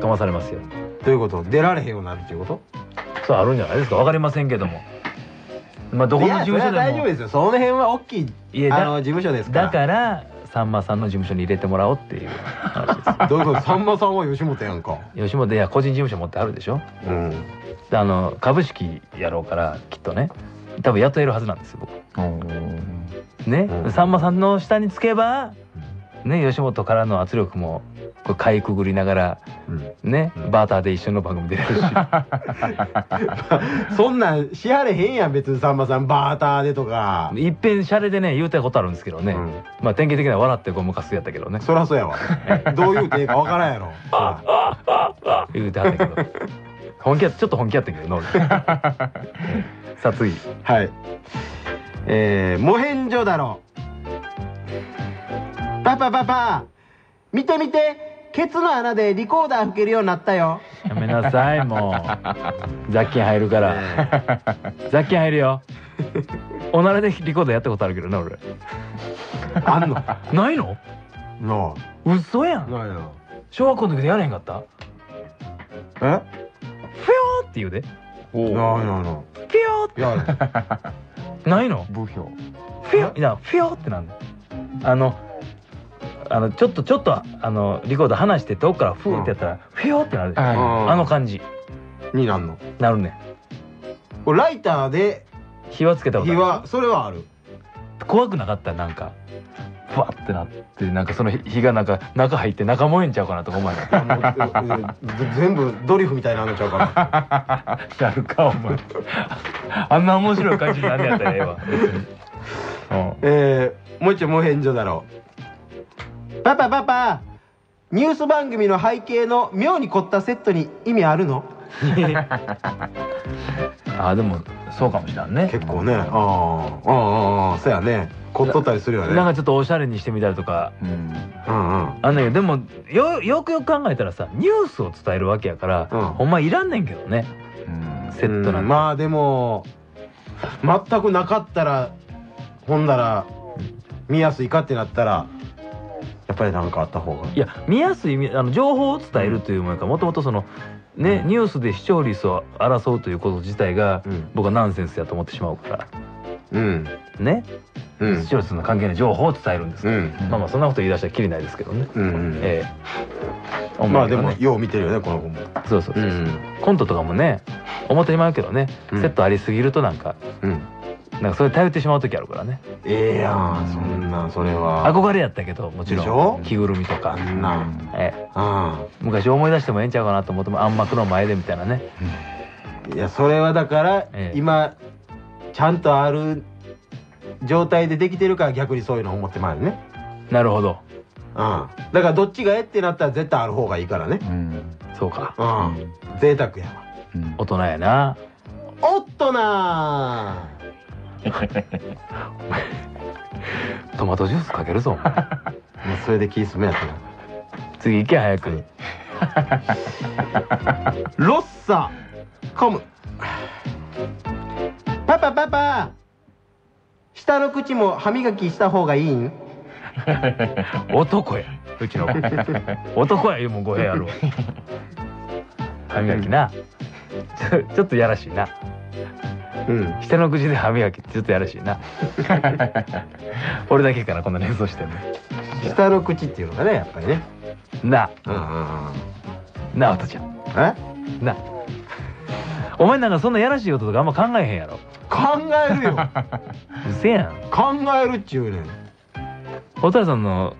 [SPEAKER 6] かまされますよ。
[SPEAKER 5] どういうこと出られへんようになるっていうこと？
[SPEAKER 6] そうあるんじゃないですか。分かりませんけども。まあどこの事務所でも。
[SPEAKER 5] 大丈夫ですよ。その辺は大きい
[SPEAKER 6] い
[SPEAKER 5] あの事務所ですから。
[SPEAKER 6] だからさんまさんの事務所に入れてもらおうっていう。話です
[SPEAKER 5] どういうこと？さんまさんは吉本やんか。
[SPEAKER 6] 吉本いや個人事務所持ってあるでしょ。
[SPEAKER 5] うん。
[SPEAKER 6] であの株式やろうからきっとね。多分雇えるはずなんですよ僕。ね、さんまさんの下につけばね吉本からの圧力もこれかいくぐりながら、ね、バーターで一緒の番組出れるし。
[SPEAKER 5] そんなんしはれへんやん別にさんまさんバーターでとか。
[SPEAKER 6] いっぺんシャレでね言うたことあるんですけどね、まあ典型的な笑ってごまかすやったけどね。
[SPEAKER 5] そりゃそうやわ。どう言うてええかわからんやろ。
[SPEAKER 6] 言うてはったけど。本気やちょっと本気やったけど さあ次。
[SPEAKER 5] はい。えー、モヘンジョダロパパパパ見て見て。ケツの穴でリコーダー吹けるようになったよ。
[SPEAKER 6] やめなさいもう。雑菌入るから。雑菌入るよ。おならでリコーダーやったことあるけどな俺。
[SPEAKER 5] あんの？
[SPEAKER 6] ないの？
[SPEAKER 5] な
[SPEAKER 6] 嘘やん。
[SPEAKER 5] ないな
[SPEAKER 6] 小学校の時でやれへんかった？
[SPEAKER 5] え？
[SPEAKER 6] ふよーって言うで。
[SPEAKER 5] ないないない。
[SPEAKER 6] ふよーって。ないの？いやふよってなんだ。あのあのちょっとちょっとあのリコーダー離して遠くからフーってやったら、ふよってなるあの感じ。
[SPEAKER 5] になんの？
[SPEAKER 6] なるね。
[SPEAKER 5] これライターで
[SPEAKER 6] 火はつけたことある
[SPEAKER 5] 火はそれはある。
[SPEAKER 6] 怖くなかった？なんか。ふわってなってなんかその火がなんか中入って中燃えんちゃうかなとか思わない？
[SPEAKER 5] 全部ドリフみたいなのちゃうか
[SPEAKER 6] な。るかお前。あんな面白い感じになんねやったらええわ別に。
[SPEAKER 5] えー、もう一丁もう返事だろうパパパパニュース番組の背景の妙に凝ったセットに意味あるの？
[SPEAKER 6] あでもそうかもしれんね。
[SPEAKER 5] 結構ね。あーあーあーそうやね。凝っとったりするよね。
[SPEAKER 6] なんかちょっとおしゃれにしてみたりとか。
[SPEAKER 5] うん。うん
[SPEAKER 6] あんだけどでもよよくよく考えたらさニュースを伝えるわけやから、ほんまいらんねんけどね、セットなんて、
[SPEAKER 5] うんまあでも全くなかったらほんなら見やすいかってなったらやっぱりなんかあった方が。
[SPEAKER 6] いや見やすいみあの情報を伝えるというものかもともとそのね、ニュースで視聴率を争うということ自体が、僕はナンセンスやと思ってしまうから、
[SPEAKER 5] うん。
[SPEAKER 6] ね、
[SPEAKER 5] うん。
[SPEAKER 6] 視聴率の関係ない情報を伝えるんです。から、まあまあそんなこと言い出したらきりないですけどね、
[SPEAKER 5] うんうん
[SPEAKER 6] ええ。
[SPEAKER 5] まあでもよう見てるよねこの子も。
[SPEAKER 6] そうそうそうそう、コントとかもね表にもあるけどね、セットありすぎるとなんか、なんかそれ頼ってしまう時あるからね。
[SPEAKER 5] ええやんそんなんそれは。
[SPEAKER 6] 憧れやったけどもちろん。
[SPEAKER 5] でしょ？
[SPEAKER 6] 着ぐるみとか。
[SPEAKER 5] な
[SPEAKER 6] ええ。昔思い出してもええんちゃうかなと思っても暗幕の前でみたいなね。
[SPEAKER 5] いやそれはだから今ちゃんとある状態でできてるから逆にそういうの思ってまうよね。
[SPEAKER 6] なるほど。
[SPEAKER 5] うん。だからどっちがええってなったら絶対ある方がいいからね。
[SPEAKER 6] そうか。
[SPEAKER 5] うん。贅沢やわ。
[SPEAKER 6] 大人やな。
[SPEAKER 5] おっとな
[SPEAKER 6] トマトジュースかけるぞ
[SPEAKER 5] それで気済めやったな
[SPEAKER 6] 次行け早く。
[SPEAKER 5] ロッサコム。パパパパ。下の口も歯磨きした方がいいん？
[SPEAKER 6] 男や。うちの子。男や言うもん語弊あるわ歯磨きな。ちょちょっとやらしいな
[SPEAKER 5] うん。
[SPEAKER 6] 下の口で歯磨きってちょっとやらしいな。俺だけかなこんな連想してんの。
[SPEAKER 5] 下の口っていうのがねやっぱりね。
[SPEAKER 6] な。
[SPEAKER 5] うんうんうん。
[SPEAKER 6] なあおとちゃん
[SPEAKER 5] え？
[SPEAKER 6] な。お前なんかそんなやらしいこととかあんま考えへんやろ。
[SPEAKER 5] 考えるよ。
[SPEAKER 6] うせやん。
[SPEAKER 5] 考えるっちゅうねん。
[SPEAKER 6] 蛍原さんの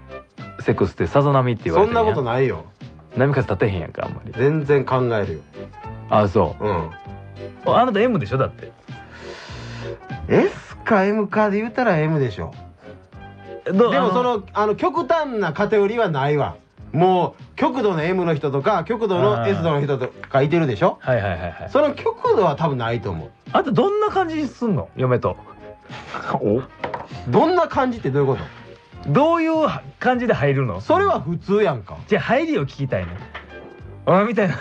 [SPEAKER 6] セックスってさざ波って言われて
[SPEAKER 5] そんなことないよ。
[SPEAKER 6] 波風立てへんやんかあんまり。
[SPEAKER 5] 全然考えるよ。
[SPEAKER 6] あそう。
[SPEAKER 5] うん。
[SPEAKER 6] あなた M でしょだって
[SPEAKER 5] S か M かで言ったら M でしょ。でもそのあの極端な偏りはないわ。もう極度の M の人とか極度の S 度の人とかいてるでしょ。
[SPEAKER 6] はいはいはいはい。
[SPEAKER 5] その極度は多分ないと思う。
[SPEAKER 6] あんたどんな感じにすんの？嫁と。
[SPEAKER 5] どんな感じってどういうこと？
[SPEAKER 6] どういう感じで入るの？
[SPEAKER 5] それは普通やんか。
[SPEAKER 6] じゃあ入りを聞きたいねお前みたいな、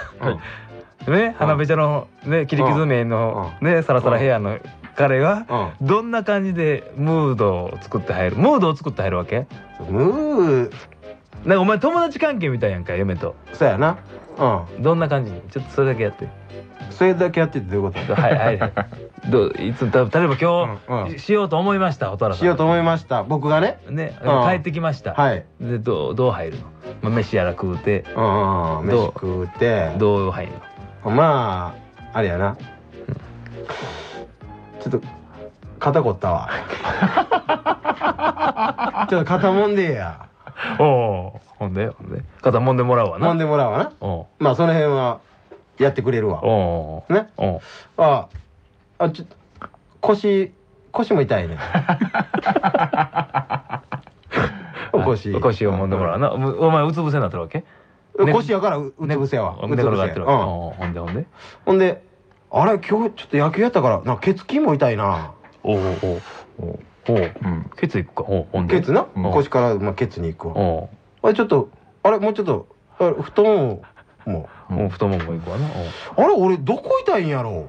[SPEAKER 6] ね花べちゃのね切り傷目のねサラサラヘアの彼がどんな感じでムードを作って入るムードを作って入るわけ？
[SPEAKER 5] ムー。
[SPEAKER 6] なんかお前友達関係みたいやんか嫁と。
[SPEAKER 5] そうやな。
[SPEAKER 6] うん。どんな感じ？ちょっとそれだけやって。
[SPEAKER 5] それだけやってってどういうこと？
[SPEAKER 6] はいはい。どう？いつ？た例えば今日、しようと思いました蛍原さん。
[SPEAKER 5] しようと思いました。僕がね。
[SPEAKER 6] ね、
[SPEAKER 5] うん。
[SPEAKER 6] 帰ってきました。
[SPEAKER 5] はい。
[SPEAKER 6] で、どう、どう入るの？まあ、飯やら食うて。
[SPEAKER 5] うんうん飯食うて。
[SPEAKER 6] どう入るの？
[SPEAKER 5] まああれやなちょっと肩凝ったわ ちょっと肩もんでえや
[SPEAKER 6] おお。ほんで、ほんで。肩もんでもらうわな。
[SPEAKER 5] もんでもらうわな
[SPEAKER 6] お
[SPEAKER 5] まあその辺はやってくれるわ
[SPEAKER 6] おお。
[SPEAKER 5] ね
[SPEAKER 6] お
[SPEAKER 5] ああちょっと腰腰も痛いね 腰
[SPEAKER 6] 腰をもんでもらうな。むお前、うつ伏せになってるわけ？ね
[SPEAKER 5] 腰やからううつ伏せやわ
[SPEAKER 6] 寝転がってるわ
[SPEAKER 5] う
[SPEAKER 6] ほんで、ほんで？
[SPEAKER 5] ほんであれ今日ちょっと野球やったからなんかケツ筋も痛いな。
[SPEAKER 6] おうおうおうおう。ケツいくか。おうほんで？
[SPEAKER 5] ケツな？
[SPEAKER 6] うん。
[SPEAKER 5] 腰からまあケツに行くわ。
[SPEAKER 6] お
[SPEAKER 5] あれちょっとあれもうちょっとあれ太ももも
[SPEAKER 6] う。おう太ももいくわな。おう。
[SPEAKER 5] あれ俺どこ痛いんやろ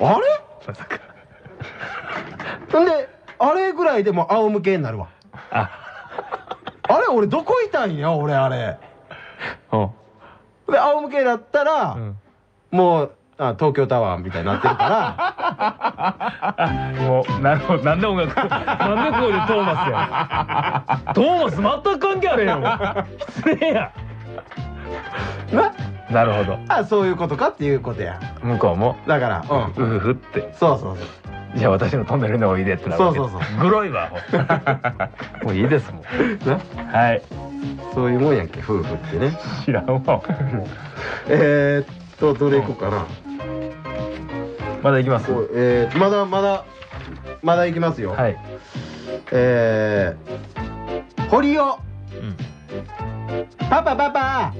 [SPEAKER 5] あれ？
[SPEAKER 6] まさか。
[SPEAKER 5] ほんであれぐらいでも仰向けになるわ。
[SPEAKER 6] あ。
[SPEAKER 5] あれ俺どこ痛いんや俺あれ？
[SPEAKER 6] おう。
[SPEAKER 5] で仰向けだったら、もうあ東京タワーみたいになってるから
[SPEAKER 6] もう、なるほど。なんで音楽、なんでここでトーマスや。トーマス全く関係あれへんよ。失礼や。
[SPEAKER 5] な？
[SPEAKER 6] なるほど。
[SPEAKER 5] あそういうことかっていうことや
[SPEAKER 6] 向こうも、
[SPEAKER 5] だからうん
[SPEAKER 6] うふふって。
[SPEAKER 5] そうそうそう
[SPEAKER 6] じゃあ私のトンネルにおいでってなるわけ
[SPEAKER 5] そうそう
[SPEAKER 6] グロいわ。もういいですもん。はい。
[SPEAKER 5] そういうもんやんけ夫婦ってね
[SPEAKER 6] 知らんわ。
[SPEAKER 5] えー、っとどれいこうかな。
[SPEAKER 6] まだ行きます？
[SPEAKER 5] えー、まだまだまだいきますよ。
[SPEAKER 6] はい。
[SPEAKER 5] えー、堀尾、パパパパ。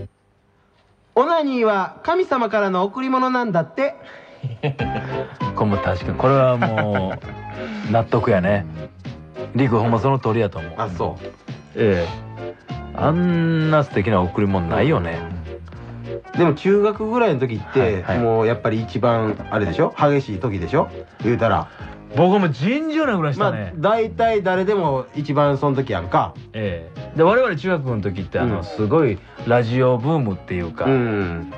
[SPEAKER 5] オナニーは神様からの贈り物なんだって。
[SPEAKER 6] これも確かにこれはもう納得やね。リクほんまその通りやと思う。
[SPEAKER 5] あそう。
[SPEAKER 6] ええあんな素敵な贈り物ないよね
[SPEAKER 5] でも中学ぐらいの時って、もうやっぱり一番あれでしょ？激しい時でしょ？言うたら。
[SPEAKER 6] 僕も尋常なぐらいした
[SPEAKER 5] まあ
[SPEAKER 6] ね、
[SPEAKER 5] 大体誰でも一番その時やんか。
[SPEAKER 6] ええ。で我々中学の時ってあの、
[SPEAKER 5] うん。
[SPEAKER 6] すごいラジオブームっていうか、
[SPEAKER 5] うん。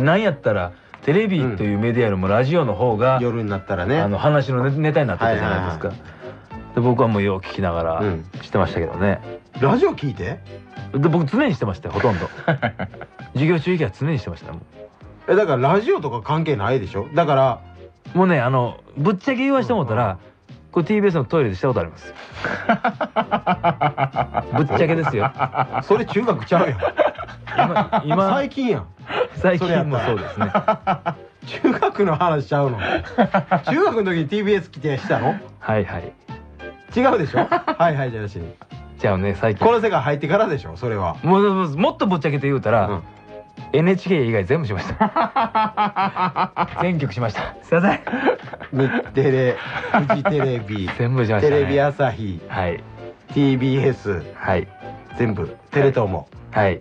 [SPEAKER 6] なんやったらテレビというメディアよりもラジオの方が、
[SPEAKER 5] 夜になったらね。
[SPEAKER 6] あの話のネネタになってたじゃないですか、
[SPEAKER 5] はい。
[SPEAKER 6] で僕はもうよう聞きながら
[SPEAKER 5] うん。
[SPEAKER 6] してましたけどね、
[SPEAKER 5] ラジオ聞いて？
[SPEAKER 6] で僕常にしてましたよほとんど 授業中以外は常にしてましたもん
[SPEAKER 5] えだからラジオとか関係ないでしょ？だから
[SPEAKER 6] もうねあのぶっちゃけ言わしてもうたら、これ TBS のトイレでしたことあります。ぶっちゃけですよ。
[SPEAKER 5] それ中学ちゃうやん。
[SPEAKER 6] 今今
[SPEAKER 5] 最近やん。
[SPEAKER 6] 最近もそうですね。
[SPEAKER 5] 中学の話ちゃうの？中学の時に TBS 来てしたの？
[SPEAKER 6] はいはい。
[SPEAKER 5] 違うでしょ？はいはいじゃなし。
[SPEAKER 6] ゃあね最近。
[SPEAKER 5] この世界入ってからでしょ？それは。
[SPEAKER 6] もうもうもっとぶっちゃけて言うたら、NHK 以外全部しました。全局しました。すいません。
[SPEAKER 5] 日テレフジテレビ
[SPEAKER 6] 全部しました、ね、
[SPEAKER 5] テレビ朝日
[SPEAKER 6] はい。
[SPEAKER 5] TBS
[SPEAKER 6] はい。
[SPEAKER 5] 全部。テレ東も。
[SPEAKER 6] はい。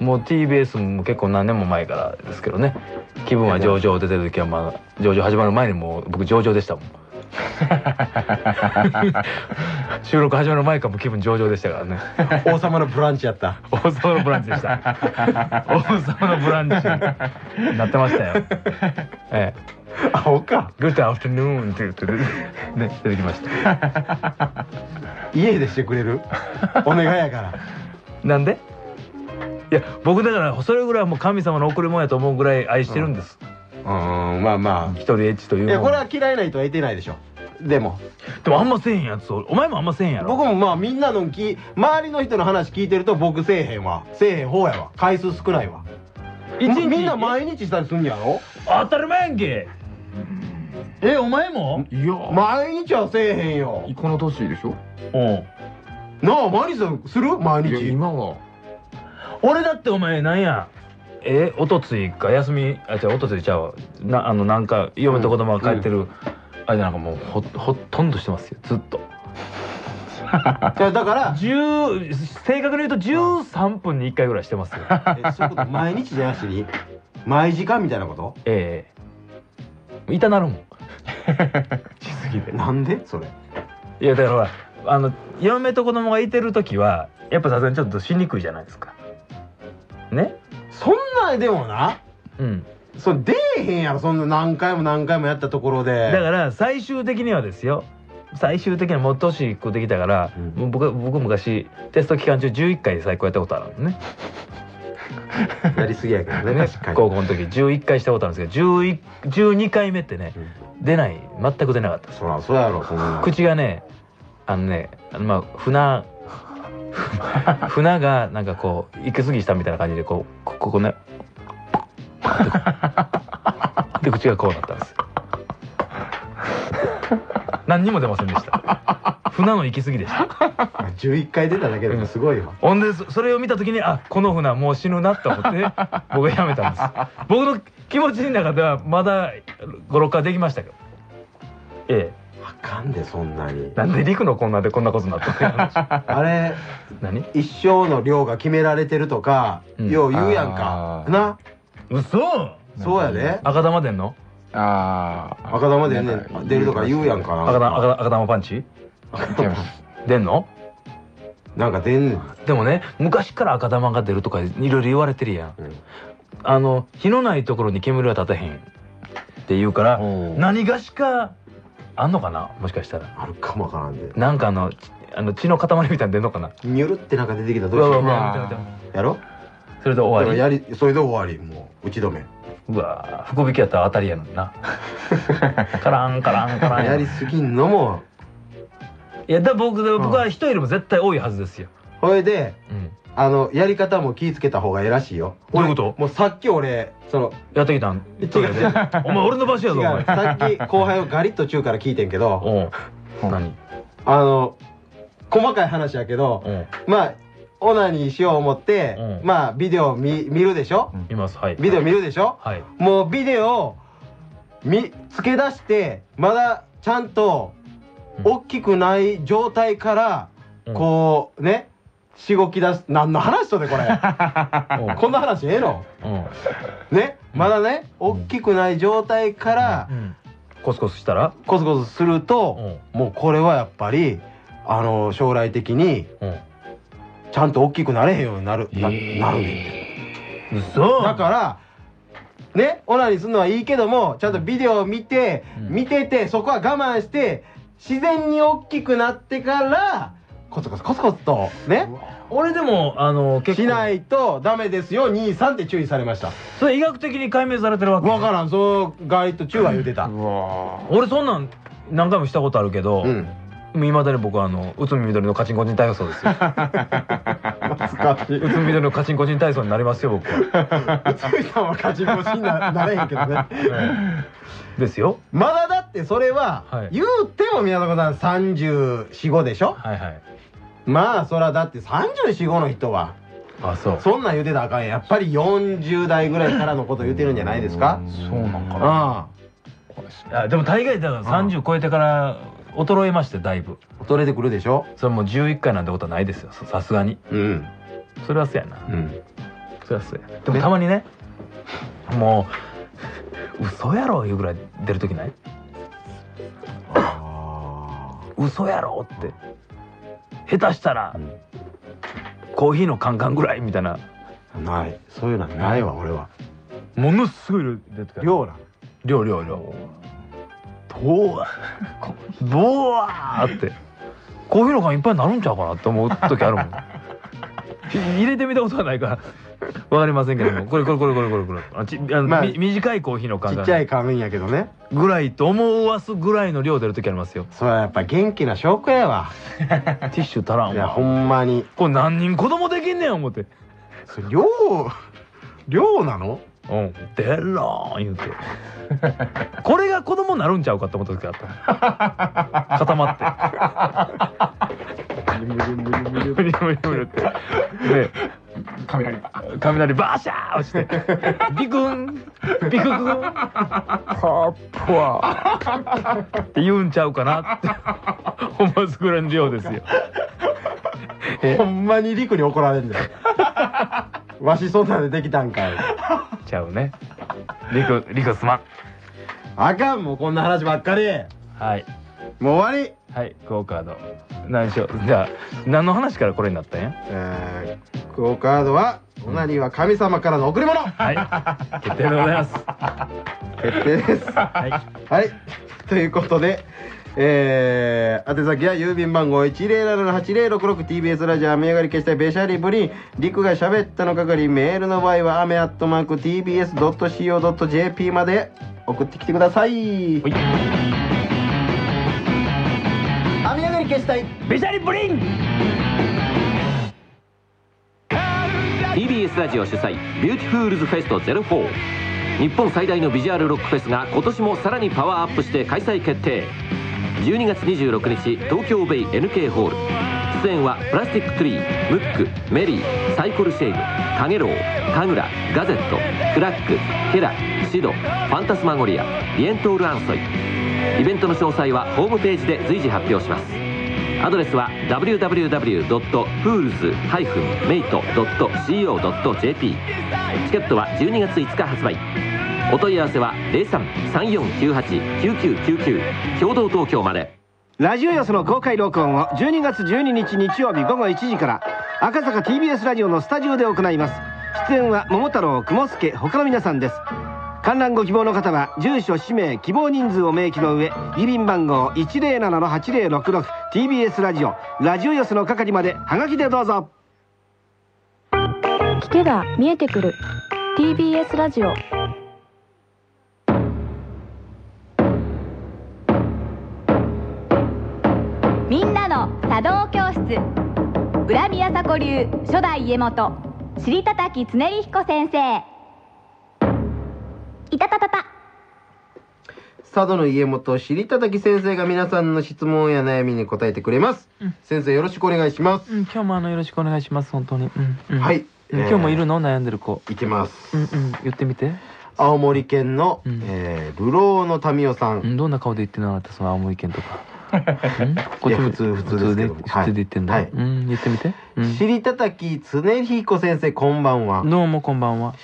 [SPEAKER 6] もう TBS も結構何年も前からですけどね。気分は上々出てる時はまあ上々始まる前にもう僕上々でしたもん 収録始まる前からもう気分上々でしたからね。
[SPEAKER 5] 王様のブランチやった。
[SPEAKER 6] 王様のブランチでした。王様のブランチになってましたよ。ええ。
[SPEAKER 5] アホか。
[SPEAKER 6] グッドアフタヌーンって言ってね出てきました。
[SPEAKER 5] 家でしてくれる？お願いやから。
[SPEAKER 6] なんで？いや僕だからそれぐらいもう神様の贈り物やと思うぐらい愛してるんです、
[SPEAKER 5] うんまあま
[SPEAKER 6] 一人エッチというもの。
[SPEAKER 5] あいやこれは嫌いな人は得てないでしょ。でも。
[SPEAKER 6] でもあんませえへんやつおお前もあんませえへんやろ。
[SPEAKER 5] 僕もまあみんなのき周りの人の話聞いてると僕せえへんわ。せえへん方やわ。回数少ないわ。
[SPEAKER 6] 一日？
[SPEAKER 5] みんな毎日したりすんやろ？
[SPEAKER 6] 当たり前やんけ。えお前も？
[SPEAKER 5] いや。毎日はせえへんよ。
[SPEAKER 4] この年でしょ？
[SPEAKER 6] うん。
[SPEAKER 5] なあ毎日する？毎
[SPEAKER 4] いや
[SPEAKER 5] 日
[SPEAKER 4] 今は。
[SPEAKER 6] 俺だってお前なんや？えおとついか休みあ違うおとついちゃうわ。なあのなんか嫁と子供が帰ってる間なんかもうほほとんどしてますよずっと。
[SPEAKER 5] じゃあだから
[SPEAKER 6] 10正確に言うと13分に1回ぐらいしてますよ。
[SPEAKER 5] えそういうこと毎日じゃなしに毎時間みたいなこと？
[SPEAKER 6] ええ痛なるもん。しすぎて。
[SPEAKER 5] なんで？それ。
[SPEAKER 6] いやだからほらあの嫁と子供がいてる時はやっぱさすがにちょっとしにくいじゃないですか。ね？
[SPEAKER 5] そんなでもな。
[SPEAKER 6] うん。
[SPEAKER 5] それ出えへんやろ。そんな何回も何回もやったところで。
[SPEAKER 6] だから最終的にはですよ。最終的にはもう年食ってきたから、もう僕僕昔テスト期間中11回最高やったことあるんですね。
[SPEAKER 5] やりすぎやけどね。
[SPEAKER 6] 高校の時11回したことあるんですけど11 12回目ってね、出ない全く出なかった。
[SPEAKER 5] そらそうやろそんな。
[SPEAKER 6] 口がねあのねまあ船船がなんかこう息継ぎしたみたいな感じでこうこここね。で 口がこうなったんですよ。何にも出ませんでした。船の息継ぎでした。
[SPEAKER 5] 11回出ただけでもすごいわ
[SPEAKER 6] ほんでそそれを見た時にあこの船はもう死ぬなと思って僕はやめたんです。僕の気持ちの中ではまだ56回できましたけど。ええ。
[SPEAKER 5] あかんでそんなに？
[SPEAKER 6] なんで陸のこんなでこんなことになったの？
[SPEAKER 5] あれ
[SPEAKER 6] 何？
[SPEAKER 5] 一生の量が決められてるとか、
[SPEAKER 6] うん。
[SPEAKER 5] よう言うやんか。な？
[SPEAKER 6] 嘘！
[SPEAKER 5] そうやで。
[SPEAKER 6] 赤玉出んの？
[SPEAKER 4] ああ
[SPEAKER 5] 赤玉出んね
[SPEAKER 4] なん
[SPEAKER 5] 出るとか言うやんか。な
[SPEAKER 6] 赤玉赤赤玉パンチ？出んの？
[SPEAKER 5] なんか出ん
[SPEAKER 6] でもね昔から赤玉が出るとかいろいろ言われてるやん、
[SPEAKER 5] うん。
[SPEAKER 6] あの火のないところに煙は立てへんって言うから何がしかあんのかな？もしかしたら。
[SPEAKER 5] あるかもわからんで。
[SPEAKER 6] なんかあのちあの血の塊みたいに出んのかな？
[SPEAKER 5] ニュルってなんか出てきたら
[SPEAKER 6] うわう。わう
[SPEAKER 5] どうしよう
[SPEAKER 6] わ。見て見て
[SPEAKER 5] やろ？
[SPEAKER 6] それで
[SPEAKER 5] だから
[SPEAKER 6] 終わ
[SPEAKER 5] やりそれで終わりもう。打ち止め。
[SPEAKER 6] りうわ。福引きやったら当たりやのにな。カランカランカラン。
[SPEAKER 5] やりすぎんのも。
[SPEAKER 6] いやだ僕僕は人よりも絶対多いはずですよ、
[SPEAKER 5] ほいで
[SPEAKER 6] うん、
[SPEAKER 5] あのやり方も気ぃつけた方がええらしいよ。
[SPEAKER 6] どういうこと？
[SPEAKER 5] もうさっき俺その
[SPEAKER 6] やってきたん？
[SPEAKER 5] 違う。違う
[SPEAKER 6] お前俺の場所やぞお前。
[SPEAKER 5] さっき後輩をガリッと中から聞いてんけど
[SPEAKER 6] おう。何？
[SPEAKER 5] あの細かい話やけど
[SPEAKER 6] う。ん
[SPEAKER 5] まあオナニーしよう思って
[SPEAKER 6] う。ん
[SPEAKER 5] まあビデオ見見るでしょ？
[SPEAKER 6] います。はい。
[SPEAKER 5] ビデオ見るでしょ？
[SPEAKER 6] はい。
[SPEAKER 5] もうビデオみつけ出してまだちゃんと大きくない状態から、こうねしごき出す何の話とねこれ。こんな話ええの？ね？まだね大きくない状態から、
[SPEAKER 6] コスコスしたら？
[SPEAKER 5] コスコスすると、もうこれはやっぱりあの将来的に、ちゃんと大きくなれへんようになる、ななる。ねん
[SPEAKER 6] 嘘。
[SPEAKER 5] だからね？オナニーするのはいいけどもちゃんとビデオを見て、見ててそこは我慢して自然に大きくなってからコツコツコツコツと。ね。
[SPEAKER 6] 俺でもあの結
[SPEAKER 5] しないとダメですよ23って注意されました。
[SPEAKER 6] それ医学的に解明されてるわけ。
[SPEAKER 5] 分からん。そうガイド中は言うてた、
[SPEAKER 6] 俺そんなん何回もしたことあるけど、いまだに僕はあの内海緑のカチンコチン体操ですよ。
[SPEAKER 5] 懐かしい。
[SPEAKER 6] 内海緑のカチンコチン体操になりますよ僕は。
[SPEAKER 5] 内海さんはカチンコチンにななれへんけどね。
[SPEAKER 6] ですよ。
[SPEAKER 5] まだだってそれは、言うても宮迫さん345でしょ？
[SPEAKER 6] はいはい
[SPEAKER 5] まあそらだって345の人は。
[SPEAKER 6] あそう。
[SPEAKER 5] そんなん言うてたらあかんやっぱり40代ぐらいからのこと言うてるんじゃないですか？
[SPEAKER 6] そうなんか
[SPEAKER 5] あ
[SPEAKER 6] あでも大概だから30超えてから衰えましてだいぶ。
[SPEAKER 5] 衰えてくるでしょ？
[SPEAKER 6] それもう11回なんてことはないですよ。ささすがに。
[SPEAKER 5] うん。
[SPEAKER 6] それはそうやな。
[SPEAKER 5] うん。
[SPEAKER 6] それはそうや。でもたまにねもう 嘘やろいうぐらい出る時ない？嘘やろって下手したら、コーヒーのカンカンぐらいみたいな。
[SPEAKER 5] ない。そういうのはないわ俺は。
[SPEAKER 6] ものすごい量出てくる。
[SPEAKER 5] 量な
[SPEAKER 6] 量量量。どうわどうわーって。コーヒーの缶いっぱいになるんちゃうかなって思う時あるもん。入れてみたことはないからわかりませんけども。これこれこれこれこれこれ。あちあの、
[SPEAKER 5] まあ
[SPEAKER 6] み短いコーヒーの
[SPEAKER 5] ちっちゃい仮面やけどね。
[SPEAKER 6] ぐらいと思わすぐらいの量出る時ありますよ。
[SPEAKER 5] それはやっぱ元気な証拠やわ。
[SPEAKER 6] ティッシュ足らんわ。
[SPEAKER 5] いやほんまに。
[SPEAKER 6] これ何人子供できんねん思って。
[SPEAKER 5] それ量量なの？
[SPEAKER 6] うん。でらーん言うて。これが子供になるんちゃうかって思った時あった。固まって。無理無理無理無理無理って。で雷雷バー。シャー落ちて。ビクン。ビククン。パッパーって言うんちゃうかな。って思わすぐらいの量ですよ。
[SPEAKER 5] ほんまに陸に怒られんだよわしそんなんでできたんかい。
[SPEAKER 6] ちゃうね。リクリクすまん。
[SPEAKER 5] あかん。もうこんな話ばっかり。
[SPEAKER 6] はい。
[SPEAKER 5] もう終わり
[SPEAKER 6] はいクオカード。何しよう。じゃあ何の話からこれになったんや？
[SPEAKER 5] えー、クオカードはオナニーは神様からの贈り物。
[SPEAKER 6] はい。決定でございます。
[SPEAKER 5] 決定です。
[SPEAKER 6] はい。
[SPEAKER 5] はい。ということでえー、宛先は郵便番号 107-8066TBS ラジオ雨上がり消したベシャリブリン。陸が喋ったの係メールの場合は雨アットマーク TBS.CO.JP まで送ってきてください。雨上がり消したい
[SPEAKER 6] ベシャリブリン
[SPEAKER 26] TBS ラジオ主催ビューティフールズフェスト04日本最大のビジュアルロックフェスが今年もさらにパワーアップして開催決定。12月26日東京ベイ NK ホール出演はプラスティックトリームックメリーサイコルシェイムカゲロウ神楽ガゼットクラックケラシドファンタスマゴリアリエントールアンソイイベントの詳細はホームページで随時発表します。アドレスは www.fools-mate.co.jp チケットは12月5日発売。お問い合わせは03-3498-9999共同東京まで。
[SPEAKER 29] ラジオヨスの公開録音を12月12日日曜日午後1時から赤坂 TBS ラジオのスタジオで行います。出演は桃太郎雲助他の皆さんです。観覧ご希望の方は住所氏名希望人数を明記の上郵便番号 107-8066TBS ラジオラジオヨスの係までハガキでどうぞ
[SPEAKER 21] 聞けば見えてくる。TBS ラジオ。
[SPEAKER 30] みんなの茶道教室。浦宮迫流初代家元尻たたきつねり彦先生いたたたた。
[SPEAKER 5] 佐渡の家元しりたたき先生が皆さんの質問や悩みに答えてくれます、先生よろしくお願いします、
[SPEAKER 6] うん、今日もあのよろしくお願いします本当に、うんうん。
[SPEAKER 5] はい。
[SPEAKER 6] うん。今日もいるの？悩んでる子。
[SPEAKER 5] いてます。
[SPEAKER 6] うんうん。言ってみて。
[SPEAKER 5] 青森県の、えー、流浪の民生さん。
[SPEAKER 6] どんな顔で言ってなかったその青森県とか。
[SPEAKER 5] こっち普通、普通ですけど。も。
[SPEAKER 6] 普通で言ってんだ。
[SPEAKER 5] はい。
[SPEAKER 6] うん、言ってみて。
[SPEAKER 5] しりたたき常彦先生、こんばんは。
[SPEAKER 6] どうもこんばんは。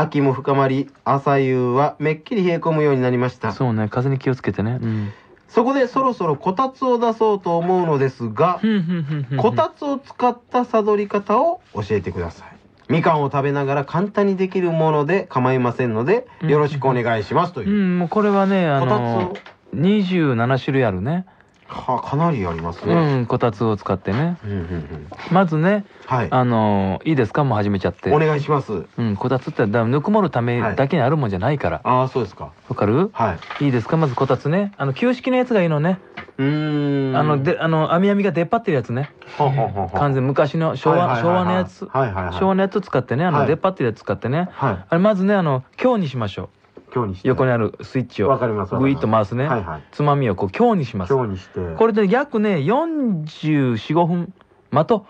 [SPEAKER 5] 秋も深まり、朝夕はめっきり冷え込むようになりました。
[SPEAKER 6] そうね、風に気をつけてね。うん。
[SPEAKER 5] そこでそろそろこたつを出そうと思うのですが、こたつを使ったさどり方を教えてください。みかんを食べながら簡単にできるもので構いませんので、よろしくお願いしますというう。
[SPEAKER 6] ん、もうこれはね、あの、27種類あるね。
[SPEAKER 5] はかなりありますね。
[SPEAKER 6] うん、こたつを使ってね。
[SPEAKER 5] うんうんうん
[SPEAKER 6] まずね、
[SPEAKER 5] はい
[SPEAKER 6] あの、いいですか？もう始めちゃって。
[SPEAKER 5] お願いします。
[SPEAKER 6] うん、こたつって、だぬくもるためだけにあるもんじゃないから。
[SPEAKER 5] ああ、そうですか。
[SPEAKER 6] わかる？
[SPEAKER 5] はい。
[SPEAKER 6] いいですか？まずこたつね。あの、旧式のやつがいいのね。
[SPEAKER 5] うーん。
[SPEAKER 6] あの、で、あの、網網が出っ張ってるやつね。完全昔の昭和、
[SPEAKER 5] はいはいはい
[SPEAKER 6] 昭和のやつ。
[SPEAKER 5] はいはいはい
[SPEAKER 6] 昭和のやつ使ってね、あの、
[SPEAKER 5] はい
[SPEAKER 6] 出っ張ってるやつ使ってね。
[SPEAKER 5] はい
[SPEAKER 6] あれ、まずね、あの、強にしましょう。
[SPEAKER 5] 強にして。
[SPEAKER 6] 横にあるスイッチを。
[SPEAKER 5] わかります
[SPEAKER 6] グイッと回すね。
[SPEAKER 5] はいはい
[SPEAKER 6] つまみをこう強にします。
[SPEAKER 5] 強にして。
[SPEAKER 6] これで約ね、44、5分待と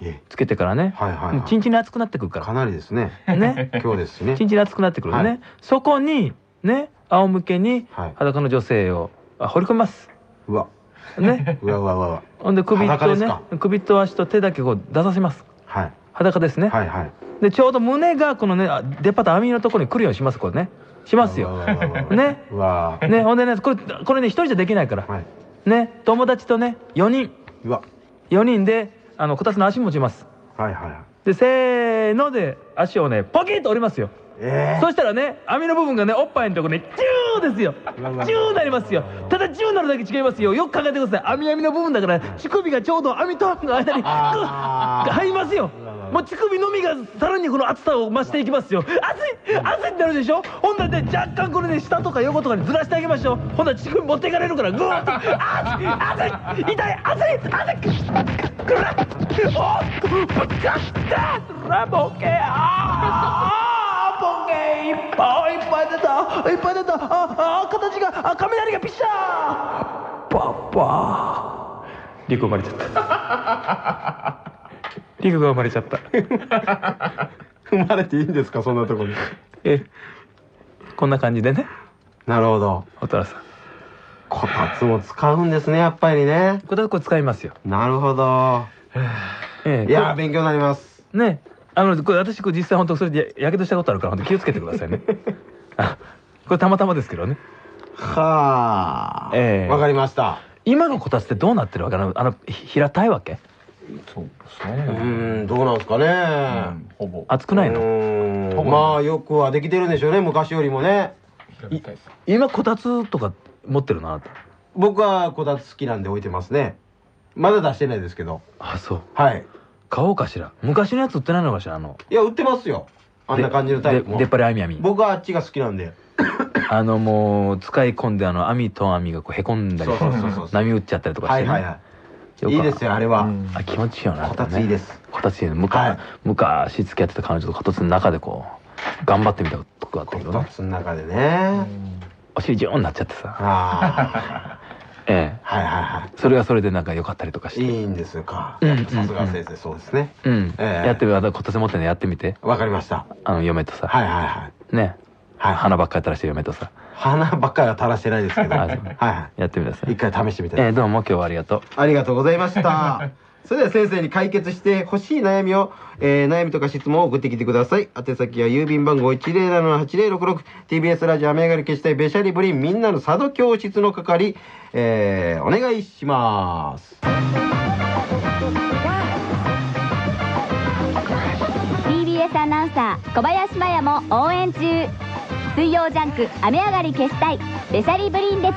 [SPEAKER 5] え
[SPEAKER 6] つけてからね。
[SPEAKER 5] はいはいはい
[SPEAKER 6] チンチンに熱くなってくるから。
[SPEAKER 5] かなりですね。
[SPEAKER 6] ね。
[SPEAKER 5] 今日ですしね。
[SPEAKER 6] チンチンに熱くなってくるね。
[SPEAKER 5] はい
[SPEAKER 6] そこに、ね、仰向けに
[SPEAKER 5] はい
[SPEAKER 6] 裸の女性をあ掘り込みます。
[SPEAKER 5] うわ。
[SPEAKER 6] ね。
[SPEAKER 5] うわうわうわ。
[SPEAKER 6] ほんで首とね首と足と手だけこう出させます。
[SPEAKER 5] はい。
[SPEAKER 6] 裸ですね。
[SPEAKER 5] はいはい。
[SPEAKER 6] で、ちょうど胸がこのね、あ出っ張った網のところに来るようにします、これね。しますよ。ね。ね、ほんでね、これ、これね、一人じゃできないから。ね、友達とね、4人。
[SPEAKER 5] うわ。
[SPEAKER 6] 4人で、あの、こたつの足持ちます。
[SPEAKER 5] はいはい。
[SPEAKER 6] で、せーので、足をね、ポキッと折りますよ。
[SPEAKER 5] え
[SPEAKER 6] そしたらね、網の部分がね、おっぱいのとこね、チューですよ。チューなりますよ。ただ、チューなるだけ違いますよ。よく考えてください。網網の部分だから、乳首がちょうど網と網の間に、グッ入りますよ。もう乳首のみがさらにこの熱さを増していきますよ。熱い熱いってなるでしょ？ほんならね、若干これね、下とか横とかにずらしてあげましょう。ほんなら乳首持っていかれるから、グーッと、熱い熱い痛い熱い熱いくらおぶっかったラボケあーボケいっぱいいっぱい出たいっぱい出たああ形があ雷がピシャーパパリク生まれちゃったリクが生まれちゃった
[SPEAKER 5] 生まれていいんですか？そんなとこに。
[SPEAKER 6] えこんな感じでね
[SPEAKER 5] なるほど。
[SPEAKER 6] おとらさん
[SPEAKER 5] こたつも使うんですね、やっぱりね。
[SPEAKER 6] こたつこれ使いますよ
[SPEAKER 5] なるほど。
[SPEAKER 6] ええ
[SPEAKER 5] いやー、勉強になります。
[SPEAKER 6] ねあのこれ私これ実際本当それでやけどしたことあるから本当気をつけてくださいね あこれたまたまですけどね
[SPEAKER 5] はあ。
[SPEAKER 6] ええ
[SPEAKER 5] わかりました。
[SPEAKER 6] 今のこたつってどうなってるわけ？あのあのひ平たいわけ？
[SPEAKER 5] そううーん、どうなんですかね。
[SPEAKER 4] ほぼ。
[SPEAKER 6] 熱くないの？
[SPEAKER 5] のまあ、よくはできてるんでしょうね、昔よりもね。
[SPEAKER 6] 今こたつとか持ってるなた
[SPEAKER 5] 僕はこたつ好きなんで置いてますね。まだ出してないですけど。
[SPEAKER 6] あそう
[SPEAKER 5] はい。
[SPEAKER 6] 買おうかしら昔のやつ売ってないのかしらあの
[SPEAKER 5] いや、売ってますよ。あんな感じのタイプも。
[SPEAKER 6] で出っ張り網網
[SPEAKER 5] 僕はあっちが好きなんで。
[SPEAKER 6] あのもう使い込んであの網と網がこうへこんだり
[SPEAKER 5] そうそうそうそう
[SPEAKER 6] 波打っちゃったりとかしてね
[SPEAKER 5] はいはいはいいいですよ、あれは。
[SPEAKER 6] あ気持ちいいよな
[SPEAKER 5] こたついいです。
[SPEAKER 6] こたついいね。昔昔付き合ってた彼女とこたつの中でこう頑張ってみたとこがあったけどね。
[SPEAKER 5] こたつの中でね。
[SPEAKER 6] お尻ジューンになっちゃってさ。
[SPEAKER 5] あ
[SPEAKER 6] ええ。
[SPEAKER 5] はいはいは
[SPEAKER 6] それはそれでなんか良かったりとかして。
[SPEAKER 5] い。いいんですか。
[SPEAKER 6] うん。うん
[SPEAKER 5] さすが先生、そうですね。
[SPEAKER 6] うん。
[SPEAKER 5] ええ。
[SPEAKER 6] やってみてこたつ持ってねやってみて。
[SPEAKER 5] わかりました。
[SPEAKER 6] あの嫁とさ。
[SPEAKER 5] はいはいはい。
[SPEAKER 6] ね。花ばっかり垂らしてる嫁とさ
[SPEAKER 5] 花ばっかりは垂らしてないですけど。
[SPEAKER 6] あ
[SPEAKER 5] はいは
[SPEAKER 6] やってみてください
[SPEAKER 5] い。一回試してみて。
[SPEAKER 6] ええどうも今日はありがとう
[SPEAKER 5] ありがとうございました。それでは先生に解決してほしい悩みを、えー悩みとか質問を送ってきてください。宛先は郵便番号 107-8066TBS ラジオ雨上がり消したいべしゃりぶりんみんなの佐渡教室の係、えーお願いします。
[SPEAKER 2] TBS アナウンサー小林麻也も応援中水曜ジャンク雨上がり消したいベシャリブリンデ中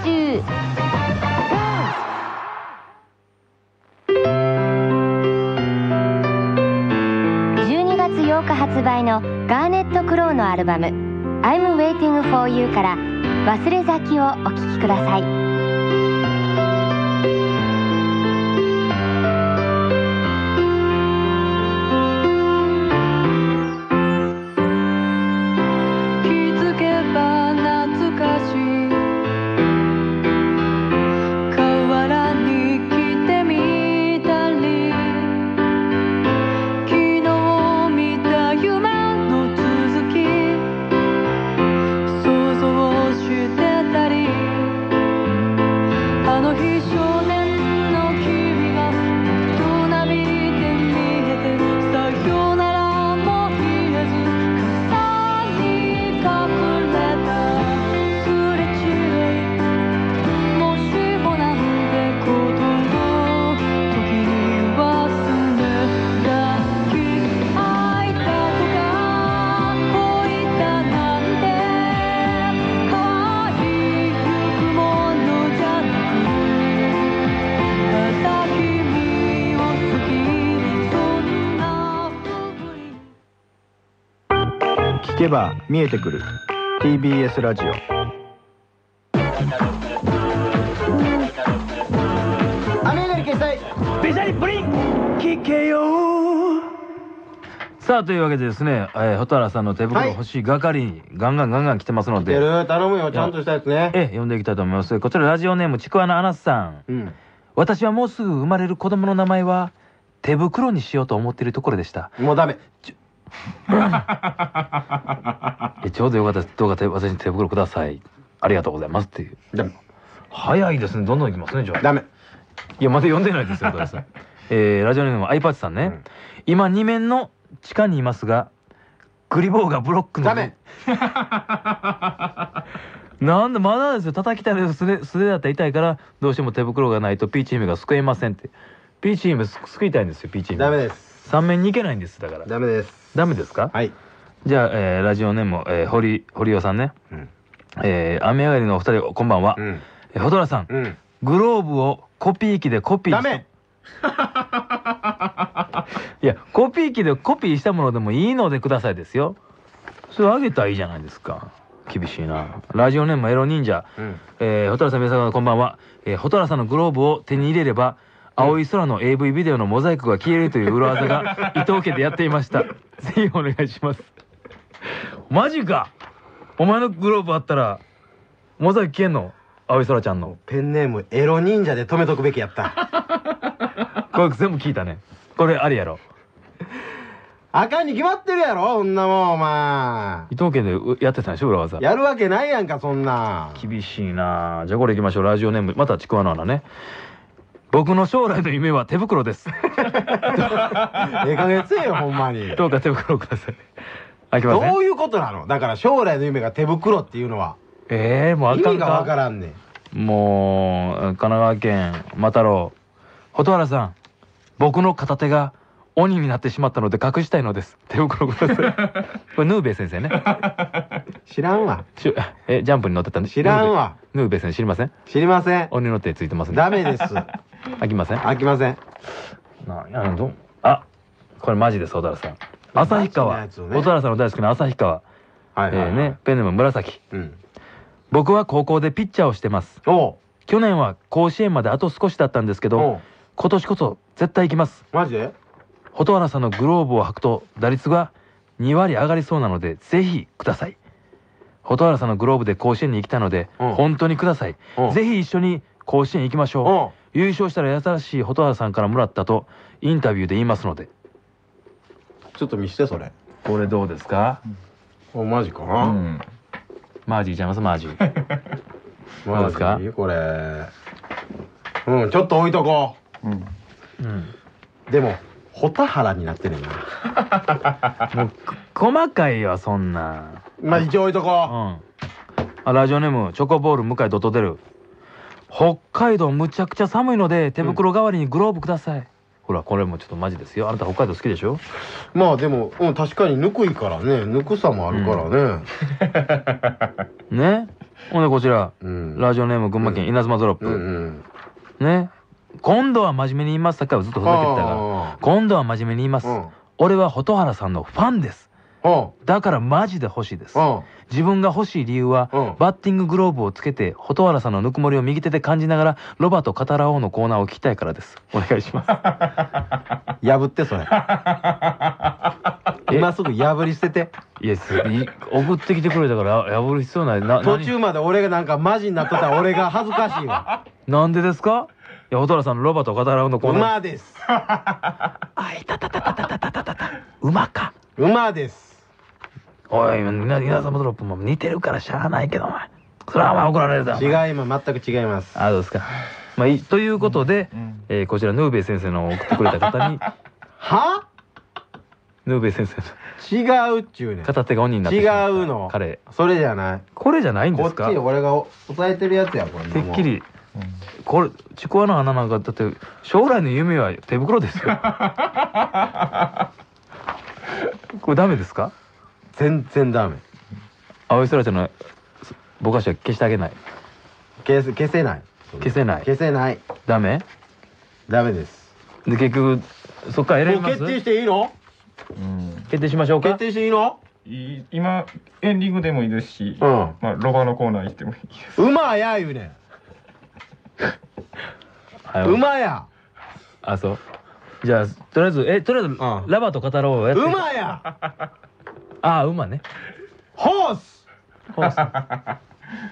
[SPEAKER 2] 12月8日発売のガーネット・クロウのアルバム「I'm Waiting for You」から「忘れ咲き」をお聴きください。
[SPEAKER 22] 聞けば見えてくる。TBS ラジオ。
[SPEAKER 23] 雨上がり決済。ベシャリブリン
[SPEAKER 6] 聞けよさあというわけでですね、えー、蛍原さんの手袋欲しい係にガンガンガンガン来てますので、
[SPEAKER 5] 頼むよ。ちゃんとしたやつね。
[SPEAKER 6] ええ読んでいきたいと思います。こちらラジオネームちくわのアナスさん、
[SPEAKER 5] うん。
[SPEAKER 6] 私はもうすぐ生まれる子供の名前は手袋にしようと思っているところでした。
[SPEAKER 5] もうダメ。
[SPEAKER 6] え ちょうどよかったです。どうか手私に手袋ください。ありがとうございます。っていう。
[SPEAKER 5] ダメ。
[SPEAKER 6] 早いですね。どんどんいきますねじゃあ。
[SPEAKER 5] ダメ。
[SPEAKER 6] いやまだ読んでないですよ戸田さ。ん えー、ラジオネームアイパッチさんね、今2面の地下にいますがグリボーがブロックの
[SPEAKER 5] ダメ。
[SPEAKER 6] なんでまだですよ。叩きたいです。素手素手だったら痛いからどうしても手袋がないとピーチ姫が救えませんって。ピーチ姫す救いたいんですよピーチ姫
[SPEAKER 5] ダメです。
[SPEAKER 6] 3面に行けないんですだから。
[SPEAKER 5] ダメです
[SPEAKER 6] ダメですか？
[SPEAKER 5] はい。
[SPEAKER 6] じゃあ、えーラジオネーム、えー、堀堀尾さんね、
[SPEAKER 5] うん。
[SPEAKER 6] えー雨上がりのお二人こんばんは、
[SPEAKER 5] うん。
[SPEAKER 6] えー蛍原さん、
[SPEAKER 5] うん。
[SPEAKER 6] グローブをコピー機でコピーし
[SPEAKER 5] ダメ。
[SPEAKER 6] いやコピー機でコピーしたものでもいいのでくださいですよ。それあげたらいいじゃないですか。厳しいな。ラジオネームエロ忍者、
[SPEAKER 5] うん。
[SPEAKER 6] えー、蛍原さん皆さんこんばんは、えー、蛍原さんのグローブを手に入れれば青い空の AV ビデオのモザイクが消えるという裏技が 伊藤家でやっていました。ぜひお願いします。マジか。お前のグローブあったらモザイク消えんの？青い空ちゃんの。
[SPEAKER 5] ペンネームエロ忍者で止めとくべきやった。
[SPEAKER 6] これ全部聞いたね。これありやろ。
[SPEAKER 5] あかんに決まってるやろそんなもんお前。
[SPEAKER 6] 伊藤家でうやってたんでしょ裏技。
[SPEAKER 5] やるわけないやんかそんな
[SPEAKER 6] 厳しいな。あじゃあこれ行きましょう。ラジオネームまたちくわの穴ね僕の将来の夢は手袋です。
[SPEAKER 5] ええ加減せえよほんまに。
[SPEAKER 6] どうか手袋をください。あきません。
[SPEAKER 5] どういうことなの？だから将来の夢が手袋っていうのは。
[SPEAKER 6] ええもうあかん
[SPEAKER 5] 意味がわか
[SPEAKER 6] から
[SPEAKER 5] んねん。
[SPEAKER 6] もう神奈川県又太郎。蛍原さん僕の片手が鬼になってしまったので隠したいのです。手袋ください。これヌーベイ先生ね。
[SPEAKER 5] 知らんわ。
[SPEAKER 6] えジャンプに乗ってたんで。
[SPEAKER 5] 知らんわ。
[SPEAKER 6] ヌーベイ先生知りません？
[SPEAKER 5] 知りません。
[SPEAKER 6] 鬼の手ついてますね
[SPEAKER 5] ダメです
[SPEAKER 6] 飽きません？
[SPEAKER 5] 飽きません。
[SPEAKER 6] なあどあこれマジです蛍原さん。旭川。
[SPEAKER 5] マジのやつをね。
[SPEAKER 6] 蛍原さんの大好きな旭川。えーねペンネーム紫。
[SPEAKER 5] うん。
[SPEAKER 6] 僕は高校でピッチャーをしてます。
[SPEAKER 5] お
[SPEAKER 6] 去年は甲子園まであと少しだったんですけ
[SPEAKER 5] お
[SPEAKER 6] ど今年こそ絶対行きます。
[SPEAKER 5] マジで？
[SPEAKER 6] 蛍原さんのグローブを履くと打率が2割上がりそうなのでぜひください。蛍原さんのグローブで甲子園に行きたいので
[SPEAKER 5] うん。
[SPEAKER 6] 本当にください。
[SPEAKER 5] うん。
[SPEAKER 6] ぜひ一緒に甲子園行きましょう優勝したら優しい蛍原さんからもらったとインタビューで言いますので。
[SPEAKER 5] ちょっと見してそれ。
[SPEAKER 6] これどうですか？
[SPEAKER 5] おマジか？な、
[SPEAKER 6] マージーちゃいます？マージ ですか？
[SPEAKER 5] ジこれ。うんちょっと置いとこう。
[SPEAKER 6] うん。
[SPEAKER 5] でもホタハラになってるな
[SPEAKER 6] もう細かいよそんな。
[SPEAKER 5] まあ一応置いとこ
[SPEAKER 6] う。ん。あラジオネームチョコボール向井ドット出る北海道むちゃくちゃ寒いので手袋代わりにグローブください、ほらこれもちょっとマジですよ。あなた北海道好きでしょ？
[SPEAKER 5] うまあでも、うん、確かにぬくいからね。ぬくさもあるからね。
[SPEAKER 6] ね？ほんでこちら、
[SPEAKER 5] うん。
[SPEAKER 6] ラジオネーム群馬県稲妻ドロップ、
[SPEAKER 5] うんうん。
[SPEAKER 6] ね？今度は真面目に言いますさっきからずっとふざけてたから
[SPEAKER 5] あ。
[SPEAKER 6] 今度は真面目に言います、
[SPEAKER 5] うん。
[SPEAKER 6] 俺は蛍原さんのファンです。
[SPEAKER 5] あ
[SPEAKER 6] だからマジで欲しいです。
[SPEAKER 5] あ
[SPEAKER 6] 自分が欲しい理由は、バッティンググローブをつけて蛍原さんのぬくもりを右手で感じながらロバと語らおうのコーナーを聞きたいからです。お願いします。
[SPEAKER 5] 破ってそれ。今すぐ破り捨てて。
[SPEAKER 6] いや送ってきてくれたから破る必要ない。な
[SPEAKER 5] 途中まで俺がなんかマジになっとったら俺が恥ずかしいわ。
[SPEAKER 6] 何なんでですか？いや蛍原さんのロバと語らおうのコーナー。
[SPEAKER 5] 馬です。
[SPEAKER 6] 馬か。
[SPEAKER 5] 馬です
[SPEAKER 6] おい稲稲妻ドロップも似てるからしゃあないけどお前。それはお前怒られるだろ
[SPEAKER 5] 違います全く違います。
[SPEAKER 6] あどうですか。まあいいということで、えーこちらヌーベイ先生の送ってくれた方に
[SPEAKER 5] は？
[SPEAKER 6] ヌーベイ先生の
[SPEAKER 5] 違うっちゅうねん。
[SPEAKER 6] 片手が鬼になって
[SPEAKER 5] 違
[SPEAKER 6] しまった。
[SPEAKER 5] うの。
[SPEAKER 6] カレ
[SPEAKER 5] それじゃない。
[SPEAKER 6] これじゃないんで
[SPEAKER 5] こっち
[SPEAKER 6] すか
[SPEAKER 5] 俺が押さえてるやつやこれ
[SPEAKER 6] てっきり、これちくわの花なんかだって将来の夢は手袋ですよ。これダメですか？
[SPEAKER 5] 全然ダメ。
[SPEAKER 6] 青い空ちゃんのぼかしは消してあげない。
[SPEAKER 5] 消せ消せない。
[SPEAKER 6] 消せない。
[SPEAKER 5] 消せない。
[SPEAKER 6] ダメ？
[SPEAKER 5] ダメです。
[SPEAKER 6] で結局そっから選びます？
[SPEAKER 5] もう決定していいの？
[SPEAKER 6] 決定しましょうか？
[SPEAKER 5] 決定していいの？
[SPEAKER 4] い今エンディングでもいいですし、
[SPEAKER 5] うん。
[SPEAKER 4] まあ、ロバのコーナー行ってもいいです。
[SPEAKER 5] 馬や言うねん。馬や。
[SPEAKER 6] あそう。じゃあとりあえずえとりあえずラバーと語ろうをやって。
[SPEAKER 5] 馬や
[SPEAKER 6] ああ馬ね。
[SPEAKER 5] ホース。
[SPEAKER 6] ホース。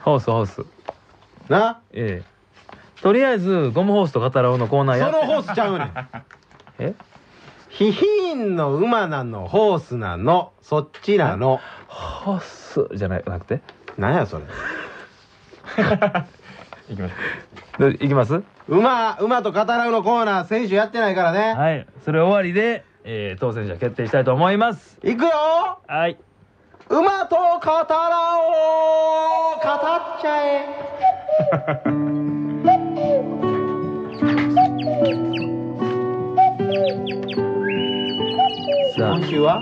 [SPEAKER 6] ホースホース。
[SPEAKER 5] な？
[SPEAKER 6] ええ。とりあえずゴムホースと語ろうのコーナーやって。
[SPEAKER 5] そのホースちゃうねん。
[SPEAKER 6] え？
[SPEAKER 5] ヒヒーンの馬なのホースなの。そっちなの。
[SPEAKER 6] ホースじゃなくて？
[SPEAKER 5] 何やそれ。
[SPEAKER 4] いきます。
[SPEAKER 6] でいきます？
[SPEAKER 5] 馬馬と語らうのコーナー選手やってないからね。
[SPEAKER 6] はい。それ終わりで、えー、当選者決定したいと思います。
[SPEAKER 5] いくよ。
[SPEAKER 6] はい。
[SPEAKER 5] 馬と語らおう語っちゃえ。
[SPEAKER 6] さあ
[SPEAKER 5] 今週は？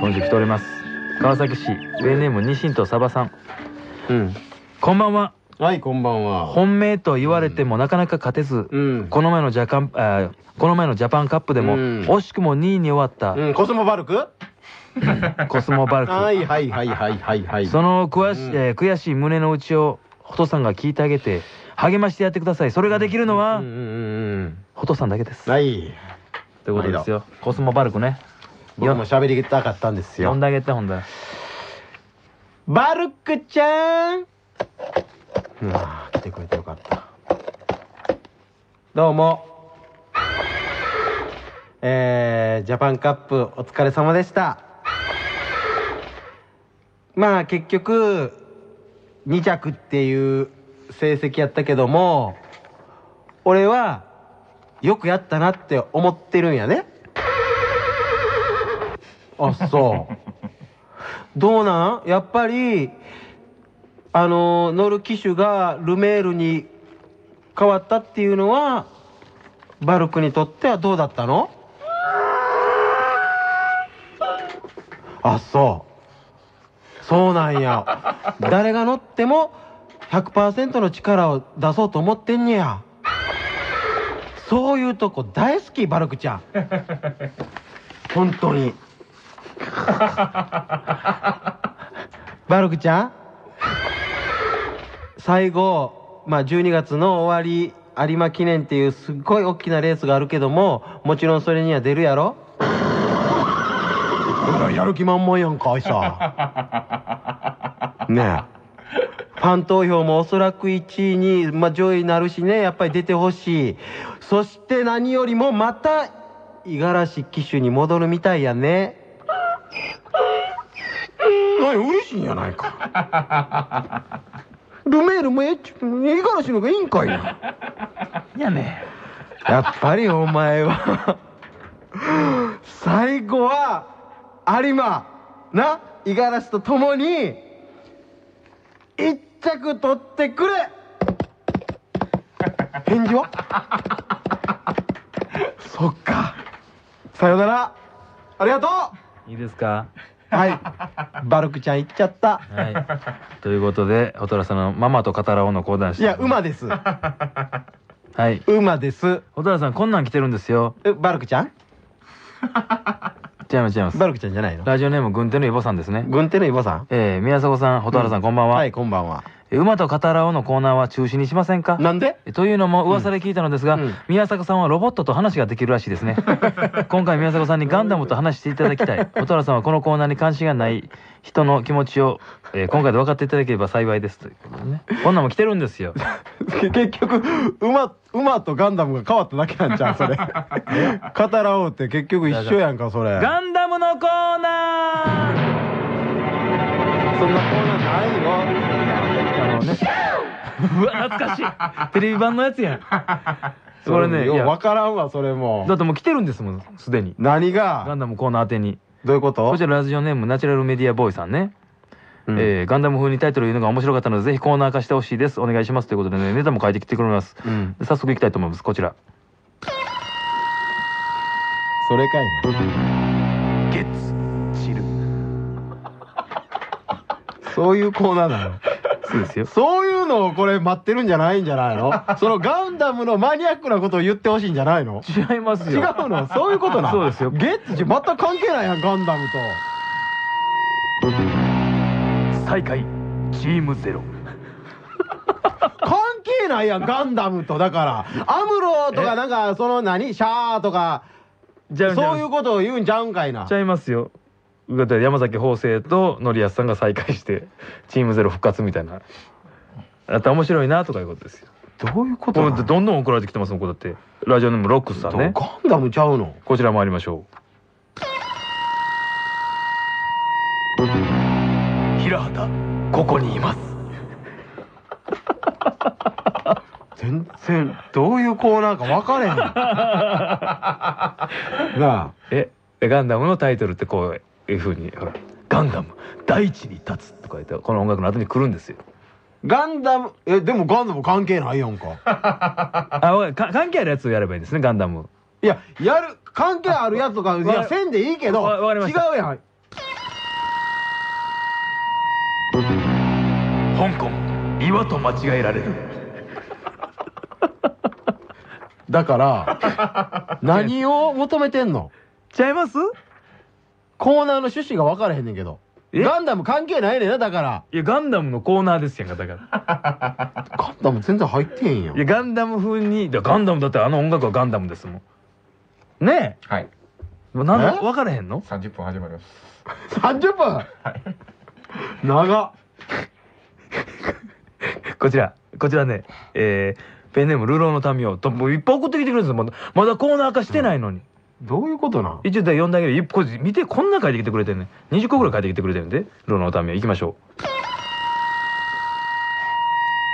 [SPEAKER 6] 今週来ております。川崎市ベネームニシンとサバさん。
[SPEAKER 5] うん。
[SPEAKER 6] こんばんは
[SPEAKER 5] はいこんばんは。
[SPEAKER 6] 本命と言われてもなかなか勝てず、この前のジャカンあーこの前のジャパンカップでも、
[SPEAKER 5] うん。
[SPEAKER 6] 惜しくも2位に終わった、
[SPEAKER 5] うんコスモバルク？
[SPEAKER 6] コスモバルク。
[SPEAKER 5] はいはいはいはいはいはい。
[SPEAKER 6] その悔し,、えー悔しい胸の内をホトさんが聞いてあげて励ましてやってください。それができるのは、ホトさんだけです。
[SPEAKER 5] はい。
[SPEAKER 6] ということですよ。コスモバルクね。
[SPEAKER 5] 僕も喋りたかったんですよ。
[SPEAKER 6] 呼んであげてほんだら。
[SPEAKER 5] バルクちゃんうわ来てくれてよかった。どうも。えー、ジャパンカップお疲れ様でした。まあ結局2着っていう成績やったけども俺はよくやったなって思ってるんやね。あそう。どうなん？やっぱりあの乗る機種がルメールに変わったっていうのはバルクにとってはどうだったの？あそう。そうなんや。誰が乗っても100%の力を出そうと思ってんねや。そういうとこ大好きバルクちゃん。本当に。バルクちゃん？最後、まあ、12月の終わり有馬記念っていうすっごい大きなレースがあるけどももちろんそれには出るやろ？やる気満々やんかあいさ ねえ。ファン投票もおそらく1位に、まあ、上位になるしねやっぱり出てほしい。そして何よりもまた五十嵐騎手に戻るみたいやね。何嬉しいんやないか ルメールもええっち五十嵐の方がいいんかいな。
[SPEAKER 6] やね。
[SPEAKER 5] やっぱりお前は最後は有馬な五十嵐と共に一着取ってくれ。返事は？そっか。さよなら。ありがと
[SPEAKER 6] いいですか？
[SPEAKER 5] うはい。バルクちゃん行っちゃった。
[SPEAKER 6] はい。ということでホトラさんのママと語らおうの講談師。
[SPEAKER 5] いや馬です。
[SPEAKER 6] はい。
[SPEAKER 5] 馬です。
[SPEAKER 6] ホトラさんこんなん来てるんですよ。
[SPEAKER 5] えバルクちゃん？
[SPEAKER 6] 違います違います。
[SPEAKER 5] バルクちゃんじゃないの？
[SPEAKER 6] ラジオネーム軍手のイボさんですね。
[SPEAKER 5] 軍手のイボさん？
[SPEAKER 6] ええ宮迫さん蛍原さんこんばんは。
[SPEAKER 5] はいこんばんは。
[SPEAKER 6] え馬と語らおうのコーナーは中止にしませんか？
[SPEAKER 5] なんで？
[SPEAKER 6] というのも噂で聞いたのですが、
[SPEAKER 5] うん。
[SPEAKER 6] 宮迫さんはロボットと話ができるらしいですね。今回宮迫さんにガンダムと話していただきたい。蛍原さんはこのコーナーに関心がない人の気持ちを、えー今回で分かっていただければ幸いですということでね。こんなんも来てるんですよ。
[SPEAKER 5] 結局馬馬とガンダムが変わっただけなんじゃんそれ。語らおうって結局一緒やんかそれ。
[SPEAKER 6] ガンダムのコーナー。
[SPEAKER 5] そんなコーナーないよ。
[SPEAKER 6] あのね。うわ懐かしい。テレビ版のやつやん。それね
[SPEAKER 5] よう分からんわそれも
[SPEAKER 6] だってもう来てるんですもんすでに。
[SPEAKER 5] 何が？
[SPEAKER 6] ガンダムコーナー宛てに。
[SPEAKER 5] どういうこと？
[SPEAKER 6] こちらラジオネームナチュラルメディアボーイさん。ね、えーガンダム風にタイトル言うのが面白かったのでぜひコーナー化してほしいです。お願いしますということでねネタも書いてきてくれます、
[SPEAKER 5] うん。
[SPEAKER 6] で早速いきたいと思いますこちら。
[SPEAKER 5] それかい
[SPEAKER 6] ゲッツチル。
[SPEAKER 5] そういうコーナーなの？
[SPEAKER 6] そうですよ。
[SPEAKER 5] そういうのをこれ待ってるんじゃないんじゃないの？そのガンダムのマニアックなことを言ってほしいんじゃないの？
[SPEAKER 6] 違います
[SPEAKER 5] 違
[SPEAKER 6] よ
[SPEAKER 5] うの？そういうことな
[SPEAKER 6] そうですよ。
[SPEAKER 5] ゲッツ全く関係ないやんガンダムと。
[SPEAKER 6] 最下位チームゼロ。
[SPEAKER 5] 関係ないやんガンダムとだから。アムロとかなんかその何？シャーとか。
[SPEAKER 6] じゃあ
[SPEAKER 5] そういうことを言うんちゃうんかいな。
[SPEAKER 6] ちゃいますよ山崎邦生と則安さんが再会してチームゼロ復活みたいな。だったら面白いなとかいうことですよ。
[SPEAKER 5] どういうこと
[SPEAKER 6] これどんどん送られてきてますもんだって。ラジオネームロックスさんね。
[SPEAKER 5] ガンダムちゃうの？
[SPEAKER 6] こちら参りましょう。平畑ここにいます。
[SPEAKER 5] 全然どういうコーナーか分かれへん。なあ。
[SPEAKER 6] えガンダムのタイトルってこういうふうにほら「ガンダム大地に立つ」とか言ってこの音楽の後に来るんですよ。
[SPEAKER 5] ガンダム？えでもガンダム関係ないやんか。
[SPEAKER 6] あわか関係あるやつをやればいいんですねガンダム。
[SPEAKER 5] いややる関係あるやつとかいやせんでいいけど違うやん。
[SPEAKER 6] 香港岩と間違えられる。
[SPEAKER 5] だから 何を求めてんの？
[SPEAKER 6] ちゃいます？
[SPEAKER 5] コーナーの趣旨が分からへんねんけど。ガンダム関係ないねんなだから。
[SPEAKER 6] いやガンダムのコーナーですやんかだから。
[SPEAKER 5] ガンダム全然入ってへんやん。
[SPEAKER 6] いやガンダム風にだガンダムだってあの音楽はガンダムですもん。ねえ。
[SPEAKER 4] はい。
[SPEAKER 6] もうなん
[SPEAKER 5] え？
[SPEAKER 6] 分からへんの
[SPEAKER 4] ？30分始まります。
[SPEAKER 5] 30分？長っ。
[SPEAKER 6] こちらこちらねえー、ペンネームルローの民をともういっぱい送ってきてくれるんですよ。まだまだコーナー化してないのに、
[SPEAKER 5] どういうことなん？
[SPEAKER 6] 一応読んであげる。一個見てこんな書いてきてくれてんね20個ぐらい書いてきてくれてるんで。ルローの民を行きましょ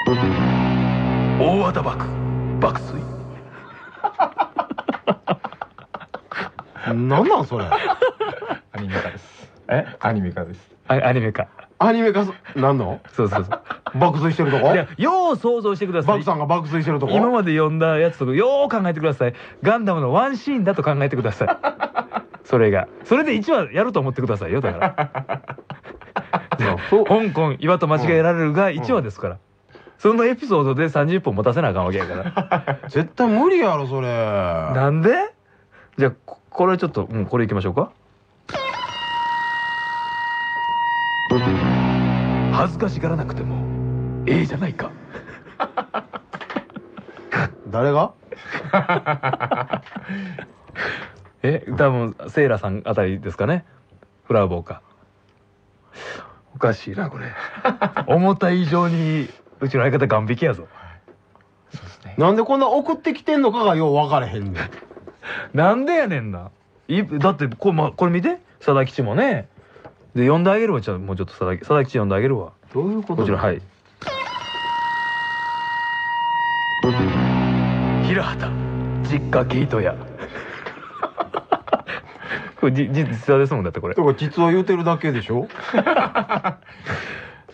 [SPEAKER 6] う。大和田爆爆睡。
[SPEAKER 5] なんなんそれ？
[SPEAKER 4] アニメ化です。
[SPEAKER 6] え？
[SPEAKER 4] アニメ化です。
[SPEAKER 6] あアニメ化
[SPEAKER 5] アニメ化すなんの？
[SPEAKER 6] そうそうそう。
[SPEAKER 5] 爆睡してるとこ？
[SPEAKER 6] いやよう想像してください。
[SPEAKER 5] バクさんが爆睡してるとこ？
[SPEAKER 6] 今まで読んだやつとかよう考えてください。ガンダムのワンシーンだと考えてください。それが。それで1話やると思ってくださいよだから。香港岩と間違えられるが1話ですから、そのエピソードで30分持たせなあかんわけやから。
[SPEAKER 5] 絶対無理やろそれ。
[SPEAKER 6] なんで？じゃあここれちょっと、うん、これいきましょうか恥ずかしがらなくてもええじゃないか。
[SPEAKER 5] 誰が？
[SPEAKER 6] え多分セイラさんあたりですかね。フラウボーか。おかしいなこれ。思った以上にうちの相方ガン引きやぞ。
[SPEAKER 5] なんでこんな送ってきてんのかがよう分かれへんねん。
[SPEAKER 6] なんでやねんな。いだってこ,、ま、これ見て。佐々吉もね。で呼んであげるわ。じゃあもうちょっと佐々佐々吉呼んであげるわ
[SPEAKER 5] どういうこ
[SPEAKER 6] こちらはい。平畑。実家毛糸屋これじ実話ですもんだってこれ。
[SPEAKER 5] だから実は言うてるだけでしょ？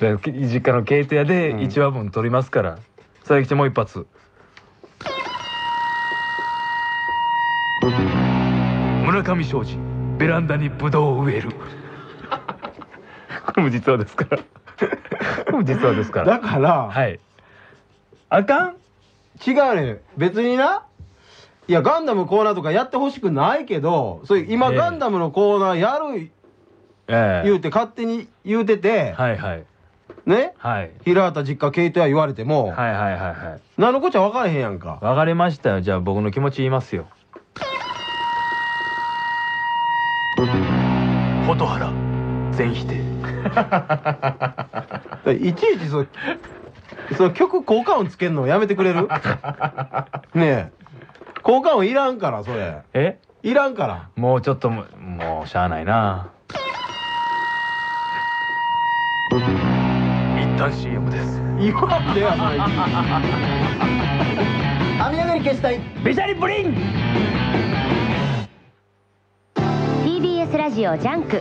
[SPEAKER 6] で実家の毛糸屋で1話分取りますから、佐々吉もう一発。村上庄司ベランダにブドウを植える。これも実話ですから実話ですから。
[SPEAKER 5] だから
[SPEAKER 6] はい。あかん？
[SPEAKER 5] 違うね。別にな。いやガンダムコーナーとかやってほしくないけどそういう今
[SPEAKER 6] ええ。
[SPEAKER 5] ガンダムのコーナーやる
[SPEAKER 6] え
[SPEAKER 5] 言うて勝手に言うてて
[SPEAKER 6] はいはい。
[SPEAKER 5] ね？
[SPEAKER 6] はい。
[SPEAKER 5] 平畑実家毛糸屋言われても
[SPEAKER 6] はいはいはいはい。
[SPEAKER 5] 何のこっちゃ分からへんやんか。
[SPEAKER 6] 分かりましたよ。じゃあ僕の気持ち言いますよ。蛍原全否定
[SPEAKER 5] いちいちそうその曲効果音つけるのやめてくれる？ねえ。効果音いらんからそれ。
[SPEAKER 6] え？
[SPEAKER 5] いらんから。
[SPEAKER 6] もうちょっとももうしゃあないな。一旦 CM です。
[SPEAKER 5] 言わんでやそれ
[SPEAKER 23] 雨上がり決死隊。
[SPEAKER 6] べしゃりブリンッ
[SPEAKER 2] ！TBS ラジオジャンク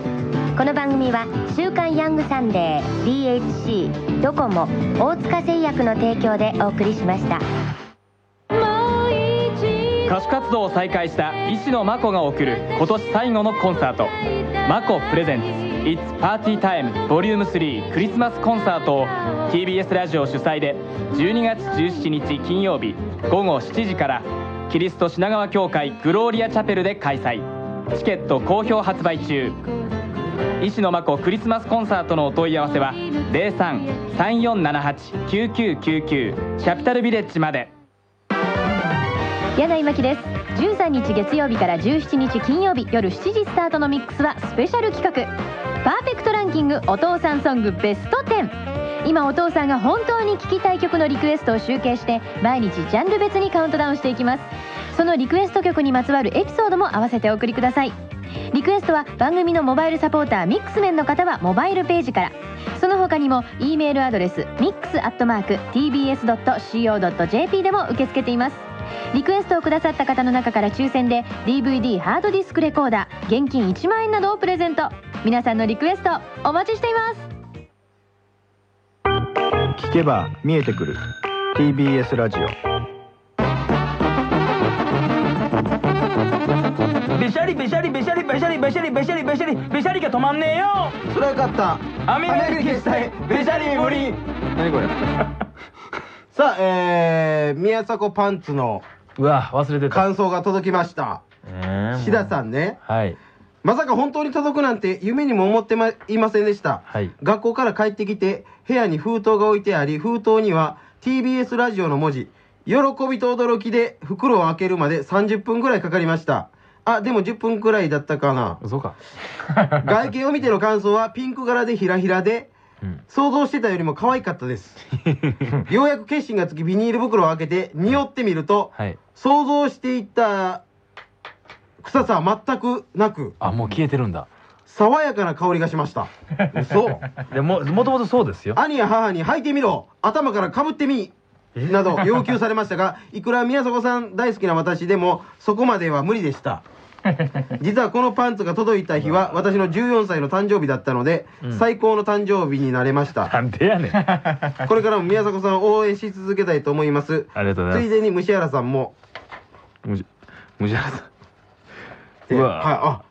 [SPEAKER 2] この番組は「週刊ヤングサンデー」DHC ドコモ大塚製薬の提供でお送りしました。
[SPEAKER 31] 歌手活動を再開した石野真子が送る今年最後のコンサート「真子プレゼンツ It's Party Time Vol.3 クリスマスコンサート」を TBS ラジオ主催で12月17日金曜日午後7時からキリスト品川教会グローリアチャペルで開催。チケット好評発売中。石野真子クリスマスコンサートのお問い合わせは03-3478-9999キャピタルビレッジまで。
[SPEAKER 32] 柳井真希です。13日月曜日から17日金曜日夜7時スタートのミックスはスペシャル企画。パーフェクトランキングお父さんソングベスト10今お父さんが本当に聴きたい曲のリクエストを集計して毎日ジャンル別にカウントダウンしていきます。そのリクエスト曲にまつわるエピソードも合わせてお送りください。リクエストは番組のモバイルサポーターミックスメンの方はモバイルページから。その他にも E メールアドレス mix.tbs.co.jp でも受け付けています。リクエストをくださった方の中から抽選で DVD ハードディスクレコーダー現金1万円などをプレゼント。皆さんのリクエストお待ちしています。
[SPEAKER 22] 聞けば見えてくる。TBS ラジオ。
[SPEAKER 6] べしゃりべしゃりべしゃりべしゃりべしゃりべしゃりべしゃりべしゃりが止まんねえよ。
[SPEAKER 5] それはよかった。
[SPEAKER 6] 雨がり消したいべしゃり無理
[SPEAKER 5] 何これ？さあえー、宮迫パンツの
[SPEAKER 6] うわ忘れてた。
[SPEAKER 5] 感想が届きました。
[SPEAKER 6] え
[SPEAKER 5] 志田さんね。
[SPEAKER 6] はい。
[SPEAKER 5] まさか本当に届くなんて夢にも思ってまいませんでした、
[SPEAKER 6] はい。
[SPEAKER 5] 学校から帰ってきて部屋に封筒が置いてあり封筒には TBS ラジオの文字喜びと驚きで袋を開けるまで30分ぐらいかかりましたあでも10分くらいだったかな。
[SPEAKER 6] そうか。
[SPEAKER 5] 外見を見ての感想はピンク柄でひらひらで、想像してたよりも可愛かったです。ようやく決心がつきビニール袋を開けて匂ってみると、
[SPEAKER 6] はい。
[SPEAKER 5] 想像していた臭さは全くなく
[SPEAKER 6] あもう消えてるんだ。
[SPEAKER 5] 爽やかな香りがしました。嘘。
[SPEAKER 6] でももともとそうですよ。
[SPEAKER 5] 兄や母に履いてみろ。頭からかぶってみなど要求されましたがいくら宮迫さん大好きな私でもそこまでは無理でした 実はこのパンツが届いた日は私の14歳の誕生日だったので、
[SPEAKER 6] うん。
[SPEAKER 5] 最高の誕生日になれました。
[SPEAKER 6] なんでやねん。あ
[SPEAKER 5] これからも宮迫さんを応援し続けたいと思います。
[SPEAKER 6] りがとうございます。
[SPEAKER 5] ついでに虫原さんも。
[SPEAKER 6] むじむじゃらさん。
[SPEAKER 5] で
[SPEAKER 6] うわ。
[SPEAKER 5] はいあ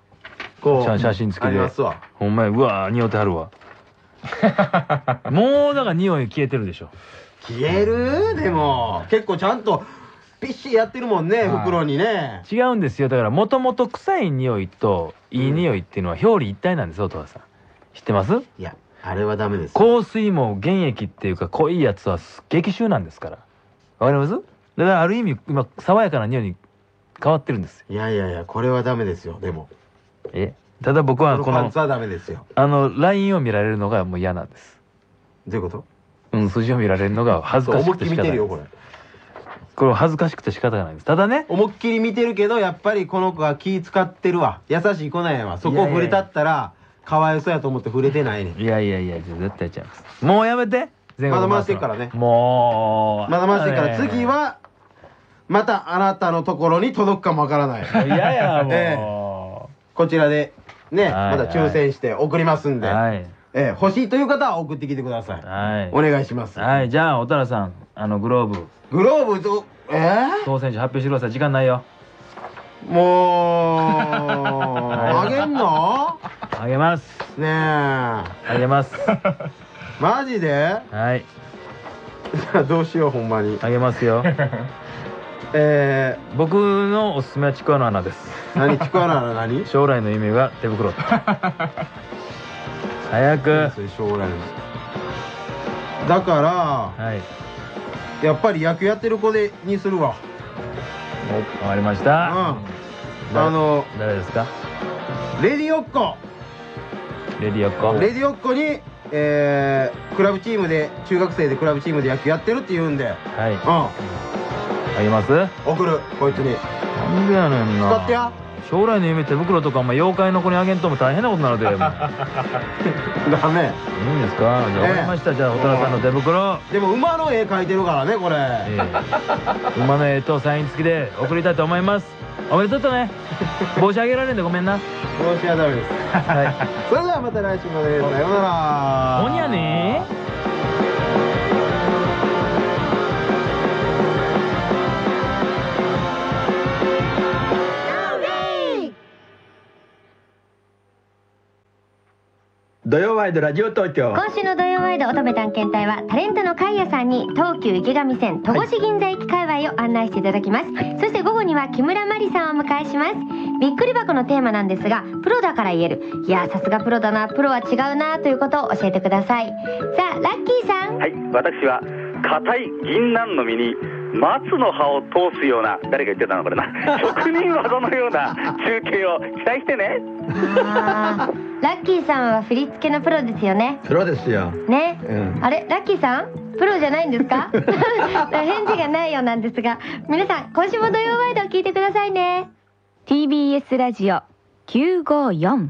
[SPEAKER 5] こう
[SPEAKER 6] 写写真付きで。
[SPEAKER 5] ありますわ。
[SPEAKER 6] ほんまやうわ匂ってはるわ。もうだから匂い消えてるでしょ。
[SPEAKER 5] 消える？でも。結構ちゃんとビッシリやってるもんね
[SPEAKER 6] はい。
[SPEAKER 5] 袋にね。
[SPEAKER 6] 違うんですよ。だからもともと臭い匂いといい匂いっていうのは表裏一体なんですよお父さん。知ってます？
[SPEAKER 5] いやあれはダメです。
[SPEAKER 6] 香水も原液っていうか濃いやつは激臭なんですから。わかります？だからある意味今爽やかな匂いに変わってるんですよ。
[SPEAKER 5] いやいやいやこれはダメですよでも。
[SPEAKER 6] え？ただ僕はこの
[SPEAKER 5] このパンツはダメですよ。
[SPEAKER 6] あのラインを見られるのがもう嫌なんです。
[SPEAKER 5] どういうこと？
[SPEAKER 6] うん筋を見られるのが恥ずかし
[SPEAKER 5] 思いっきり見てるよこれ
[SPEAKER 6] これ恥ずかしくて仕方がないです。ただね。
[SPEAKER 5] 思いっきり見てるけどやっぱりこの子は気使ってるわ。優しい子なんやわ。そこを触れたったらかわいそうやと思って触れてないねん。
[SPEAKER 6] いやいやいや絶対ちゃいます。もうやめて。
[SPEAKER 5] まだ回してっからね。
[SPEAKER 6] もう。
[SPEAKER 5] まだ回してっから。次はまたあなたのところに届くかもわからない。
[SPEAKER 6] いやいや もう、
[SPEAKER 5] ええ。こちらでね
[SPEAKER 6] はい
[SPEAKER 5] また抽選して送りますんで、
[SPEAKER 6] はい。
[SPEAKER 5] ええ欲しいという方は送ってきてください。
[SPEAKER 6] はい。
[SPEAKER 5] お願いします。
[SPEAKER 6] はいじゃあ小田原さんあのグローブ
[SPEAKER 5] グローブとえ？
[SPEAKER 6] 当選者発表してください。時間ないよ。
[SPEAKER 5] ー、もうあげんの？
[SPEAKER 6] あげます。
[SPEAKER 5] ねえ。
[SPEAKER 6] あげます。
[SPEAKER 5] マジで？
[SPEAKER 6] はい。
[SPEAKER 5] どうしようほんまに。
[SPEAKER 6] あげますよ。
[SPEAKER 5] え
[SPEAKER 6] 僕のおすすめはちくわの穴です。
[SPEAKER 5] ー、何？ちくわなら何？
[SPEAKER 6] 将来の夢が手袋。早く。
[SPEAKER 5] それ将来の。だから
[SPEAKER 6] はい
[SPEAKER 5] やっぱり野球やってる子でにするわ。
[SPEAKER 6] おわかりました。
[SPEAKER 5] うん。あの
[SPEAKER 6] 誰ですか？
[SPEAKER 5] レディオッコ
[SPEAKER 6] レディオッコ
[SPEAKER 5] レディオッコにえー、クラブチームで中学生でクラブチームで野球やってるって言うんで。
[SPEAKER 6] はい。
[SPEAKER 5] うん。
[SPEAKER 6] あげます？
[SPEAKER 5] 送るこいつに。
[SPEAKER 6] なんでやねんな。
[SPEAKER 5] 使ってや
[SPEAKER 6] 将来の夢手袋とかお前妖怪の子にあげんとも大変なことになるで
[SPEAKER 5] ダメ。
[SPEAKER 6] いいんですか？じゃあ分かりました。じゃあ蛍原さんの手袋。
[SPEAKER 5] でも馬の絵描いてるからねこれ。
[SPEAKER 6] ええ。馬の絵とサイン付きで送りたいと思います。おめでとうね。帽子あげられんでごめんな。
[SPEAKER 5] 帽子はダメです。
[SPEAKER 6] はい。
[SPEAKER 5] それではまた来週まで。さようなら。
[SPEAKER 6] ほんやね
[SPEAKER 33] 土曜ワイドラジオ東京。
[SPEAKER 2] 今週の土曜ワイド乙女探検隊はタレントのカイヤさんに東急池上線戸越銀座駅界隈を案内していただきます、そして午後には木村真理さんをお迎えします。びっくり箱のテーマなんですがプロだから言える。いやさすがプロだなプロは違うなということを教えてください。さあラッキーさん。
[SPEAKER 34] はい私は硬い銀杏の実に松の葉を通すような誰が言ってたのこれな。職人技のような中継を期待してね。
[SPEAKER 2] ラッキーさんは振り付けのプロですよね。
[SPEAKER 35] プロですよ。
[SPEAKER 2] ね、
[SPEAKER 35] うん。
[SPEAKER 2] あれ？ラッキーさん？プロじゃないんですか？返事がないようなんですが。皆さん今週も土曜ワイドを聞いてくださいね。
[SPEAKER 36] TBS ラジオ954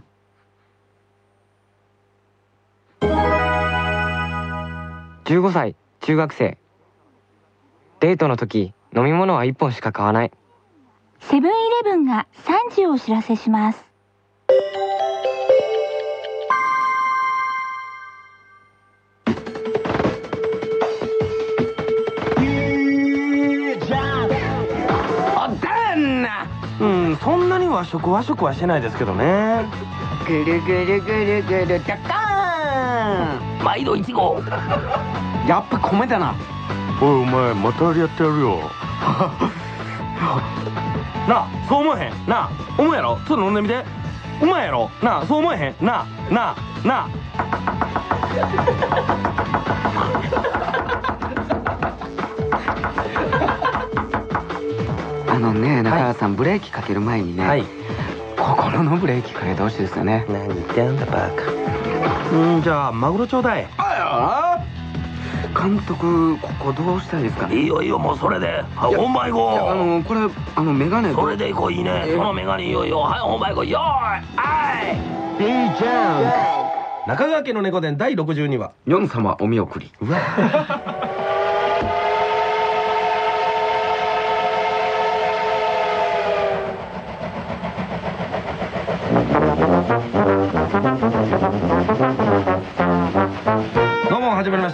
[SPEAKER 37] 15歳中学生デートの時飲み物は1本しか買わない。
[SPEAKER 16] セブンイレブンが3時をお知らせします。
[SPEAKER 33] あだんなうんそんなに和食和食はしてないですけどね。
[SPEAKER 38] ぐるぐるぐるぐるガッカーン。毎度1号。やっぱ米だな
[SPEAKER 33] おいお前またやってやるよ。なあそう思えへん。なあ思うやろ？ちょっと飲んでみて。うまいやろ？なあそう思えへん。なあなあな
[SPEAKER 38] あ。のね中川さん、ブレーキかける前にね、心のブレーキかけてほしいですよね。
[SPEAKER 33] 何言ってんだバカ。うんじゃあマグロちょうだい。
[SPEAKER 38] あ監督ここどうしたいですか？ね
[SPEAKER 33] いいよいいよもうそれで。はい本番行こ
[SPEAKER 38] あのこれあのメガネ
[SPEAKER 33] それでいこういいね。そのメガネいいよいい。よはい本番行こう。よーいあい。
[SPEAKER 38] B ジャン
[SPEAKER 33] 中川家の猫伝第62話。
[SPEAKER 38] ヨン様お見送り。
[SPEAKER 33] うわ。どうも始まりま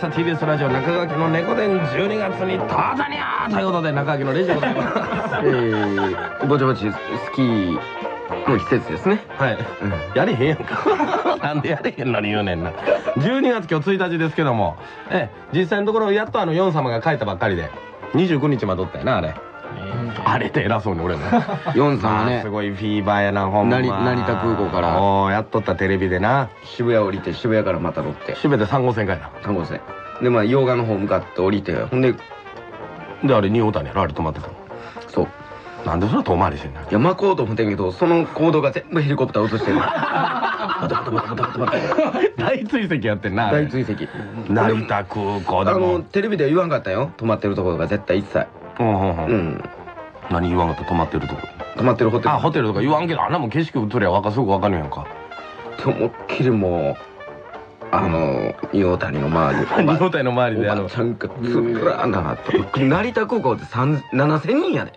[SPEAKER 33] した TBS ラジオ中川家の猫伝12月に到着にゃーということで中川家のレジでございます。
[SPEAKER 38] えー、ぼちぼちスキーの季節ですね。
[SPEAKER 33] はい、やれへんやんか。なんでやれへんのに言うねんな。12月今日1日ですけども。ええ実際のところやっとあのヨン様が帰ったばっかりで。29日までおったよなあれ、あれって偉そうに俺も
[SPEAKER 38] ヨンさんはね。
[SPEAKER 33] すごいフィーバーやなほんま。
[SPEAKER 38] 成成田空港から。
[SPEAKER 33] おーやっとったテレビでな。
[SPEAKER 38] 渋谷降りて渋谷からまた乗って。
[SPEAKER 33] 渋谷で3号線かいな。
[SPEAKER 38] 3号線。でまあ洋画の方向かって降りてほんで
[SPEAKER 33] であれ新大谷やろあれ止まってたの。
[SPEAKER 38] そう。
[SPEAKER 33] なんでそんな遠回りしてんの
[SPEAKER 38] いや巻こうと思ってんけどその行動が全部ヘリコプター映してる。バタバタバタバタバタバタ
[SPEAKER 33] 大追跡やってんなあれ。
[SPEAKER 38] 大追跡。
[SPEAKER 33] 成田空港で
[SPEAKER 38] あ
[SPEAKER 33] も
[SPEAKER 38] のテレビでは言わんかったよ。止まってるところが絶対一切
[SPEAKER 33] うんうんうん。
[SPEAKER 38] うん。
[SPEAKER 33] 何言わんかった止まってるとこ。
[SPEAKER 38] 止まってるホテル。
[SPEAKER 33] あホテルとか言わんけどあんなもん景色映りゃわかすぐわかるやんか。
[SPEAKER 38] 思いっきりもうあの仁王谷の周り。
[SPEAKER 33] 仁王谷の周りであの。
[SPEAKER 38] ちゃんがずらーなと成田空港って3 7000人やで